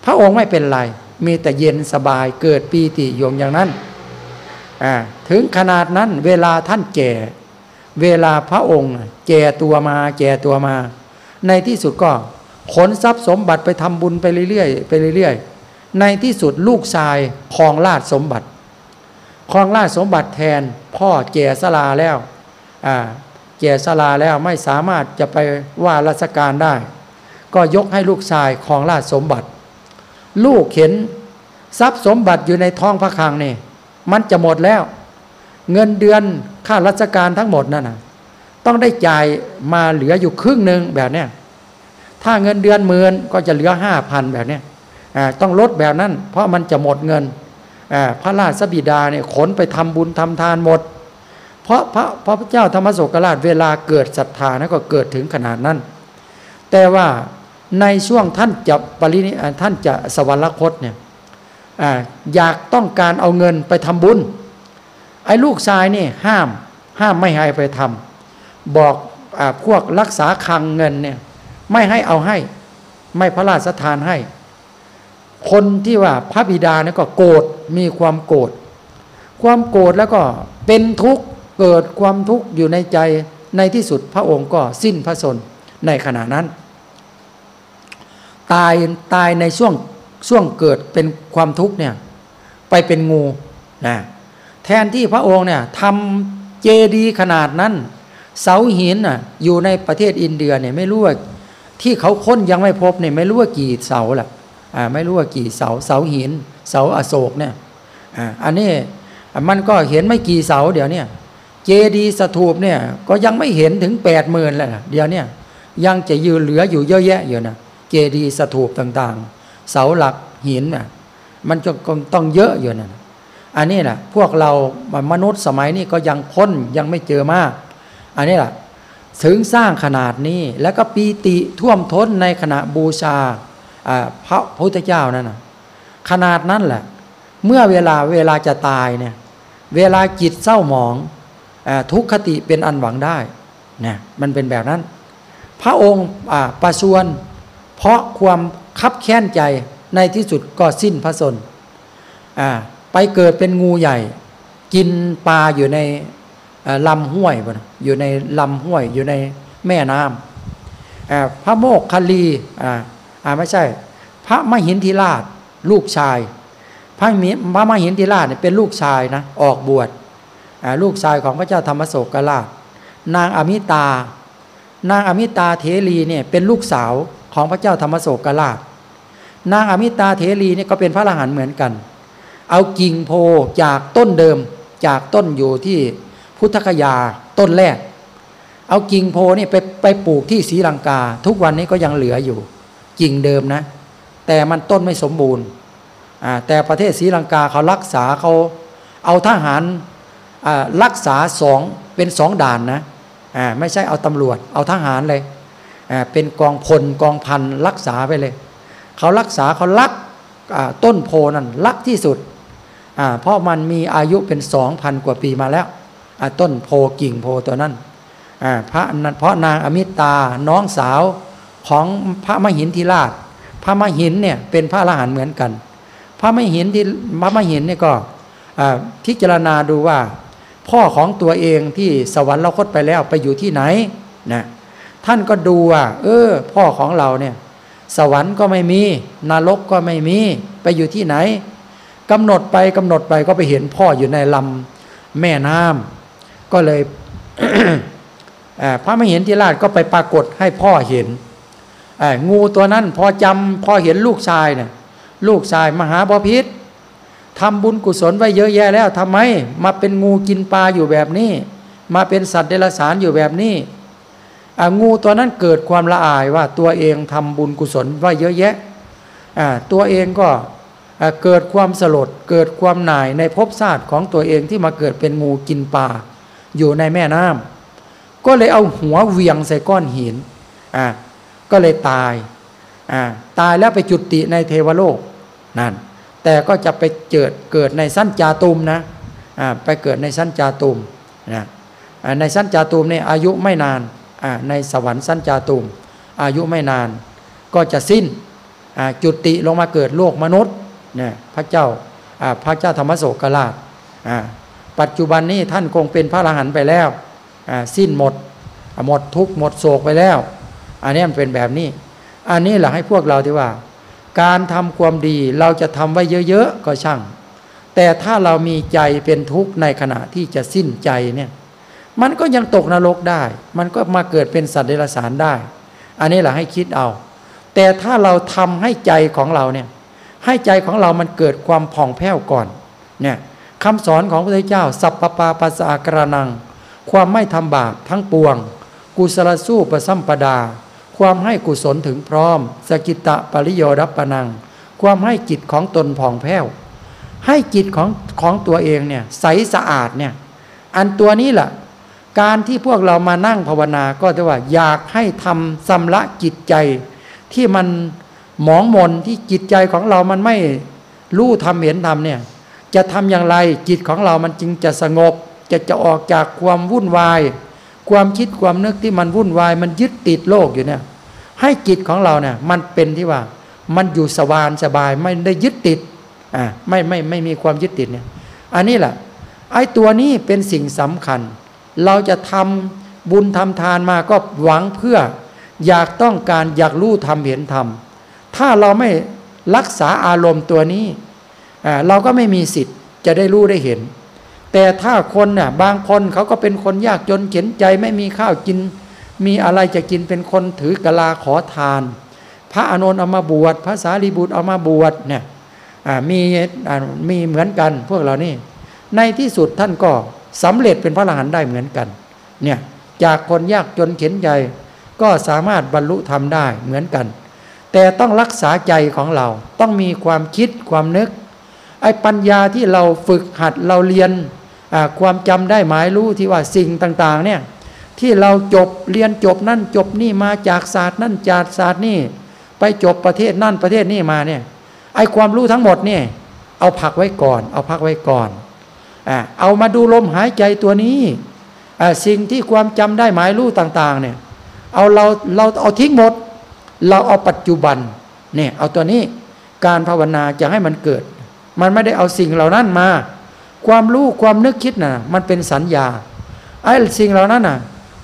พระองค์ไม่เป็นไร มีแต่เย็นสบายเกิดปีติโยมอย่างนั้น ถึงขนาดนั้นเวลาท่านแก่ เวลาพระองค์แก่ตัวมาแก่ตัวมา ในที่สุดก็ขนทรัพย์สมบัติไปทำบุญไปเรื่อยๆไปเรื่อยๆ ในที่สุดลูกชายครองราชสมบัติครองราชสมบัติแทนพ่อแก่สลาแล้วแก่สลาแล้วไม่สามารถจะไปว่าราชการได้ ก็ยกให้ลูกชายครองราชสมบัติ ลูกเห็นทรัพย์สมบัติอยู่ในท้องพระคลังนี่มันจะหมดแล้ว เงินเดือนค่าราชการทั้งหมดนั่นนะต้องได้จ่ายมาเหลืออยู่ครึ่งหนึ่งแบบเนี้ยถ้าเงินเดือนหมื่นก็จะเหลือห้าพันแบบเนี้ยต้องลดแบบนั้น เพราะมันจะหมดเงินพระราชบิดาเนี่ยขนไปทำบุญทำทานหมด เพราะพระพระเจ้าธรรมโศกราชเวลาเกิดศรัทธานะก็เกิดถึงขนาดนั้น แต่ว่า ในช่วงท่านจะปรินิท่านจะสวรรคตเนี่ยออยากต้องการเอาเงินไปทำบุญ ไอ้ลูกชายนี่ห้าม ห้ามไม่ให้ไปทำบอกอพวกรักษาคลังเงินเนี่ยไม่ให้เอาให้ ไม่พระราชทานให้ คนที่ว่าพระบิดาเนี่ยก็โกรธมีความโกรธความโกรธแล้วก็เป็นทุกข์เกิดความทุกข์อยู่ในใจในที่สุดพระองค์ก็สิ้นพระชนในขณะนั้น ตายตายในช่วงช่วงเกิดเป็นความทุกข์เนี่ยไปเป็นงูนะแทนที่พระองค์เนี่ยทำเจดีขนาดนั้น เสาหินน่ะอยู่ในประเทศอินเดียเนี่ยไม่รู้ว่าที่เขาค้นยังไม่พบเนี่ยไม่รู้ว่ากี่เสาแหละอ่าไม่รู้ว่ากี่เสาเสาหิน เสาอโศกเนี่ยอ่าอันนี้มันก็เห็นไม่กี่เสาเดี๋ยวเนี่ยเจดีย์สถูปเนี่ยก็ยังไม่เห็นถึงแปดหมื่นแล้วนะเดี๋ยวเนี่ยยังจะยืนเหลืออยู่เยอะแยะอยู่นะ เจดีย์สถูปต่างๆ เสาหลักหินน่ะมันจะต้องเยอะอยู่นะอันนี้แหละพวกเรามนุษย์สมัยนี้ก็ยังค้นยังไม่เจอมาก อันนี้แหละถึงสร้างขนาดนี้แล้วก็ปีติท่วมท้นในขณะบูชาพระพุทธเจ้านั่นนะขนาดนั้นแหละ เมื่อเวลาเวลาจะตายเนี่ยเวลาจิตเศร้าหมองอทุกขติเป็นอันหวังได้นี่ยมันเป็นแบบนั้น พระองค์ประชวน เพราะความคับแค้นใจในที่สุดก็สิ้นพระชนอ่าไปเกิดเป็นงูใหญ่ กินปลาอยู่ในลำห้วยบนอยู่ในลำห้วยอยู่ในแม่น้ำพระโมกคลีอ่าอ่าไม่ใช่ พระมหินทิราชลูกชาย พระมิพระมหินทิราชเนี่ยเป็นลูกชายนะออกบวชลูกชายของพระเจ้าธรรมโศกราช นางอมิตา นางอมิตาเทรีเนี่ยเป็นลูกสาว ของพระเจ้าธรรมโศกราช นางอมิตาเทรีเนี่ยก็เป็นพระอรหันต์เหมือนกัน เอากิ่งโพจากต้นเดิมจากต้นอยู่ที่พุทธคยาต้นแรก เอากิ่งโพนี่ไปไปปลูกที่ศรีลังกา ทุกวันนี้ก็ยังเหลืออยู่กิ่งเดิมนะ แต่มันต้นไม่สมบูรณ์แต่ประเทศศรีลังกาเขารักษาเขาเอาทหารรักษาสองเป็นสองด่านนะไม่ใช่เอาตำรวจ เอาทหารเลย เป็นกองพลกองพันรักษาไปเลย เขารักษาเขารักต้นโพนั่นรักที่สุด เพราะมันมีอายุเป็นสองพันกว่าปีมาแล้ว ต้นโพกิ่งโพตัวนั้นพระนั้นเพราะนางอมิตาน้องสาวของพระมหินทิราช พระมหินเนี่ยเป็นพระอรหันต์เหมือนกัน พระมหินที่พระมหินเนี่ยก็พิจารณาดูว่า พ่อของตัวเองที่สวรรคตไปแล้วไปอยู่ที่ไหนนะ ท่านก็ดูว่า เออ พ่อของเราเนี่ย สวรรค์ก็ไม่มี นรกก็ไม่มี ไปอยู่ที่ไหนกำหนดไปกำหนดไปก็ไปเห็นพ่ออยู่ในลำแม่น้ำก็เลยพระมเหนทิราชก็ไปปรากฏให้พ่อเห็นงูตัวนั้นพอจำพอเห็นลูกชายเนี่ยลูกชายมหาบพิษทำบุญกุศลไว้เยอะแยะแล้วทำไม มาเป็นงูกินปลาอยู่แบบนี้ มาเป็นสัตว์เดรัจฉานอยู่แบบนี้ งูตัวนั้นเกิดความละอายว่าตัวเองทำบุญกุศลไว้เยอะแยะตัวเองก็เกิดความสลดเกิดความหน่ายในภพชาติของตัวเองที่มาเกิดเป็นงูกินปลาอยู่ในแม่น้ำก็เลยเอาหัวเวียงใส่ก้อนหินอ่าก็เลยตายอ่าตายแล้วไปจุติในเทวโลกนั่นแต่ก็จะไปเกิดเกิดในสั้นจาตุมนะอ่าไปเกิดในสั้นจาตุมนะในสั้นจาตุมเนี่ยอายุไม่นานอ ในสวรรค์สั้นจาตุมอายุไม่นานก็จะสิ้นจุติลงมาเกิดโลกมนุษย์เนี่ยพระเจ้าพระเจ้าธรรมโศกราชปัจจุบันนี้ท่านคงเป็นพระอรหันต์ไปแล้ว สิ้นหมดหมดทุกหมดโศกไปแล้ว อันนี้มันเป็นแบบนี้ อันนี้แหละให้พวกเราที่ว่า การทำความดีเราจะทำไว้เยอะๆก็ช่าง แต่ถ้าเรามีใจเป็นทุกข์ในขณะที่จะสิ้นใจเนี่ย มันก็ยังตกนรกได้ มันก็มาเกิดเป็นสัตว์เดรัจฉานได้ อันนี้แหละให้คิดเอา แต่ถ้าเราทำให้ใจของเราเนี่ย ให้ใจของเรามันเกิดความผ่องแผ้วก่อน เนี่ยคำสอนของพระพุทธเจ้า สัพปปาปัสสะกระนัง ความไม่ทำบาปทั้งปวง กุศลสู้ประสัมปดา ความให้กุศลถึงพร้อม สกิตะปริโยดัปปนัง ความให้จิตของตนผ่องแผ้ว ให้จิตของของตัวเองเนี่ยใสสะอาดเนี่ย อันตัวนี้แหละ การที่พวกเรามานั่งภาวนาก็จะว่าอยากให้ทำสำละจิตใจ ที่มันหมองมนที่จิตใจของเรามันไม่รู้ทำเห็นทำเนี่ยจะทำอย่างไรจิตของเรามันจึงจะสงบ จะจะออกจากความวุ่นวาย ความคิดความนึกที่มันวุ่นวาย มันยึดติดโลกอยู่เนี่ย ให้จิตของเราเนี่ยมันเป็นที่ว่า มันอยู่สบายสบายไม่ได้ยึดติดอ่าไม่ไม่ไม่มีความยึดติดเนี่ย อันนี้แหละไอ้ตัวนี้เป็นสิ่งสำคัญ เราจะทำบุญทำทานมาก็หวังเพื่ออยากต้องการอยากรู้ทำเห็นทำถ้าเราไม่รักษาอารมณ์ตัวนี้เราก็ไม่มีสิทธิ์จะได้รู้ได้เห็น แต่ถ้าคนน่ะบางคนเขาก็เป็นคนยากจนเข็นใจไม่มีข้าวกิน มีอะไรจะกินเป็นคนถือกะลาขอทาน พระอานนท์เอามาบวชพระสารีบุตรเอามาบวชเนี่ยมีมีเหมือนกันพวกเรานี่ในที่สุดท่านก็ สำเร็จเป็นพระอรหันต์ได้เหมือนกัน เนี่ยจากคนยากจนเข็นใจก็สามารถบรรลุธรรมได้เหมือนกัน แต่ต้องรักษาใจของเราต้องมีความคิดความนึกไอ้ปัญญาที่เราฝึกหัดเราเรียนความจำได้หมายรู้ที่ว่าสิ่งต่างๆเนี่ยที่เราจบเรียนจบนั่นจบนี่มาจากศาสตร์นั่นจากศาสตร์นี่ ไปจบประเทศนั่นประเทศนี่มาเนี่ยไอ้ความรู้ทั้งหมดเนี่ยเอาพักไว้ก่อน เอาพักไว้ก่อน เอามาดูลมหายใจตัวนี้สิ่งที่ความจำได้หมายรู้ต่าง ๆ เนี่ย เอาเราเราเอาทิ้งหมด เราเอาปัจจุบันเนี่ยเอาตัวนี้การภาวนาจะให้มันเกิด มันไม่ได้เอาสิ่งเหล่านั้นมา ความรู้ความนึกคิดนะ่ะ มันเป็นสัญญาไอ้สิ่งเหล่านั้นน่ะ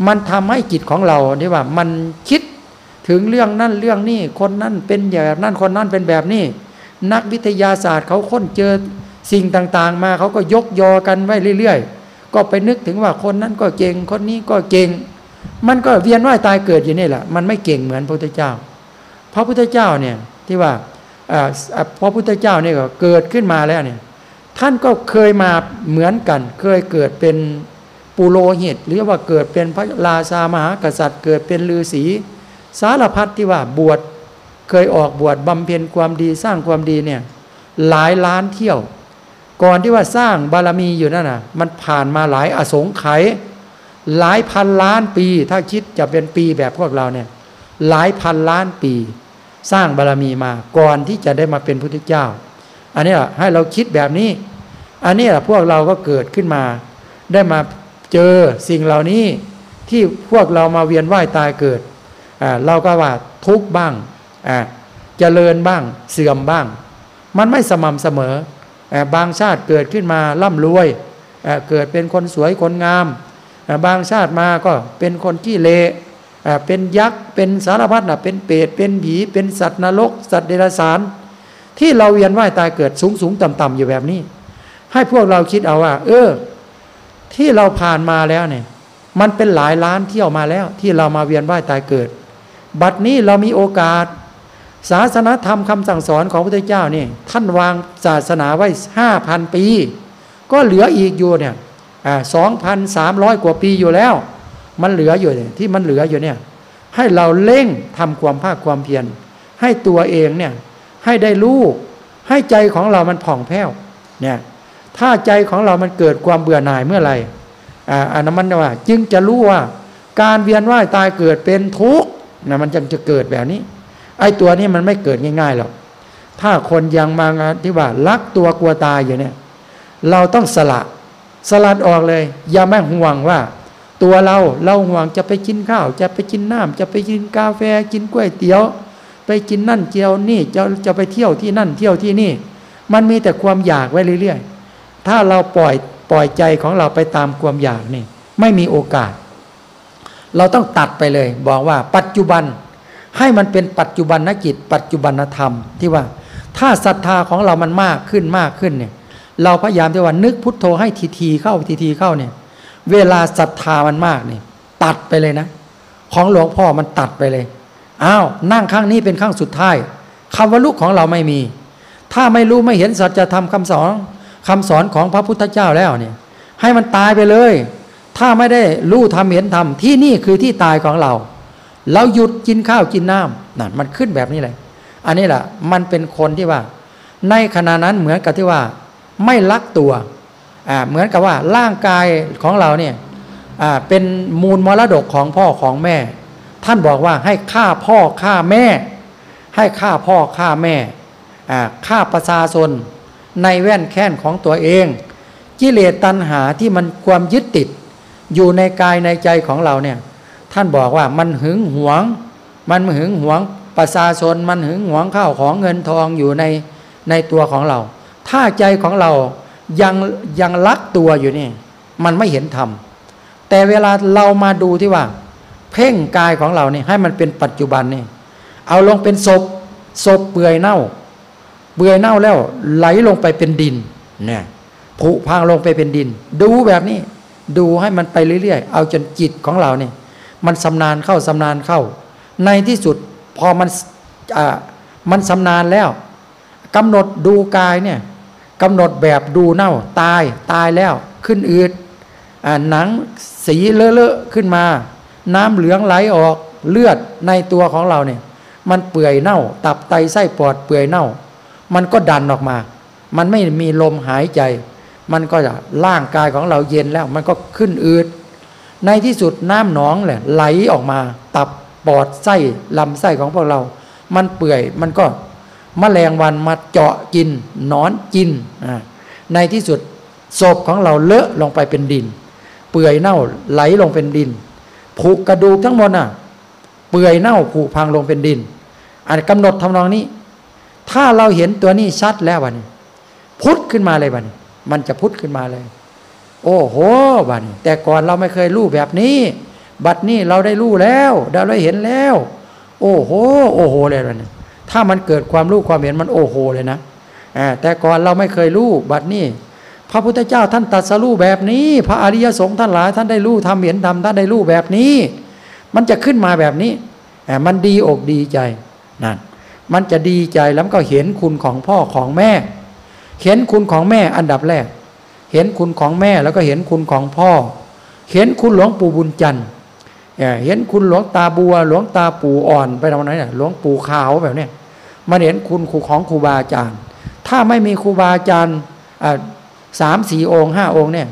มันทำให้จิตของเราที่ว่า มันคิดถึงเรื่องนั่นเรื่องนี้คนนั้นเป็นแบบนั่นคนนั้นเป็นแบบนี้นักวิทยาศาสตร์เขาค้นเจอ สิ่งต่างๆมาเขาก็ยกยอกันไว้เรื่อยๆ ก็ไปนึกถึงว่าคนนั้นก็เก่งคนนี้ก็เก่ง มันก็เวียนว่ายตายเกิดอยู่นี่แหละมันไม่เก่งเหมือนพระพุทธเจ้า พระพุทธเจ้าเนี่ยที่ว่าพระพุทธเจ้าเนี่ยก็เกิดขึ้นมาแล้วเนี่ยท่านก็เคยมาเหมือนกัน เคยเกิดเป็นปุโรหิต หรือว่าเกิดเป็นพระราชามหากษัตริย์ เกิดเป็นฤาษีสารพัดที่ว่าบวชเคยออกบวชบำเพ็ญความดีสร้างความดีเนี่ยหลายล้านเที่ยว ก่อนที่ว่าสร้างบารมีอยู่นั่นน่ะ มันผ่านมาหลายอสงไขยหลายพันล้านปี ถ้าคิดจะเป็นปีแบบพวกเราเนี่ย หลายพันล้านปี สร้างบารมีมาก่อนที่จะได้มาเป็นพุทธเจ้า อันนี้ให้เราคิดแบบนี้ อันนี้พวกเราก็เกิดขึ้นมา ได้มาเจอสิ่งเหล่านี้ที่พวกเรามาเวียนว่ายตายเกิดเราก็ว่าทุกบ้างเจริญบ้างเสื่อมบ้าง มันไม่สม่ำเสมอ บางชาติเกิดขึ้นมาร่ำรวยเกิดเป็นคนสวยคนงาม บางชาติมาก็เป็นคนขี้เลอ่าเป็นยักษ์เป็นสารพัดนะเป็นเปรตเป็นผีเป็นสัตว์นรก สัตว์เดรัจฉาน ที่เราเวียนว่ายตายเกิดสูงสูงต่ำต่ำอยู่แบบนี้ ให้พวกเราคิดเอาว่า เออ ที่เราผ่านมาแล้วเนี่ย มันเป็นหลายล้านเที่ยวมาแล้ว ที่เรามาเวียนว่ายตายเกิด บัดนี้เรามีโอกาส ศาสนธรรมคำสั่งสอนของพระพุทธเจ้านี่ ท่านวางศาสนาไว้ห้าพันปี ก็เหลืออีกอยู่เนี่ยสองพันสามร้อยกว่าปีอยู่แล้ว มันเหลืออยู่เนี่ยที่มันเหลืออยู่เนี่ย ให้เราเร่งทำความภาคความเพียรให้ตัวเองเนี่ยให้ได้รู้ให้ใจของเรามันผ่องแผ้วเนี่ยถ้าใจของเรามันเกิดความเบื่อหน่ายเมื่อไหร่อ่าอันนั้นมันว่า จึงจะรู้ว่า การเวียนว่ายตายเกิดเป็นทุกข์นะมันจึงจะเกิดแบบนี้ ไอ้ตัวนี้มันไม่เกิดง่ายๆหรอกถ้าคนยังมาที่ว่ารักตัวกลัวตายอยู่เนี่ย เราต้องสละสลัดออกเลย อย่าแม่ห่วงว่า ตัวเราเราห่วงจะไปกินข้าว จะไปกินน้ำจะไปกินกาแฟกินก๋วยเตี๋ยว ไปกินนั่นเจียวนี่จะจะไปเที่ยวที่นั่นเที่ยวที่นี่ มันมีแต่ความอยากไว้เรื่อยๆ ถ้าเราปล่อยปล่อยใจของเราไปตามความอยากนี่ ไม่มีโอกาส เราต้องตัดไปเลย บอกว่าปัจจุบัน ให้มันเป็นปัจจุบันนจิต ปัจจุบันธรรมที่ว่า ถ้าศรัทธาของเรามันมากขึ้นมากขึ้นเนี่ยเราพยายามที่ว่านึกพุทโธให้ทีทีเข้าทีทีเข้าเนี่ย เวลาศรัทธามันมากเนี่ยตัดไปเลยนะ ของหลวงพ่อมันตัดไปเลยอ้าวนั่งข้างนี้เป็นข้างสุดท้ายคำว่าลูกของเราไม่มี ถ้าไม่รู้ไม่เห็นสัจธรรมคำสอนคำสอนของพระพุทธเจ้าแล้วเนี่ย ให้มันตายไปเลย ถ้าไม่ได้รู้ทำเห็นทำที่นี่คือที่ตายของเรา เราหยุดกินข้าวกินน้ำนั่นมันขึ้นแบบนี้เลย อันนี้แหละมันเป็นคนที่ว่า ในขณะนั้นเหมือนกับที่ว่า ไม่รักตัวอ่าเหมือนกับว่าร่างกายของเราเนี่ยอ่าเป็นมูลมรดกของพ่อของแม่ ท่านบอกว่าให้ฆ่าพ่อฆ่าแม่ ให้ฆ่าพ่อฆ่าแม่อ่าฆ่าประชาชนในแว่นแค้นของตัวเองกิเลสตัณหาที่มันความยึดติดอยู่ในกายในใจของเราเนี่ย ท่านบอกว่ามันหึงหวง มันหึงหวงประชาชนมันหึงหวงข้าวของเงินทองอยู่ในในตัวของเรา ถ้าใจของเรายังยังรักตัวอยู่นี่ มันไม่เห็นธรรมแต่เวลาเรามาดูที่ว่า เพ่งกายของเราเนี่ยให้มันเป็นปัจจุบันนี่เอาลงเป็นศพศพเปื่อยเน่า เปื่อยเน่าแล้วไหลลงไปเป็นดินเนี่ยผุพังลงไปเป็นดิน ดูแบบนี้ ดูให้มันไปเรื่อยๆ เอาจนจิตของเราเนี่ย มันสำนานเข้าสำนานเข้า ในที่สุดพอมันมันสำนานแล้วกำหนดดูกายเนี่ยกำหนดแบบดูเน่าตายตายแล้วขึ้นอืดหนังสีเลอะๆขึ้นมา น้ำเหลืองไหลออกเลือดในตัวของเราเนี่ย มันเปื่อยเน่า ตับไตไส้ปอดเปื่อยเน่า มันก็ดันออกมา มันไม่มีลมหายใจ มันก็จะร่างกายของเราเย็นแล้ว มันก็ขึ้นอืด ในที่สุดน้ำหนองแหละไหลออกมา ตับปอดไส้ลำไส้ของพวกเรา มันเปื่อยมันก็มแมลงวันมาเจาะกินนอนกิน ในที่สุดศพของเราเลอะลงไปเป็นดิน เปื่อยเน่าไหลลงเป็นดินผุกระดูกทั้งหมดน่ะ เปื่อยเน่าผุพังลงเป็นดินอันกำหนดทำนองนี้ ถ้าเราเห็นตัวนี้ชัดแล้ววันนี้ พุทธขึ้นมาเลยวันนี้ มันจะพุทธขึ้นมาเลย โอ้โหบัดแต่ก่อนเราไม่เคยรู้แบบนี้ บัดนี้เราได้รู้แล้วเราได้เห็นแล้ว โอ้โห โอ้โหเลยบัดนี้ถ้ามันเกิดความรู้ความเห็นมันโอ้โหเลยนะแต่ก่อนเราไม่เคยรู้บัดนี้ พระพุทธเจ้าท่านตัดสรู้แบบนี้ พระอริยสงฆ์ท่านหลายท่านได้รู้ทำเห็นทำท่านได้รู้แบบนี้ มันจะขึ้นมาแบบนี้มันดีอกดีใจนั่นมันจะดีใจแล้วก็เห็นคุณของพ่อของแม่ เห็นคุณของแม่อันดับแรก เห็นคุณของแม่แล้วก็เห็นคุณของพ่อ เห็นคุณหลวงปู่บุญจันทร์เห็นคุณหลวงตาบัว หลวงตาปู่อ่อนไปทำไหนเนี่ยหลวงปู่ขาวแบบเนี้ยมันเห็นคุณครูของครูบาอาจารย์ ถ้าไม่มีครูบาอาจารย์สามสี่องค์ห้าองค์เนี่ย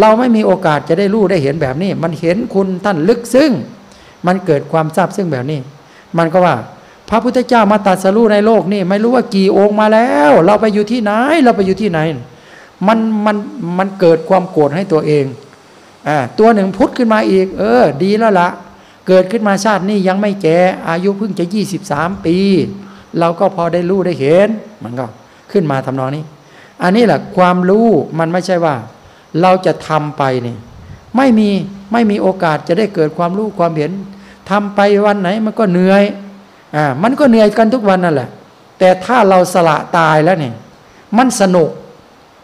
เราไม่มีโอกาสจะได้รู้ได้เห็นแบบนี้ มันเห็นคุณท่านลึกซึ้งมันเกิดความทราบซึ่งแบบนี้ มันก็ว่า พระพุทธเจ้ามาตัดสรู้ในโลกนี่ ไม่รู้ว่ากี่องค์มาแล้ว เราไปอยู่ที่ไหน เราไปอยู่ที่ไหน มันมันมันเกิดความโกรธให้ตัวเองอ่าตัวหนึ่งพุทธขึ้นมาอีก เออ ดีแล้วละเกิดขึ้นมาชาตินี้ยังไม่แก่อายุเพิ่งจะยี่สิบสามปี เราก็พอได้รู้ได้เห็น มันก็ขึ้นมาทำนองนี้ อันนี้แหละความรู้มันไม่ใช่ว่า เราจะทำไปนี่ไม่มีไม่มีโอกาสจะได้เกิดความรู้ความเห็นทำไปวันไหนมันก็เหนื่อยอ่ามันก็เหนื่อยกันทุกวันนั่นแหละ แต่ถ้าเราสละตายแล้วเนี่ยมันสนุก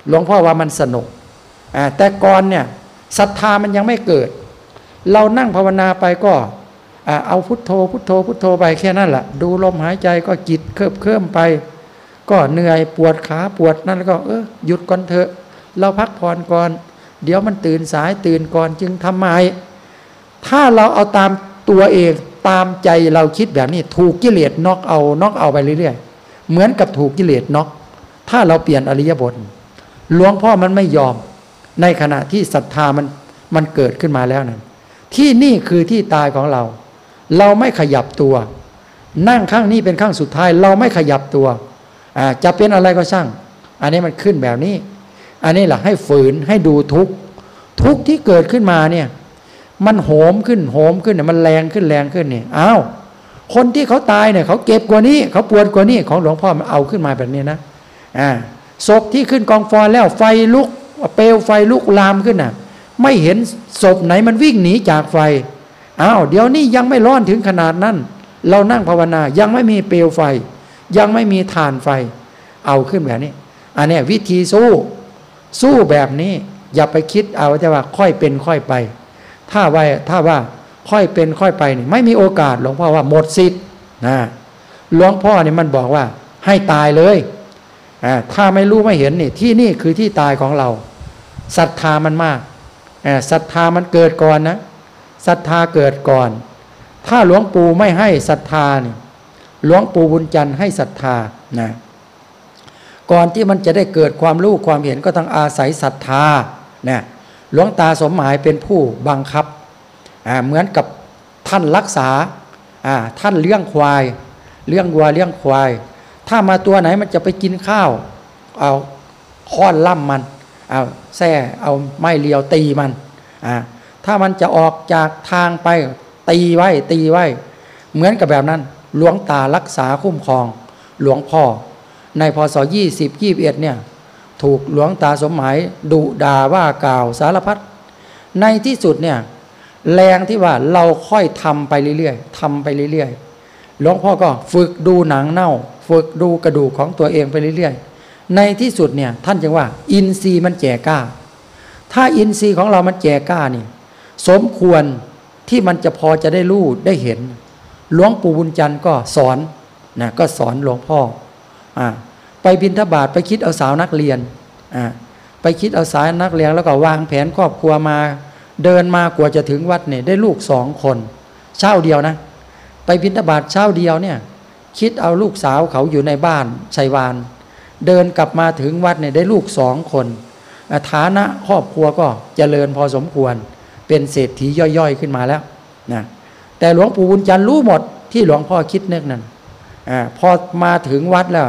หลวงพ่อว่ามันสนุกแต่ก่อนเนี่ยศรัทธามันยังไม่เกิด เรานั่งภาวนาไปก็เอาพุทโธ พุทโธ พุทโธไปแค่นั้นแหละดูลมหายใจก็จิตเคลิบเคลื่อนไป ก็เหนื่อยปวดขาปวดนั่นแล้วก็เออหยุดก่อนเถอะ เราพักผ่อนก่อน เดี๋ยวมันตื่นสายตื่นก่อนจึงทำไม ถ้าเราเอาตามตัวเองตามใจเราคิดแบบนี้ ถูกกิเลสน็อกเอาน็อกเอาไปเรื่อยๆเหมือนกับถูกกิเลสน็อกถ้าเราเปลี่ยนอริยบท หลวงพ่อมันไม่ยอม ในขณะที่ศรัทธามันมันเกิดขึ้นมาแล้วนั้นที่นี่คือที่ตายของเรา เราไม่ขยับตัว นั่งข้างนี้เป็นข้างสุดท้าย เราไม่ขยับตัวจะเป็นอะไรก็ช่าง อันนี้มันขึ้นแบบนี้ อันนี้แหละให้ฝืนให้ดูทุกทุกที่เกิดขึ้นมาเนี่ย มันโหมขึ้นโหมขึ้นเนี่ยมันแรงขึ้นแรงขึ้นเนี่ยอ้าวคนที่เขาตายเนี่ยเขาเก็บกว่านี้ เขาปวดกว่านี้ของหลวงพ่อมันเอาขึ้นมาแบบนี้นะอ่า ศพที่ขึ้นกองฟอนแล้วไฟลุก เปลวไฟลุกลามขึ้นน่ะ ไม่เห็นศพไหนมันวิ่งหนีจากไฟอ้าวเดี๋ยวนี้ยังไม่ร้อนถึงขนาดนั้น เรานั่งภาวนายังไม่มีเปลวไฟ ยังไม่มีฐานไฟ เอาขึ้นแบบนี้ อันนี้วิธีสู้ สู้แบบนี้ อย่าไปคิดเอาจะว่าค่อยเป็นค่อยไป ถ้าว่าถ้าว่าค่อยเป็นค่อยไปนี่ไม่มีโอกาสหลวงพ่อว่าหมดสิทธิ์นะหลวงพ่อเนี่ยมันบอกว่า ให้ตายเลย ถ้าไม่รู้ไม่เห็นนี่ที่นี่คือที่ตายของเราศรัทธามันมากศรัทธามันเกิดก่อนนะศรัทธาเกิดก่อน ถ้าหลวงปู่ไม่ให้ศรัทธานี่หลวงปู่บุญจันทร์ให้ศรัทธานะก่อนที่มันจะได้เกิดความรู้ความเห็นก็ต้องอาศัยศรัทธานะหลวงตาสมหมายเป็นผู้บังคับเหมือนกับท่านรักษาท่านเลี้ยงควาย เลี้ยงวัวเลี้ยงควาย ถ้ามาตัวไหนมันจะไปกินข้าว เอาค้อนล่ำมัน เอาแส้เอาไม้เลียวตีมันถ้ามันจะออกจากทางไปตีไว้ตีไว้ เหมือนกับแบบนั้น หลวงตารักษาคุ้มครอง หลวงพ่อ ในพศยี่สิบยี่เอ็ดเนี่ย ถูกหลวงตาสมหมายดุด่าว่ากล่าวสารพัดในที่สุดเนี่ยแรงที่ว่าเราค่อยทำไปเรื่อยๆทำไปเรื่อยๆหลวงพ่อก็ฝึกดูหนังเน่า ฝึกดูกระดูกของตัวเองไปเรื่อยๆ ในที่สุดเนี่ยท่านจึงว่า อินทรีย์มันแก่กล้า ถ้าอินทรีย์ของเรามันแก่กล้านี่สมควรที่มันจะพอจะได้รู้ได้เห็น หลวงปู่บุญจันทร์ก็สอนนะก็สอนหลวงพ่ออ่าไปบินทบาทไปคิดเอาสาวนักเรียนอ่าไปคิดเอาสายนักเรียนแล้วก็วางแผนครอบครัวมา เดินมากว่าจะถึงวัดเนี่ยได้ลูกสองคน เช้าเดียวนะ ไปบินทบาทเช้าเดียวเนี่ย คิดเอาลูกสาวเขาอยู่ในบ้านชัยวาน เดินกลับมาถึงวัดเนี่ยได้ลูกสองคน ฐานะครอบครัวก็เจริญพอสมควร เป็นเศรษฐีย่อยๆขึ้นมาแล้วนะแต่หลวงปู่บุญจันทร์รู้หมดที่หลวงพ่อคิดนึกนั่นอพอมาถึงวัดแล้ว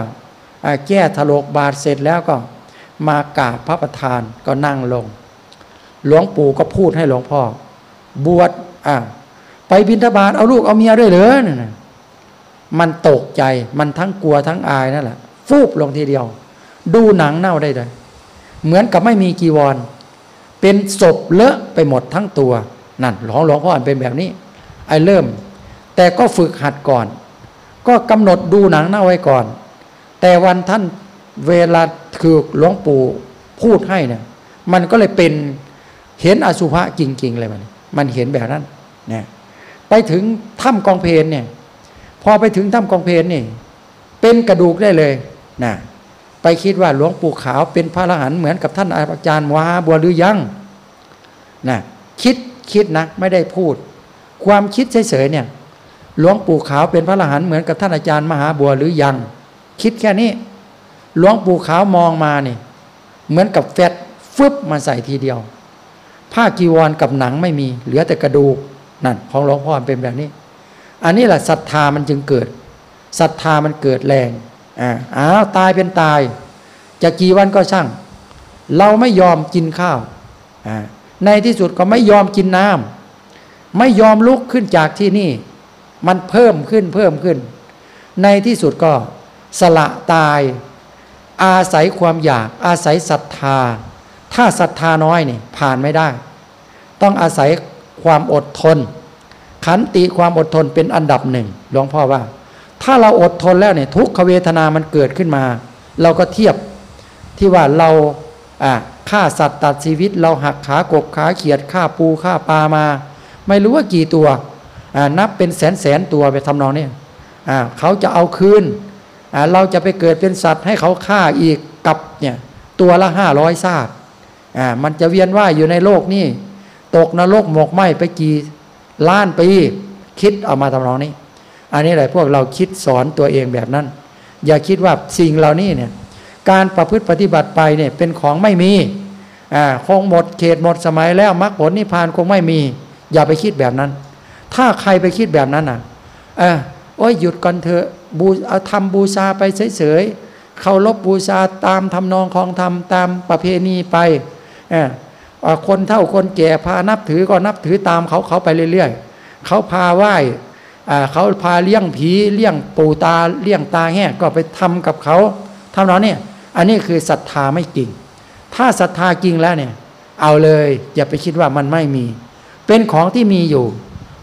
แก้ถลกบาทเสร็จแล้วก็มากราบพระประธานก็นั่งลง หลวงปู่ก็พูดให้หลวงพ่อ บวชไปบินทบาทเอาลูกเอาเมียด้วยเหรอเนี่ย มันตกใจมันทั้งกลัวทั้งอายนั่นแหละฟูบลงทีเดียว ดูหนังเน่าได้เลย เหมือนกับไม่มีกีวร เป็นศพเลอะไปหมดทั้งตัวนั่นหลวงหลวงพ่อเป็นแบบนี้ไอ้เริ่ม แต่ก็ฝึกหัดก่อน ก็กำหนดดูหนังหน้าไว้ก่อน แต่วันท่านเวลาคือหลวงปู่พูดให้เนี่ยมันก็เลยเป็นเห็นอสุภะจริงๆเลยมันมันเห็นแบบนั้นเนี่ยไปถึงถ้ำกองเพลนเนี่ย พอไปถึงถ้ำกองเพลนนี่ เป็นกระดูกได้เลยนะไปคิดว่าหลวงปู่ขาวเป็นพระอรหันต์เหมือนกับท่านอาจารย์มหาบัวหรือยังนะคิดคิดนะไม่ได้พูด ความคิดเฉยๆเนี่ยหลวงปู่ขาวเป็นพระอรหันต์เหมือนกับท่านอาจารย์มหาบัวหรือยัง คิดแค่นี้ หลวงปู่ขาวมองมาเนี่ยเหมือนกับแฟตฟึบมาใส่ทีเดียว ผ้ากีวรกับหนังไม่มี เหลือแต่กระดูกนั่นของหลวงพ่อเป็นแบบนี้ อันนี้แหละศรัทธามันจึงเกิดศรัทธามันเกิดแรงอ่าอ้าวตายเป็นตาย จะกี่วันก็ช่าง เราไม่ยอมกินข้าวอ่าในที่สุดก็ไม่ยอมกินน้ำไม่ยอมลุกขึ้นจากที่นี่ มันเพิ่มขึ้นเพิ่มขึ้น ในที่สุดก็สละตาย อาศัยความอยากอาศัยศรัทธา ถ้าศรัทธาน้อยนี่ผ่านไม่ได้ ต้องอาศัยความอดทน ขันติความอดทนเป็นอันดับหนึ่งหลวงพ่อว่า ถ้าเราอดทนแล้วเนี่ยทุกขเวทนามันเกิดขึ้นมา เราก็เทียบที่ว่าเราอ่าฆ่าสัตว์ตัดชีวิต เราหักขากบขาเขียดฆ่าปูฆ่าปลามา ไม่รู้ว่ากี่ตัวอ่านับเป็นแสนแสนตัวไปทำนองนี้อ่าเขาจะเอาคืนอ่าเราจะไปเกิดเป็นสัตว์ให้เขาฆ่าอีกกับเนี่ยตัวละห้าร้อยซาตอ่ามันจะเวียนว่ายอยู่ในโลกนี่ตกนรกหมกไหมไปกี่ ล้านปีคิดเอามาทำนองนี้ อันนี้แหละพวกเราคิดสอนตัวเองแบบนั้น อย่าคิดว่าสิ่งเหล่านี้เนี่ยการประพฤติปฏิบัติไปเนี่ยเป็นของไม่มีอ่าคงหมดเขตหมดสมัยแล้วมรรคผลนิพพานคงไม่มี อย่าไปคิดแบบนั้น ถ้าใครไปคิดแบบนั้นอะเออโอ้ยหยุดก่อนเถอะบูเอาทำบูชาไปเฉยๆเคารพบูชาตามทำนองของธรรมตามประเพณีไปเออเอ่อ คนเท่าคนแก่พานับถือก็นับถือตามเขาเขาไปเรื่อยๆเขาพาไหว้เขาพาเลี้ยงผีเลี้ยงปูตาเลี้ยงตาแห้งก็ไปทำกับเขาทำนองเนี่ยอันนี้คือศรัทธาไม่จริง ถ้าศรัทธาจริงแล้วเนี่ย เอาเลยอย่าไปคิดว่ามันไม่มี เป็นของที่มีอยู่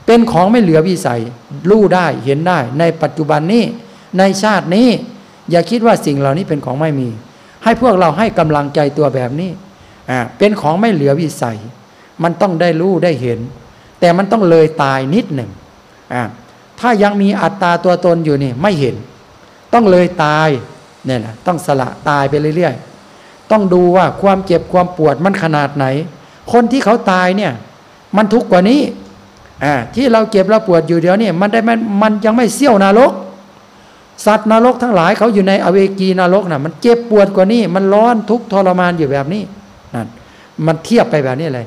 เป็นของไม่เหลือวิสัย รู้ได้เห็นได้ ในปัจจุบันนี้ในชาตินี้ อย่าคิดว่าสิ่งเหล่านี้เป็นของไม่มี ให้พวกเราให้กำลังใจตัวแบบนี้ อ่าเป็นของไม่เหลือวิสัย มันต้องได้รู้ได้เห็น แต่มันต้องเลยตายนิดหนึ่งอ่าถ้ายังมีอัตตาตัวตนอยู่นี่ไม่เห็น ต้องเลยตายเนี่ยนะต้องสละตายไปเรื่อยๆ ต้องดูว่าความเจ็บความปวดมันขนาดไหน คนที่เขาตายเนี่ยมันทุกข์กว่านี้อ่าที่เราเจ็บเราปวดอยู่เดี๋ยวนี้มันได้มันมันยังไม่เสี้ยวนรก สัตว์นรกทั้งหลายเขาอยู่ในอเวกีนรกนะ่ะมันเจ็บปวดกว่านี้ มันร้อนทุกข์ทรมานอยู่แบบนี้ นั่นมันเทียบไปแบบนี้เลย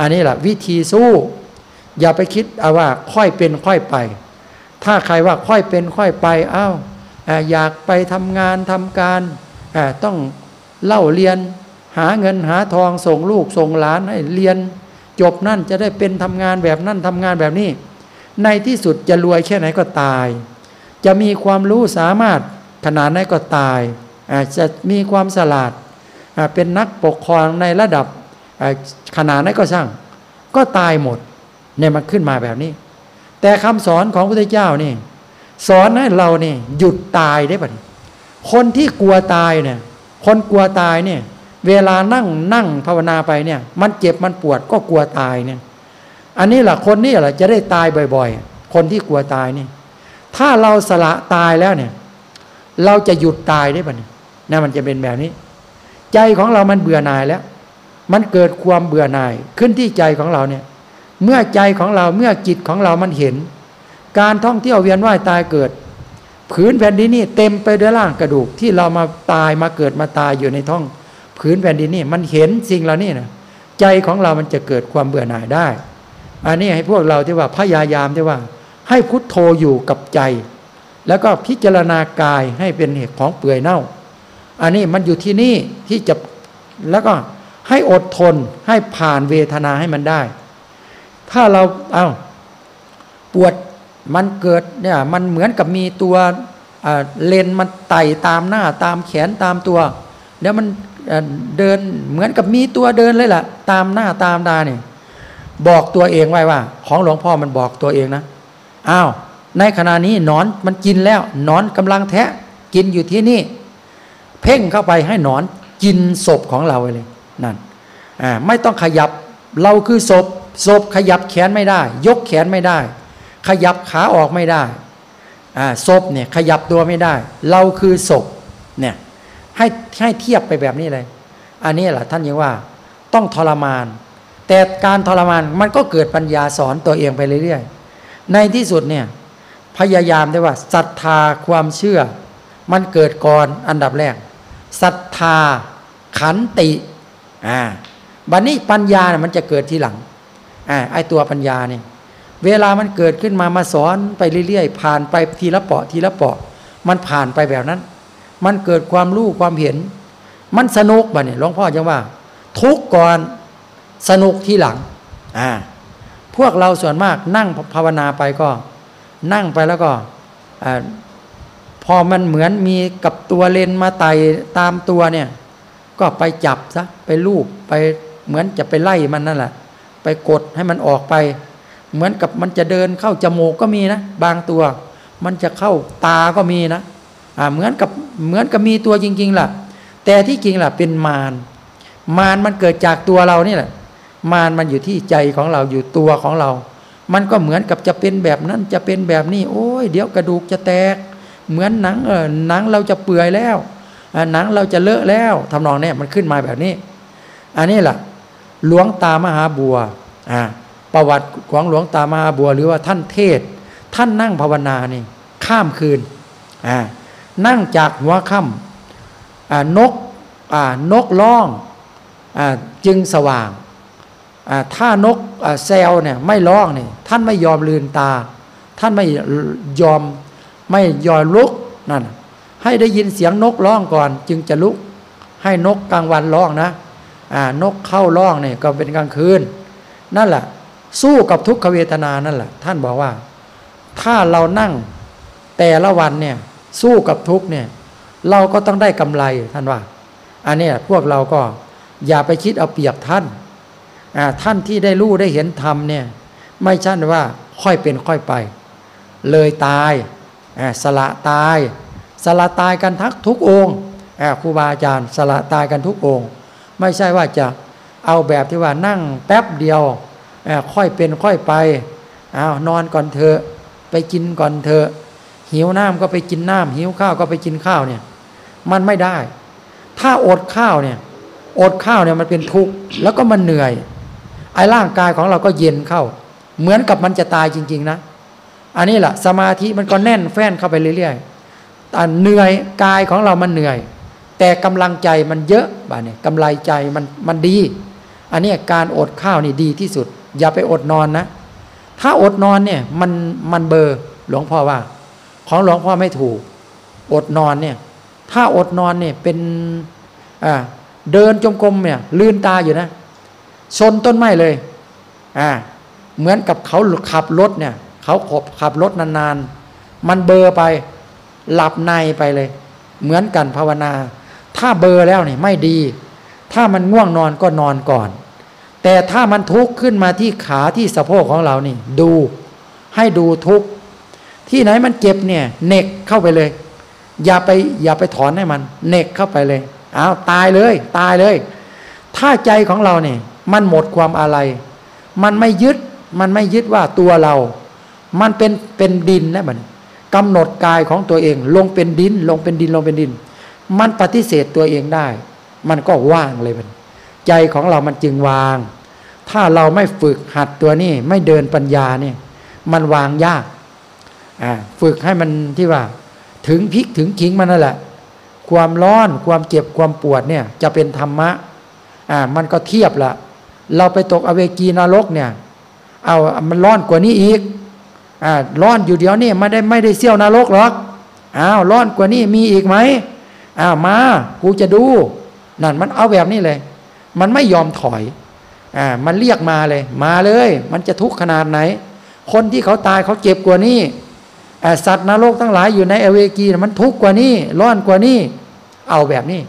อันนี้แหละวิธีสู้ อย่าไปคิดเอาว่าค่อยเป็นค่อยไป ถ้าใครว่าค่อยเป็นค่อยไปอ้าวอยากไปทำงานทำการต้องเล่าเรียนหาเงินหาทองส่งลูกส่งหลานให้เรียน จบนั่นจะได้เป็นทำงานแบบนั่นทำงานแบบนี้ ในที่สุดจะรวยแค่ไหนก็ตาย จะมีความรู้สามารถขนาดไหนก็ตายจะมีความสลาด เป็นนักปกครองในระดับขนาดไหนก็ช่าง ก็ตายหมดเนี่ยมันขึ้นมาแบบนี้ แต่คำสอนของพระพุทธเจ้านี่ สอนให้เราเนี่ยหยุดตายได้ปะคนที่กลัวตายเนี่ย คนกลัวตายเนี่ย เวลานั่งนั่งภาวนาไปเนี่ย มันเจ็บมันปวดก็กลัวตายเนี่ย อันนี้แหละคนนี้แหละจะได้ตายบ่อย ๆ คนที่กลัวตายนี่ ถ้าเราสละตายแล้วเนี่ย เราจะหยุดตายได้ปะเนี่ยนะมันจะเป็นแบบนี้ ใจของเรามันเบื่อหน่ายแล้ว มันเกิดความเบื่อหน่ายขึ้นที่ใจของเราเนี่ย เมื่อใจของเราเมื่อจิตของเรามันเห็น การท่องเที่ยวเวียนว่ายตายเกิด ผืนแผ่นดินนี่เต็มไปด้วยร่างกระดูกที่เรามาตายมาเกิดมาตายอยู่ในท้อง ผืนแผ่นดินนี่มันเห็นสิ่งเหล่านี้นะใจของเรามันจะเกิดความเบื่อหน่ายได้ อันนี้ให้พวกเราที่ว่าพยายามที่ว่า ให้พุทโธอยู่กับใจ แล้วก็พิจารณากายให้เป็นเหตุของเปื่อยเน่า อันนี้มันอยู่ที่นี่ที่จะแล้วก็ให้อดทนให้ผ่านเวทนาให้มันได้ ถ้าเราเอา้าปวดมันเกิดเนี่ยมันเหมือนกับมีตัวเลนมันไต่ตามหน้าตามแขนตามตัว แล้วมันเดินเหมือนกับมีตัวเดินเลยล่ะ ตามหน้าตามตาเนี่ยบอกตัวเองไว้ว่า ของหลวงพ่อมันบอกตัวเองนะอ้าวในขณะนี้นอนมันกินแล้วนอนกำลังแทะกินอยู่ที่นี่ เพ่งเข้าไปให้หนอนกินศพของเราเลยนั่นไม่ต้องขยับเราคือศพศพขยับแขนไม่ได้ ยกแขนไม่ได้ ขยับขาออกไม่ได้ศพเนี่ยขยับตัวไม่ได้ เราคือศพเนี่ยให้ให้เทียบไปแบบนี้เลย อันนี้แหละท่านยังว่าต้องทรมาน แต่การทรมานมันก็เกิดปัญญาสอนตัวเองไปเรื่อยๆ ในที่สุดเนี่ยพยายามได้ว่าศรัทธาความเชื่อ มันเกิดก่อนอันดับแรก ศรัทธา ขันติอ่าบัดนนี้ปัญญาเนี่ยมันจะเกิดทีหลังอ่าไอตัวปัญญาเนี่ยเวลามันเกิดขึ้นมามาสอนไปเรื่อยๆ ผ่านไปทีละเปาะทีละเปาะ มันผ่านไปแบบนั้น มันเกิดความรู้ความเห็น มันสนุกบ่เนี่ยหลวงพ่อจะว่า ทุกก่อนสนุกทีหลังอ่าพวกเราส่วนมากนั่งภาวนาไปก็ นั่งไปแล้วก็อ่า พอมันเหมือนมีกับตัวเลนมาไต่ตามตัวเนี่ย ก็ไปจับซะไปลูบไปเหมือนจะไปไล่มันนั่นแหละ ไปกดให้มันออกไป เหมือนกับมันจะเดินเข้าจมูกก็มีนะ บางตัว มันจะเข้าตาก็มีนะอ่าเหมือนกับเหมือนกับมีตัวจริงๆล่ะ แต่ที่จริงล่ะเป็นมารมารมันเกิดจากตัวเรานี่แหละ มารมันอยู่ที่ใจของเราอยู่ตัวของเรา มันก็เหมือนกับจะเป็นแบบนั้นจะเป็นแบบนี้ โอ้ยเดี๋ยวกระดูกจะแตก เหมือนหนังเออหนังเราจะเปื่อยแล้วหนังเราจะเลอะแล้วทำนองนี้มันขึ้นมาแบบนี้ อันนี้แหละหลวงตามหาบัวอ่าประวัติของหลวงตามหาบัว หรือว่าท่านเทศ ท่านนั่งภาวนานี่ข้ามคืนอ่านั่งจากหัวค่ำอ่านกอ่านกร้องอ่าจึงสว่างอ่าถ้านกแซวเนี่ยไม่ร้องเนี่ยท่านไม่ยอมลืนตา ท่านไม่ยอม ไม่ยอมลุกนั่นให้ได้ยินเสียงนกร้องก่อน จึงจะลุก ให้นกกลางวันร้องนะอ่านกเข้าร้องเนี่ยก็เป็นกลางคืน นั่นแหละ สู้กับทุกขเวทนานั่นแหละ ท่านบอกว่า ถ้าเรานั่งแต่ละวันเนี่ยสู้กับทุกเนี่ยเราก็ต้องได้กำไรท่านว่า อันนี้พวกเราก็อย่าไปคิดเอาเปรียบท่านท่านที่ได้รู้ได้เห็นธรรมเนี่ยไม่ใช่ว่าค่อยเป็นค่อยไป เลยตาย สละตายสละตายกันทักทุกองค์ครูบาอาจารย์สละตายกันทุกองค์ ไม่ใช่ว่าจะเอาแบบที่ว่านั่งแป๊บเดียวค่อยเป็นค่อยไปเอานอนก่อนเถอะไปกินก่อนเถอะหิวน้ำก็ไปกินน้ำหิวข้าวก็ไปกินข้าวเนี่ย มันไม่ได้ ถ้าอดข้าวเนี่ย อดข้าวเนี่ยมันเป็นทุกข์แล้วก็มันเหนื่อยไอ้ร่างกายของเราก็เย็นเข้า เหมือนกับมันจะตายจริง ๆ นะ อันนี้แหละสมาธิมันก็แน่นแฟ้นเข้าไปเรื่อยๆแต่เหนื่อยกายของเรามันเหนื่อย แต่กำลังใจมันเยอะบ้านี่กำไรใจมันมันดี อันนี้การอดข้าวนี่ดีที่สุด อย่าไปอดนอนนะ ถ้าอดนอนเนี่ยมันมันเบอร์หลวงพ่อว่า ของหลวงพ่อไม่ถูก อดนอนเนี่ย ถ้าอดนอนเนี่ยเป็นอ่าเดินจมกรมเนี่ยลืนตาอยู่นะชนต้นไม้เลยอ่าเหมือนกับเขาขับรถเนี่ย เขาขบขับรถนานๆ มันเบอร์ไปหลับในไปเลย เหมือนกันภาวนา ถ้าเบอร์แล้วนี่ไม่ดี ถ้ามันง่วงนอนก็นอนก่อน แต่ถ้ามันทุกข์ขึ้นมาที่ขาที่สะโพกของเรานี่ ดูให้ดูทุกข์ที่ไหนมันเจ็บเนี่ยเน็กเข้าไปเลย อย่าไปอย่าไปถอนให้มันเน็กเข้าไปเลยอ้าวตายเลย ตายเลย ถ้าใจของเราเนี่ยมันหมดความอะไร มันไม่ยึดมันไม่ยึดว่าตัวเรา มันเป็นเป็นดินนะมันกำหนดกายของตัวเอง ลงเป็นดิน ลงเป็นดินลงเป็นดิน มันปฏิเสธตัวเองได้ มันก็ว่างเลยมัน ใจของเรามันจึงวาง ถ้าเราไม่ฝึกหัดตัวนี้ไม่เดินปัญญาเนี่ย มันวางยากฝึกให้มันที่ว่า ถึงพิกถึงขิงมันนั่นแหละ ความร้อนความเจ็บความปวดเนี่ยจะเป็นธรรมะอ่ามันก็เทียบละเราไปตกอเวกีนรกเนี่ย เอามันร้อนกว่านี้อีก ร้อนอยู่เดียวนี่ไม่ได้ไม่ได้เสี้ยวนรกหรอกอ้าวร้อนกว่านี้มีอีกไหมอ้าวมากูจะดูนั่นมันเอาแบบนี้เลย มันไม่ยอมถอยอ่ามันเรียกมาเลย มาเลย มันจะทุกข์ขนาดไหน คนที่เขาตายเขาเจ็บกว่านี้สัตว์นรกทั้งหลายอยู่ในเอเวกีมันทุกข์กว่านี้ร้อนกว่านี้เอาแบบนี้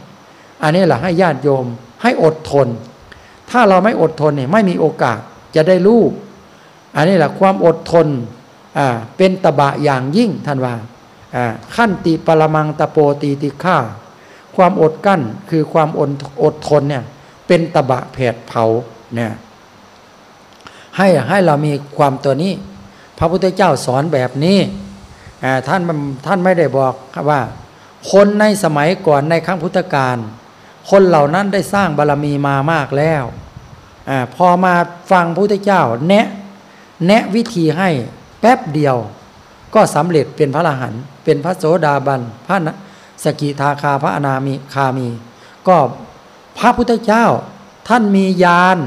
อันนี้แหละให้ญาติโยมให้อดทน ถ้าเราไม่อดทนเนี่ยไม่มีโอกาสจะได้รู้อันนี้แหละความอดทน เป็นตบะอย่างยิ่งท่านว่าขั้นติปรมังตะโปตีติฆ่าความอดกั้นคือความอดอดทนเนี่ยเป็นตบะแผดเผาเนี่ยให้ให้เรามีความตัวนี้ พระพุทธเจ้าสอนแบบนี้ท่านท่านไม่ได้บอกว่า คนในสมัยก่อนในครั้งพุทธกาลคนเหล่านั้นได้สร้างบารรมีมามากแล้วอพอมาฟังพระพุทธเจ้าแนะแนะวิธีให้ แป๊บเดียว ก็สำเร็จเป็นพระอรหันต์เป็นพระโสดาบันพระสกิทาคาพระอนามีคามี ก็พระพุทธเจ้า ท่านมีญาณ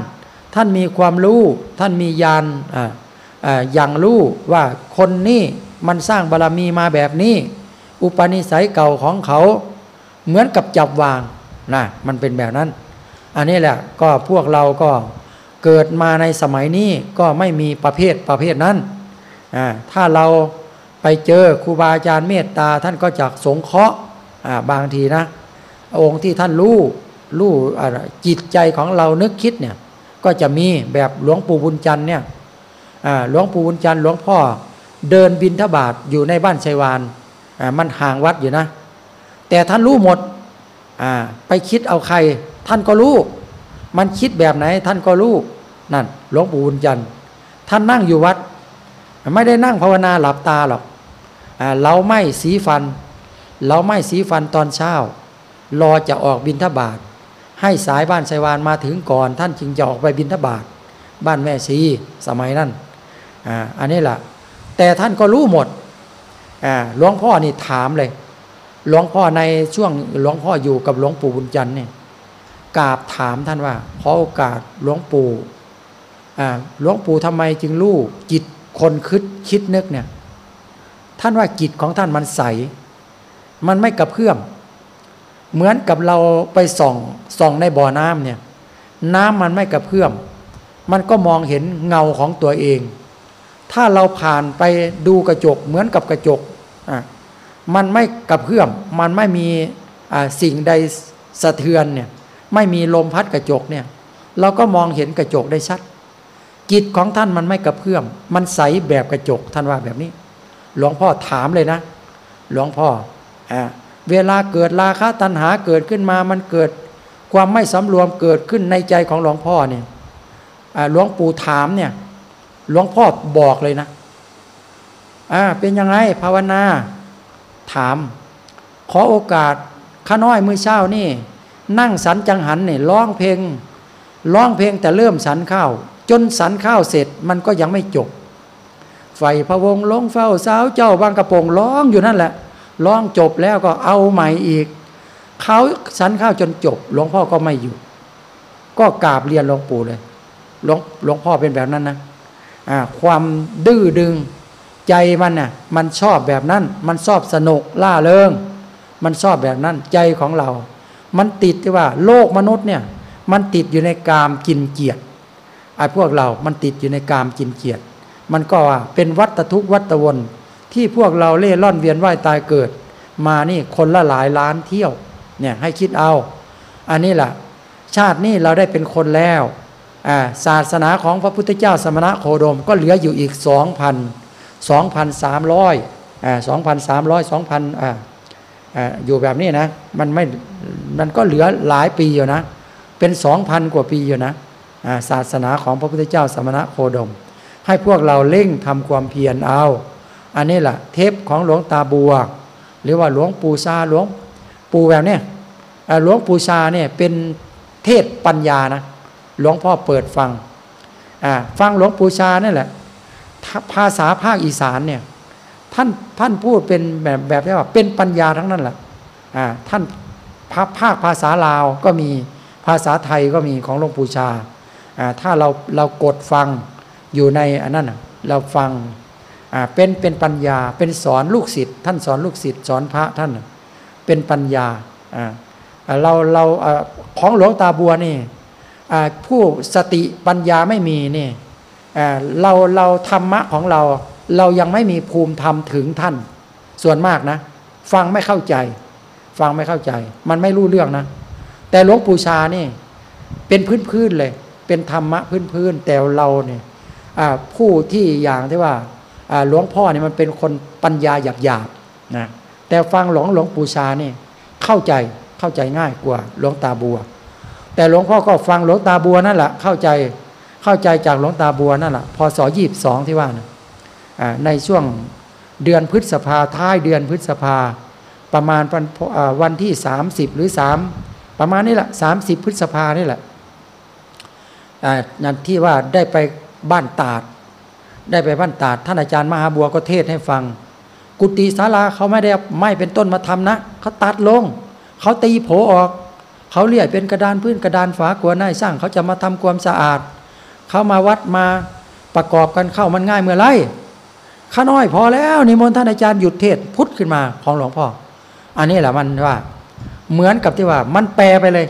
ท่านมีความรู้ท่านมีญาณอย่างรู้ว่าคนนี้มันสร้างบารรมีมาแบบนี้ อุปนิสัยเก่าของเขา เหมือนกับจับวางนะมันเป็นแบบนั้น อันนี้แหละก็พวกเราก็เกิดมาในสมัยนี้ก็ไม่มีประเภทประเภทนั้น ถ้าเราไปเจอครูบาอาจารย์เมตตาท่านก็จักสงเคราะห์บางทีนะ องค์ที่ท่านรู้รู้จิตใจของเรานึกคิดเนี่ยก็จะมีแบบหลวงปู่บุญจันทร์เนี่ยหลวงปู่บุญจันทร์หลวงพ่อเดินบินทบาทอยู่ในบ้านชัยวานมันห่างวัดอยู่นะ แต่ท่านรู้หมดไปคิดเอาใคร ท่านก็รู้ มันคิดแบบไหนท่านก็รู้นั่นหลวงปู่บุญจันทร์ท่านนั่งอยู่วัด ไม่ได้นั่งภาวนาหลับตาหรอกเราไม่สีฟัน เราไม่สีฟันตอนเช้า รอจะออกบินทบาทให้สายบ้านชัยวานมาถึงก่อน ท่านจึงจะออกไปบินทบาทบ้านแม่ชีสมัยนั้นอ่าอันนี้แหละแต่ท่านก็รู้หมดอ่าหลวงพ่อนี่ถามเลยหลวงพ่อในช่วงหลวงพ่ออยู่กับหลวงปู่บุญจันทร์เนี่ยกราบถามท่านว่าขอโอกาสหลวงปู่อ่าหลวงปู่ทำไมจึงรู้จิต คนคิดคิดนึกเนี่ย ท่านว่าจิตของท่านมันใส มันไม่กระเพื่อม เหมือนกับเราไปส่องส่องในบ่อน้ำเนี่ย น้ำมันไม่กระเพื่อม มันก็มองเห็นเงาของตัวเอง ถ้าเราผ่านไปดูกระจกเหมือนกับกระจกอะมันไม่กระเพื่อม มันไม่มีสิ่งใดสะเทือนเนี่ย ไม่มีลมพัดกระจกเนี่ย เราก็มองเห็นกระจกได้ชัด จิตของท่านมันไม่กระเพื่อม มันใสแบบกระจกท่านว่าแบบนี้ หลวงพ่อถามเลยนะ หลวงพ่ออ่าเวลาเกิดราคะตัณหาเกิดขึ้นมา มันเกิดความไม่สำรวมเกิดขึ้นในใจของหลวงพ่อเนี่ยหลวงปู่ถามเนี่ย หลวงพ่อบอกเลยนะอ่าเป็นยังไงภาวนา ถาม ขอโอกาสข้าน้อยมือเช้านี่ นั่งสันจังหันเนี่ยร้องเพลงร้องเพลงแต่เริ่มสันข้าว จนสันข้าวเสร็จมันก็ยังไม่จบ ไฟพะวงลงเฝ้าสาวเจ้าบางกระโปรงร้องอยู่นั่นแหละร้องจบแล้วก็เอาใหม่อีกเขาสันข้าวจนจบหลวงพ่อก็ไม่อยู่ ก็กราบเรียนหลวงปู่เลยหลวงหลวงพ่อเป็นแบบนั้นนะอ่าความดื้อดึงใจมันน่ะมันชอบแบบนั้น มันชอบสนุกล่าเริงมันชอบแบบนั้นใจของเรา มันติดที่ว่า โลกมนุษย์เนี่ย มันติดอยู่ในกามกินเกียรติ ไอ้พวกเรา มันติดอยู่ในกามกินเกียรติมันก็ว่าเป็นวัฏทุกวัฏวน ที่พวกเราเล่ร่อนเวียนว่ายตายเกิด มานี่คนละหลายล้านเที่ยวเนี่ยให้คิดเอา อันนี้แหละชาตินี้เราได้เป็นคนแล้วศาสนาของพระพุทธเจ้าสมณะโคดมก็เหลืออยู่อีกสองพันสองพันสามร้อยสองพันสามร้อยสองพันอยู่แบบนี้นะ มันไม่ มันก็เหลือหลายปีอยู่นะ เป็นสองพันกว่าปีอยู่นะ ศาสนาของพระพุทธเจ้าสมณะโคดม ให้พวกเราเร่งทำความเพียรเอา อันนี้แหละเทปของหลวงตาบัว หรือว่าหลวงปู่ซาหลวงปู่แบบนี้หลวงปู่ชาเนี่ยเป็นเทศปัญญานะหลวงพ่อเปิดฟังฟังหลวงปู่ชานั่แหละ ภาษาภาคอีสานเนี่ยท่านท่านพูดเป็นแบบแบบที่ว่าเป็นปัญญาทั้งนั้นแหละท่านภาคภาษาลาวก็มีภาษาไทยก็มีของหลวงปู่ชา ถ้าเราเรากดฟังอยู่ในอันนั้นเราฟังเป็นเป็นปัญญาเป็นสอนลูกศิษย์ท่านสอนลูกศิษย์สอนพระท่านเป็นปัญญาเราเราของหลวงตาบัวนี่ผู้สติปัญญาไม่มีนี่เราเราธรรมะของเราเรายังไม่มีภูมิธรรมถึงท่าน ส่วนมากนะ ฟังไม่เข้าใจ ฟังไม่เข้าใจ มันไม่รู้เรื่องนะ แต่หลวงปู่ชานี่ เป็นพื้นพื้นเลย เป็นธรรมะพื้นพื้นแต่เราเนี่ยผู้ที่อย่างที่ว่าหลวงพ่อเนี่ยมันเป็นคนปัญญาหยาบหยาบนะแต่ฟังหลวงหลวงปู่ชานี่เข้าใจเข้าใจง่ายกว่าหลวงตาบัว แต่หลวงพ่อก็ฟังหลวงตาบัวนั่นแหละเข้าใจเข้าใจจากหลวงตาบัวนั่นแหละพศยี่บสองที่ว่านะในช่วงเดือนพฤษภาท้ายเดือนพฤษภาประมาณวันวันที่สามสิบหรือสามประมาณนี้แหละสามสิบพฤษภานี่แหละ นั่นที่ว่าได้ไปบ้านตาด ได้ไปบ้านตาด ท่านอาจารย์มหาบัวก็เทศให้ฟัง กุฏิศาลาเขาไม่ได้ไม่เป็นต้นมาทำนะเขาตัดลง เขาตีโผออก เขาเรียกเป็นกระดานพื้นกระดานฝากัวหน้าสร้าง เขาจะมาทำความสะอาด เขามาวัดมาประกอบกันเข้ามันง่ายเมื่อไรข้าน้อยพอแล้วนิมนต์ท่านอาจารย์หยุดเทศพุทธขึ้นมาของหลวงพ่อ อันนี้แหละมันว่า เหมือนกับที่ว่ามันแปลไปเลย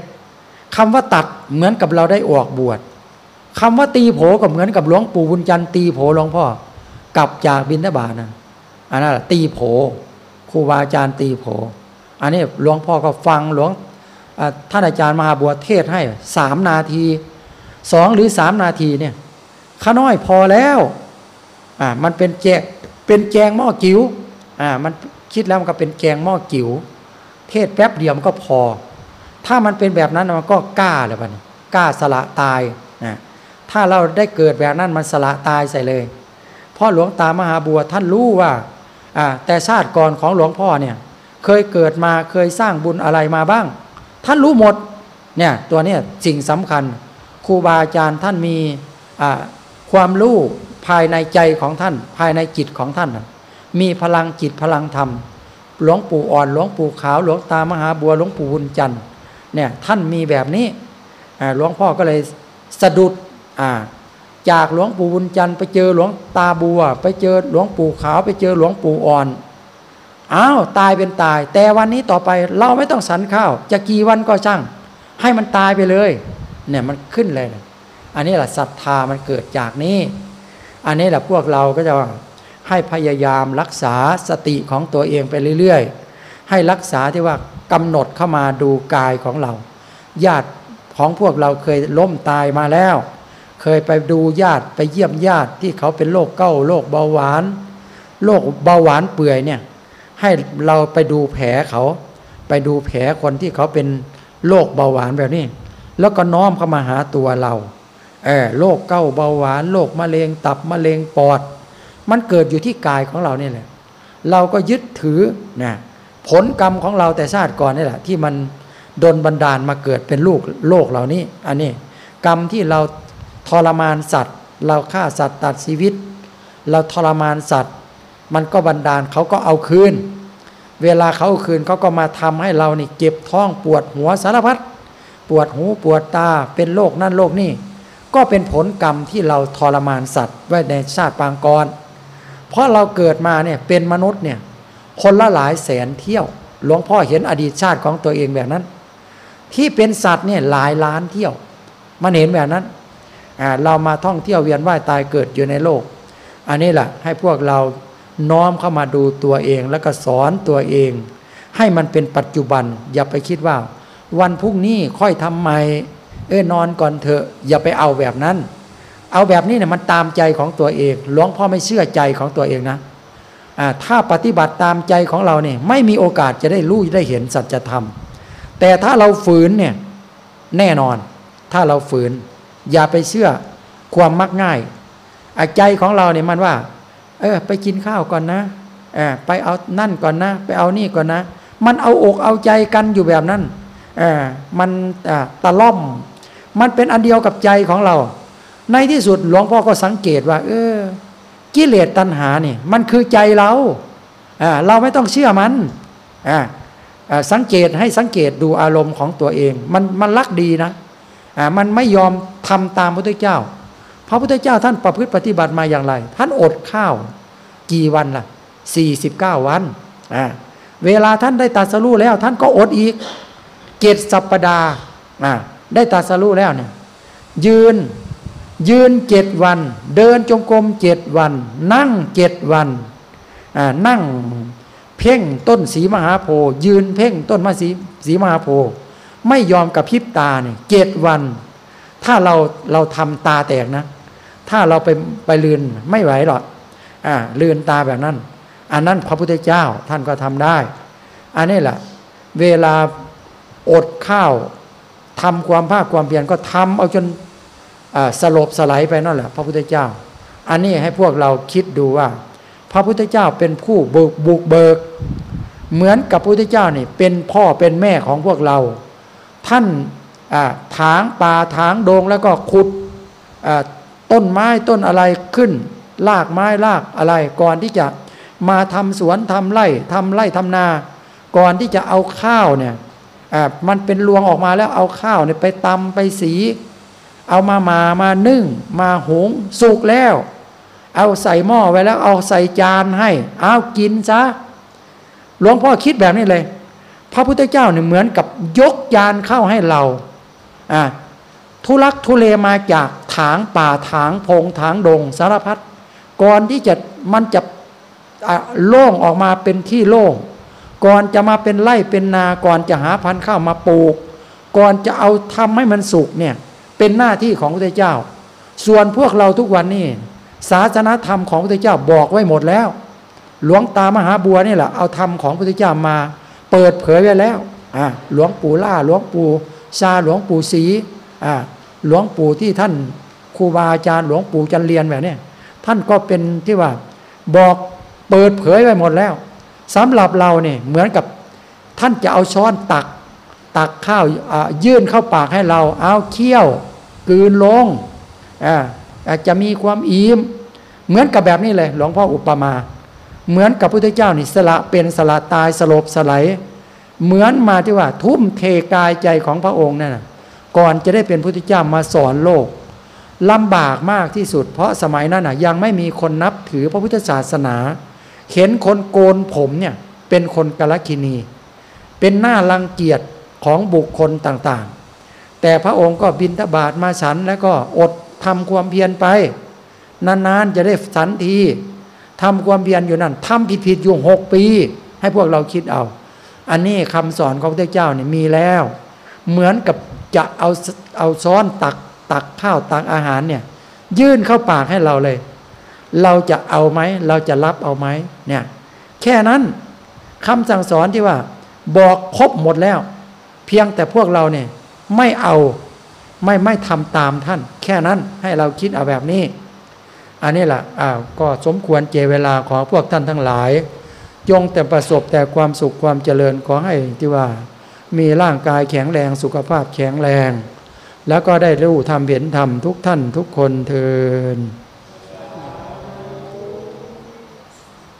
คำว่าตัดเหมือนกับเราได้ออกบวช คำว่าตีโผก็เหมือนกับหลวงปู่บุญจันทร์ตีโผหลวงพ่อกลับจากบินทบาทนะอันนั้นตีโผครูบาอาจารย์ตีโผอันนี้หลวงพ่อก็ฟังหลวงท่านอาจารย์มหาบัวเทศให้สามนาทีสองหรือสามนาทีเนี่ยข้าน้อยพอแล้วอ่ามันเป็นแจงเป็นแจงหม้อจิ๋วอ่ามันคิดแล้วมันก็เป็นแจงหม้อจิ๋วเทศแป๊บเดียวมันก็พอ ถ้ามันเป็นแบบนั้นมันก็กล้าเลยมันกล้าสละตาย ถ้าเราได้เกิดแบบนั้นมันสละตายใส่เลยพ่อหลวงตามหาบัวท่านรู้ว่าแต่ชาติก่อนของหลวงพ่อเนี่ยเคยเกิดมาเคยสร้างบุญอะไรมาบ้าง ท่านรู้หมดเนี่ยตัวนี้สิ่งสำคัญครูบาอาจารย์ท่านมีความรู้ภายในใจของท่าน ภายในจิตของท่าน มีพลังจิตพลังธรรม หลวงปู่อ่อนหลวงปู่ขาวหลวงตามหาบัวหลวงปู่บุญจันทร์เนี่ยท่านมีแบบนี้หลวงพ่อก็เลยสะดุด จากหลวงปู่บุญจันทร์ไปเจอหลวงตาบัว ไปเจอหลวงปู่ขาวไปเจอหลวงปู่อ่อนอ้าวตายเป็นตาย แต่วันนี้ต่อไปเราไม่ต้องสันข้าว จะกี่วันก็ช่าง ให้มันตายไปเลย เนี่ยมันขึ้นเลยอันนี้แหละศรัทธามันเกิดจากนี้ อันนี้แหละพวกเราก็จะให้พยายามรักษาสติของตัวเองไปเรื่อยๆ ให้รักษาที่ว่ากำหนดเข้ามาดูกายของเรา ญาติของพวกเราเคยล้มตายมาแล้ว เคยไปดูญาติไปเยี่ยมญาติที่เขาเป็นโรคเก้าโรคเบาหวานโรคเบาหวานเปื่อยเนี่ย ให้เราไปดูแผลเขา ไปดูแผลคนที่เขาเป็นโรคเบาหวานแบบนี้ แล้วก็น้อมเข้ามาหาตัวเราเออโรคเก้าเบาหวานโรคมะเร็งตับมะเร็งปอด มันเกิดอยู่ที่กายของเราเนี่ยแหละเราก็ยึดถือนะผลกรรมของเราแต่ชาติก่อนนี่แหละ ที่มันดนบันดาลมาเกิดเป็นลูกโลกเหล่านี้ อันนี้ กรรมที่เรา ทรมานสัตว์ เราฆ่าสัตว์ตัดชีวิต เราทรมานสัตว์ มันก็บันดาลเขาก็เอาคืน เวลาเขาเอาคืนเขาก็มาทำให้เรานี่เจ็บท้องปวดหัวสารพัดปวดหูปวดตาเป็นโรคนั่นโรคนี่ก็เป็นผลกรรมที่เราทรมานสัตว์ ไว้ในชาติปางกรเพราะเราเกิดมาเนี่ยเป็นมนุษย์เนี่ยคนละหลายแสนเที่ยว หลวงพ่อเห็นอดีตชาติของตัวเองแบบนั้น ที่เป็นสัตว์เนี่ยหลายล้านเที่ยว มันเห็นแบบนั้น เรามาท่องเที่ยวเวียนว่ายตายเกิดอยู่ในโลก อันนี้แหละให้พวกเราน้อมเข้ามาดูตัวเองแล้วก็สอนตัวเอง ให้มันเป็นปัจจุบัน อย่าไปคิดว่า วันพรุ่งนี้ค่อยทำใหม่เออนอนก่อนเถอะอย่าไปเอาแบบนั้น เอาแบบนี้เนี่ยมันตามใจของตัวเองหลวงพ่อไม่เชื่อใจของตัวเองนะถ้าปฏิบัติตามใจของเราเนี่ยไม่มีโอกาสจะได้รู้ได้เห็นสัจธรรม แต่ถ้าเราฝืนเนี่ยแน่นอนถ้าเราฝืน อย่าไปเชื่อความมักง่ายใจของเราเนี่ยมันว่า เออ ไปกินข้าวก่อนนะเออไปเอานั่นก่อนนะ ไปเอานี่ก่อนนะ มันเอาอกเอาใจกันอยู่แบบนั้นเออมันตะล่อม มันเป็นอันเดียวกับใจของเรา ในที่สุดหลวงพ่อก็สังเกตว่า เออ กิเลสตัณหาเนี่ยมันคือใจเราเราไม่ต้องเชื่อมันสังเกตให้สังเกตดูอารมณ์ของตัวเอง มันมันรักดีนะ มันไม่ยอมทำตามพระพุทธเจ้า พระพุทธเจ้าท่านประพฤติปฏิบัติมาอย่างไร ท่านอดข้าว กี่วันล่ะสี่สิบเก้าวันอ่าเวลาท่านได้ตัดสรู้แล้ว ท่านก็อดอีกเจ็ดสัปปดาห์อ่าได้ตัดสรู้แล้วเนี่ยยืนยืนเจ็ดวัน เดินจงกรมเจ็ดวัน นั่งเจ็ดวันอ่านั่งเพ่งต้นสีมหาโพยืนเพ่งต้นมะสีสีมหาโพ ไม่ยอมกับพิบตาเนี่ยเจ็ดวัน ถ้าเราเราทำตาแตกนะ ถ้าเราไปไปลืนไม่ไหวหรอกอ่าลืนตาแบบนั้น อันนั้นพระพุทธเจ้าท่านก็ทำได้ อันนี้แหละ เวลาอดข้าวทำความภาคความเพียรก็ทำเอาจนสลบสลายไปนั่นแหละ พระพุทธเจ้า อันนี้ให้พวกเราคิดดูว่า พระพุทธเจ้าเป็นผู้บุกบุกเบิก เหมือนกับพระพุทธเจ้านี่เป็นพ่อเป็นแม่ของพวกเรา ท่านถางป่าถางโดงแล้วก็ขุดต้นไม้ต้นอะไรขึ้นลากไม้ลากอะไร ก่อนที่จะมาทำสวนทำไร่ทำไร่ทำนา ก่อนที่จะเอาข้าวเนี่ยมันเป็นรวงออกมาแล้วเอาข้าวเนี่ยไปตำไปสี เอามามามานึ่ง มาหุงสุกแล้ว เอาใส่หม้อไว้แล้วเอาใส่จานให้ เอากินซะหลวงพ่อคิดแบบนี้เลย พระพุทธเจ้าเนี่ยเหมือนกับยกจานเข้าให้เราอ่าทุลักทุเลมาจากถางป่าถางพงถางดงสารพัดก่อนที่จะมันจะโล่งออกมาเป็นที่โล่งก่อนจะมาเป็นไร่เป็นนาก่อนจะหาพันธุ์ข้าวมาปลูก ก่อนจะเอาทำให้มันสุกเนี่ยเป็นหน้าที่ของพระเจ้า ส่วนพวกเราทุกวันนี้ศาสนาธรรมของพระพุทธเจ้าบอกไว้หมดแล้ว หลวงตามหาบัวนี่แหละเอาธรรมของพระพุทธเจ้ามา เปิดเผยไว้แล้วอ่าหลวงปู่ล่าหลวงปู่ชาหลวงปู่ศรีอ่าหลวงปู่ที่ท่านครูบาอาจารย์หลวงปู่จันเรียนแบบนี้ท่านก็เป็นที่ว่าบอกเปิดเผยไว้หมดแล้วสำหรับเราเนี่ยเหมือนกับท่านจะเอาช้อนตัก ตักข้าวยื่นเข้าปากให้เราเอาเคี้ยวกลืนลงอ่าอาจจะมีความอิ่มเหมือนกับแบบนี้เลย หลวงพ่ออุปมา เหมือนกับพระพุทธเจ้านี่สละเป็นสละตายสลบสลายเหมือนมาที่ว่า ทุ่มเทกายใจของพระองค์นั่นนะก่อนจะได้เป็นพุทธเจ้ามาสอนโลกลำบากมากที่สุด เพราะสมัยนั้นนะยังไม่มีคนนับถือพระพุทธศาสนาเห็นคนโกนผมเนี่ยเป็นคนกาลกินี เป็นหน้ารังเกียจของบุคคลต่างๆ แต่พระองค์ก็บินทบาทมาฉันแล้วก็อดทำความเพียรไป นานๆจะได้สันที ทำความเพียรอยู่นั่นทำผิดๆอยู่หกปี ให้พวกเราคิดเอา อันนี้คำสอนของพระเจ้าเนี่ยมีแล้ว เหมือนกับจะเอาเอาซ้อนตักตักข้าวตักอาหารเนี่ย ยื่นเข้าปากให้เราเลย เราจะเอาไหมเราจะรับเอาไหมเนี่ย แค่นั้นคำสั่งสอนที่ว่า บอกครบหมดแล้ว เพียงแต่พวกเราเนี่ยไม่เอาไม่ไม่ทำตามท่าน แค่นั้นให้เราคิดเอาแบบนี้ อันนี้แหละอ้าวก็สมควรเจเวลาของพวกท่านทั้งหลาย ยงแต่ประสบแต่ความสุขความเจริญขอให้ที่ว่า มีร่างกายแข็งแรงสุขภาพแข็งแรง แล้วก็ได้รู้ทำเห็นทำทุกท่านทุกคนเทิน